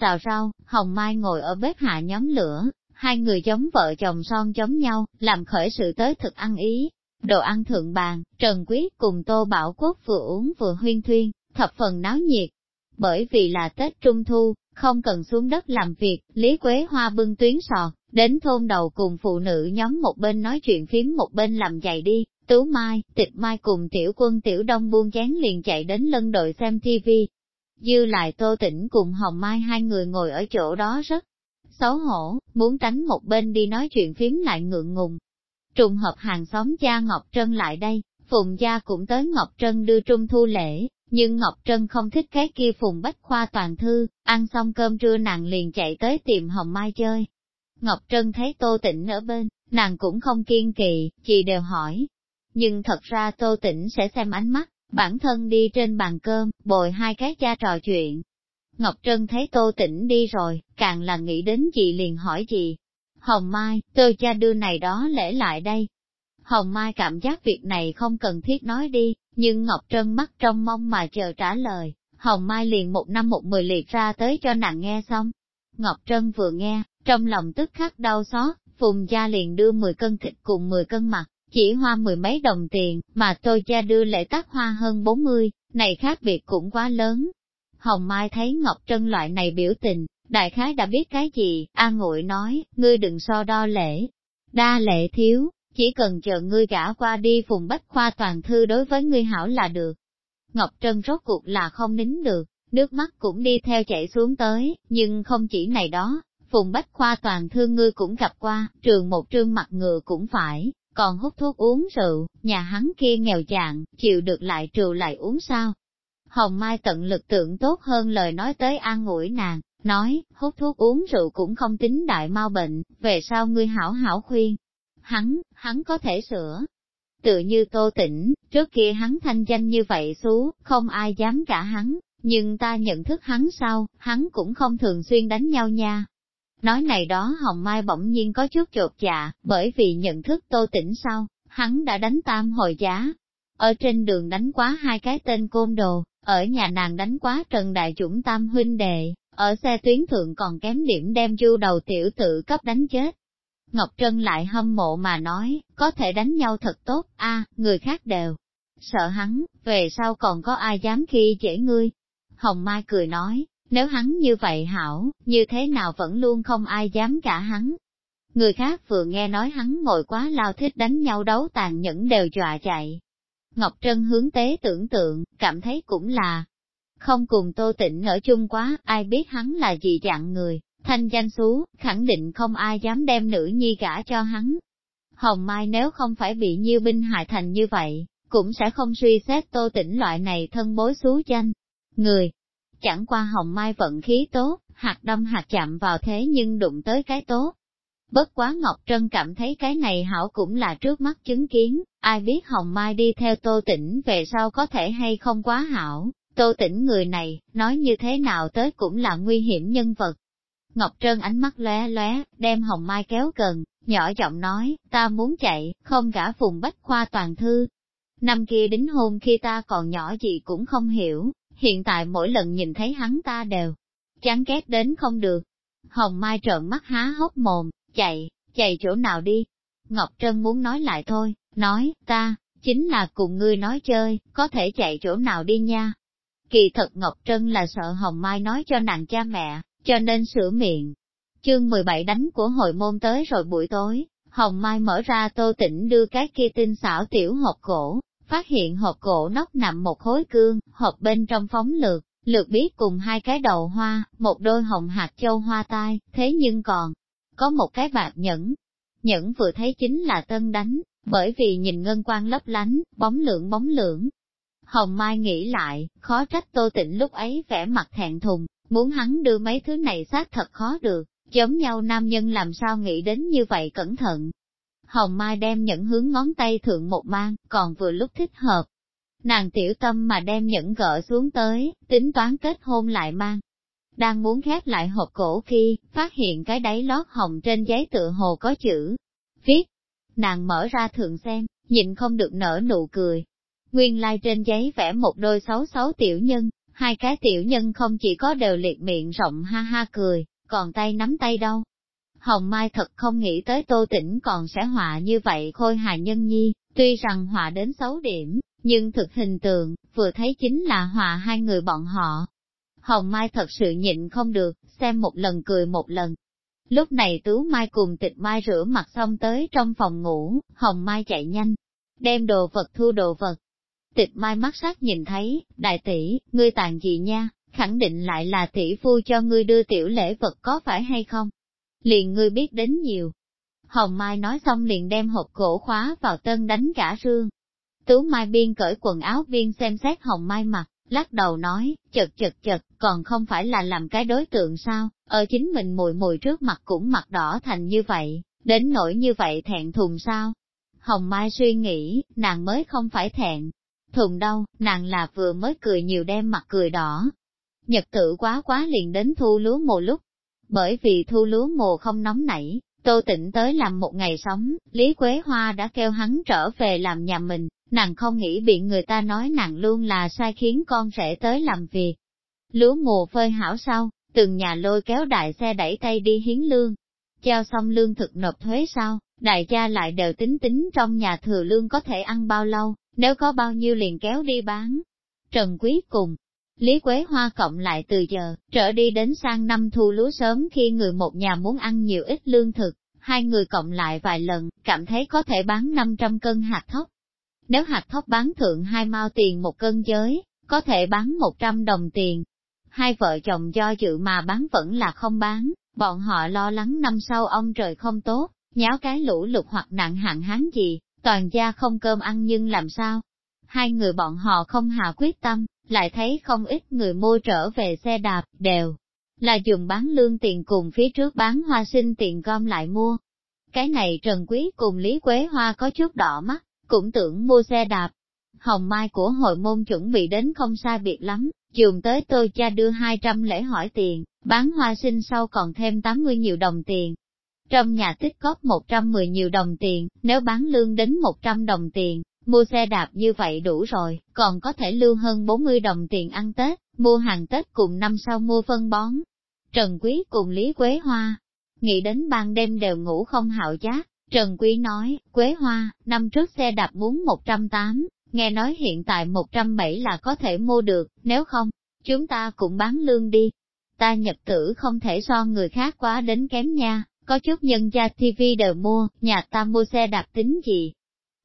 xào rau, Hồng Mai ngồi ở bếp hạ nhóm lửa, hai người giống vợ chồng son giống nhau, làm khởi sự tới thực ăn ý. Đồ ăn thượng bàn, Trần Quý cùng Tô Bảo Quốc vừa uống vừa huyên thuyên, thập phần náo nhiệt. Bởi vì là Tết Trung Thu, không cần xuống đất làm việc, Lý Quế Hoa bưng tuyến sọt, đến thôn đầu cùng phụ nữ nhóm một bên nói chuyện phím một bên làm giày đi, Tú Mai, Tịch Mai cùng tiểu quân tiểu đông buông chén liền chạy đến lân đội xem TV. Dư lại Tô Tĩnh cùng Hồng Mai hai người ngồi ở chỗ đó rất xấu hổ, muốn tránh một bên đi nói chuyện phím lại ngượng ngùng. Trùng hợp hàng xóm cha Ngọc Trân lại đây, Phùng Gia cũng tới Ngọc Trân đưa trung thu lễ, nhưng Ngọc Trân không thích cái kia Phùng Bách Khoa toàn thư, ăn xong cơm trưa nàng liền chạy tới tìm Hồng Mai chơi. Ngọc Trân thấy Tô Tĩnh ở bên, nàng cũng không kiên kỳ, chị đều hỏi. Nhưng thật ra Tô Tĩnh sẽ xem ánh mắt, bản thân đi trên bàn cơm, bồi hai cái cha trò chuyện. Ngọc Trân thấy Tô Tĩnh đi rồi, càng là nghĩ đến chị liền hỏi chị. Hồng Mai, tôi cha đưa này đó lễ lại đây. Hồng Mai cảm giác việc này không cần thiết nói đi, nhưng Ngọc Trân mắt trong mong mà chờ trả lời. Hồng Mai liền một năm một mười liệt ra tới cho nàng nghe xong. Ngọc Trân vừa nghe, trong lòng tức khắc đau xót, Phùng Gia liền đưa 10 cân thịt cùng 10 cân mặt, chỉ hoa mười mấy đồng tiền, mà tôi cha đưa lễ tác hoa hơn 40, này khác biệt cũng quá lớn. Hồng Mai thấy Ngọc Trân loại này biểu tình, đại khái đã biết cái gì, A Ngụy nói, ngươi đừng so đo lễ, đa lệ thiếu, chỉ cần chờ ngươi gả qua đi phùng bách khoa toàn thư đối với ngươi hảo là được. Ngọc Trân rốt cuộc là không nín được, nước mắt cũng đi theo chảy xuống tới, nhưng không chỉ này đó, Phùng Bách Khoa toàn thương ngươi cũng gặp qua, trường một trương mặt ngựa cũng phải, còn hút thuốc uống rượu, nhà hắn kia nghèo chạng, chịu được lại trừ lại uống sao. Hồng Mai tận lực tưởng tốt hơn lời nói tới an ủi nàng, nói, hút thuốc uống rượu cũng không tính đại mau bệnh, về sau ngươi hảo hảo khuyên. Hắn, hắn có thể sửa. Tự như tô tỉnh, trước kia hắn thanh danh như vậy xú, không ai dám cả hắn, nhưng ta nhận thức hắn sau, hắn cũng không thường xuyên đánh nhau nha. Nói này đó Hồng Mai bỗng nhiên có chút chột dạ, bởi vì nhận thức tô tỉnh sau, hắn đã đánh tam hồi giá. Ở trên đường đánh quá hai cái tên côn đồ, ở nhà nàng đánh quá Trần Đại Chủng Tam huynh đệ, ở xe tuyến thượng còn kém điểm đem chu đầu tiểu tự cấp đánh chết. Ngọc Trân lại hâm mộ mà nói, có thể đánh nhau thật tốt, a người khác đều sợ hắn, về sau còn có ai dám khi dễ ngươi. Hồng Mai cười nói, nếu hắn như vậy hảo, như thế nào vẫn luôn không ai dám cả hắn. Người khác vừa nghe nói hắn ngồi quá lao thích đánh nhau đấu tàn nhẫn đều dọa chạy. Ngọc Trân hướng tế tưởng tượng, cảm thấy cũng là, không cùng Tô Tịnh ở chung quá, ai biết hắn là gì dạng người, thanh danh xú, khẳng định không ai dám đem nữ nhi gả cho hắn. Hồng Mai nếu không phải bị nhiêu binh hại thành như vậy, cũng sẽ không suy xét Tô Tĩnh loại này thân bối xú danh. Người, chẳng qua Hồng Mai vận khí tốt, hạt đâm hạt chạm vào thế nhưng đụng tới cái tốt. Bất quá Ngọc Trân cảm thấy cái này hảo cũng là trước mắt chứng kiến, ai biết Hồng Mai đi theo Tô Tĩnh về sau có thể hay không quá hảo, Tô tĩnh người này, nói như thế nào tới cũng là nguy hiểm nhân vật. Ngọc Trân ánh mắt lóe lóe, đem Hồng Mai kéo gần, nhỏ giọng nói, ta muốn chạy, không gả vùng bách khoa toàn thư. Năm kia đính hôn khi ta còn nhỏ gì cũng không hiểu, hiện tại mỗi lần nhìn thấy hắn ta đều chán ghét đến không được. Hồng Mai trợn mắt há hốc mồm, chạy, chạy chỗ nào đi. Ngọc Trân muốn nói lại thôi, nói, ta, chính là cùng ngươi nói chơi, có thể chạy chỗ nào đi nha. Kỳ thật Ngọc Trân là sợ Hồng Mai nói cho nàng cha mẹ, cho nên sửa miệng. Chương 17 đánh của hội môn tới rồi buổi tối, Hồng Mai mở ra tô tỉnh đưa cái kia tinh xảo tiểu hộp cổ, phát hiện hộp cổ nóc nằm một khối cương, hộp bên trong phóng lược, lược biết cùng hai cái đầu hoa, một đôi hồng hạt châu hoa tai, thế nhưng còn có một cái bạc nhẫn. Nhẫn vừa thấy chính là tân đánh, bởi vì nhìn ngân quang lấp lánh, bóng lượng bóng lượng, Hồng Mai nghĩ lại, khó trách Tô Tịnh lúc ấy vẻ mặt thẹn thùng, muốn hắn đưa mấy thứ này xác thật khó được, giống nhau nam nhân làm sao nghĩ đến như vậy cẩn thận. Hồng Mai đem nhẫn hướng ngón tay thượng một mang, còn vừa lúc thích hợp. Nàng tiểu tâm mà đem nhẫn gỡ xuống tới, tính toán kết hôn lại mang. Đang muốn khép lại hộp cổ khi, phát hiện cái đáy lót hồng trên giấy tựa hồ có chữ. Viết, nàng mở ra thượng xem, nhịn không được nở nụ cười, Nguyên lai like trên giấy vẽ một đôi xấu xấu tiểu nhân, hai cái tiểu nhân không chỉ có đều liệt miệng rộng ha ha cười, còn tay nắm tay đâu. Hồng Mai thật không nghĩ tới Tô Tĩnh còn sẽ họa như vậy khôi hài nhân nhi, tuy rằng họa đến xấu điểm, nhưng thực hình tượng, vừa thấy chính là họa hai người bọn họ. Hồng Mai thật sự nhịn không được, xem một lần cười một lần. Lúc này Tú Mai cùng tịch Mai rửa mặt xong tới trong phòng ngủ, Hồng Mai chạy nhanh, đem đồ vật thu đồ vật, Tịch mai mắt sắc nhìn thấy, đại tỷ, ngươi tàn gì nha, khẳng định lại là tỷ phu cho ngươi đưa tiểu lễ vật có phải hay không? Liền ngươi biết đến nhiều. Hồng Mai nói xong liền đem hộp cổ khóa vào tân đánh cả rương. Tú Mai biên cởi quần áo viên xem xét Hồng Mai mặt, lắc đầu nói, chật chật chật, còn không phải là làm cái đối tượng sao, ở chính mình mùi mùi trước mặt cũng mặt đỏ thành như vậy, đến nỗi như vậy thẹn thùng sao? Hồng Mai suy nghĩ, nàng mới không phải thẹn, Thùng đâu, nàng là vừa mới cười nhiều đem mặt cười đỏ. Nhật tử quá quá liền đến thu lúa mùa lúc. Bởi vì thu lúa mùa không nóng nảy, Tô Tịnh tới làm một ngày sống, Lý Quế Hoa đã kêu hắn trở về làm nhà mình, nàng không nghĩ bị người ta nói nàng luôn là sai khiến con rể tới làm việc. Lúa mùa phơi hảo sau, từng nhà lôi kéo đại xe đẩy tay đi hiến lương. Treo xong lương thực nộp thuế sau, đại gia lại đều tính tính trong nhà thừa lương có thể ăn bao lâu, nếu có bao nhiêu liền kéo đi bán. Trần Quý cùng, Lý Quế Hoa cộng lại từ giờ, trở đi đến sang năm thu lúa sớm khi người một nhà muốn ăn nhiều ít lương thực, hai người cộng lại vài lần, cảm thấy có thể bán 500 cân hạt thóc. Nếu hạt thóc bán thượng hai mao tiền một cân giới, có thể bán 100 đồng tiền. Hai vợ chồng do dự mà bán vẫn là không bán, bọn họ lo lắng năm sau ông trời không tốt, nháo cái lũ lụt hoặc nạn hạn hán gì, toàn gia không cơm ăn nhưng làm sao? Hai người bọn họ không hạ quyết tâm, lại thấy không ít người mua trở về xe đạp, đều là dùng bán lương tiền cùng phía trước bán hoa sinh tiền gom lại mua. Cái này Trần Quý cùng Lý Quế Hoa có chút đỏ mắt, cũng tưởng mua xe đạp. Hồng Mai của hội môn chuẩn bị đến không sai biệt lắm, dùng tới tôi cha đưa 200 lễ hỏi tiền, bán hoa sinh sau còn thêm 80 nhiều đồng tiền. Trong nhà tích góp 110 nhiều đồng tiền, nếu bán lương đến 100 đồng tiền, mua xe đạp như vậy đủ rồi, còn có thể lưu hơn 40 đồng tiền ăn Tết, mua hàng Tết cùng năm sau mua phân bón. Trần Quý cùng Lý Quế Hoa, nghĩ đến ban đêm đều ngủ không hạo giác, Trần Quý nói, Quế Hoa, năm trước xe đạp muốn 108, nghe nói hiện tại 107 là có thể mua được, nếu không, chúng ta cũng bán lương đi. Ta nhật tử không thể so người khác quá đến kém nha, có chút nhân gia TV đều mua, nhà ta mua xe đạp tính gì.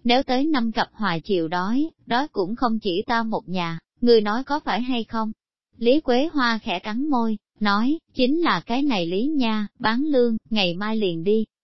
Nếu tới năm cặp hoài chịu đói, đói cũng không chỉ ta một nhà, người nói có phải hay không? Lý Quế Hoa khẽ cắn môi, nói, chính là cái này lý nha, bán lương, ngày mai liền đi.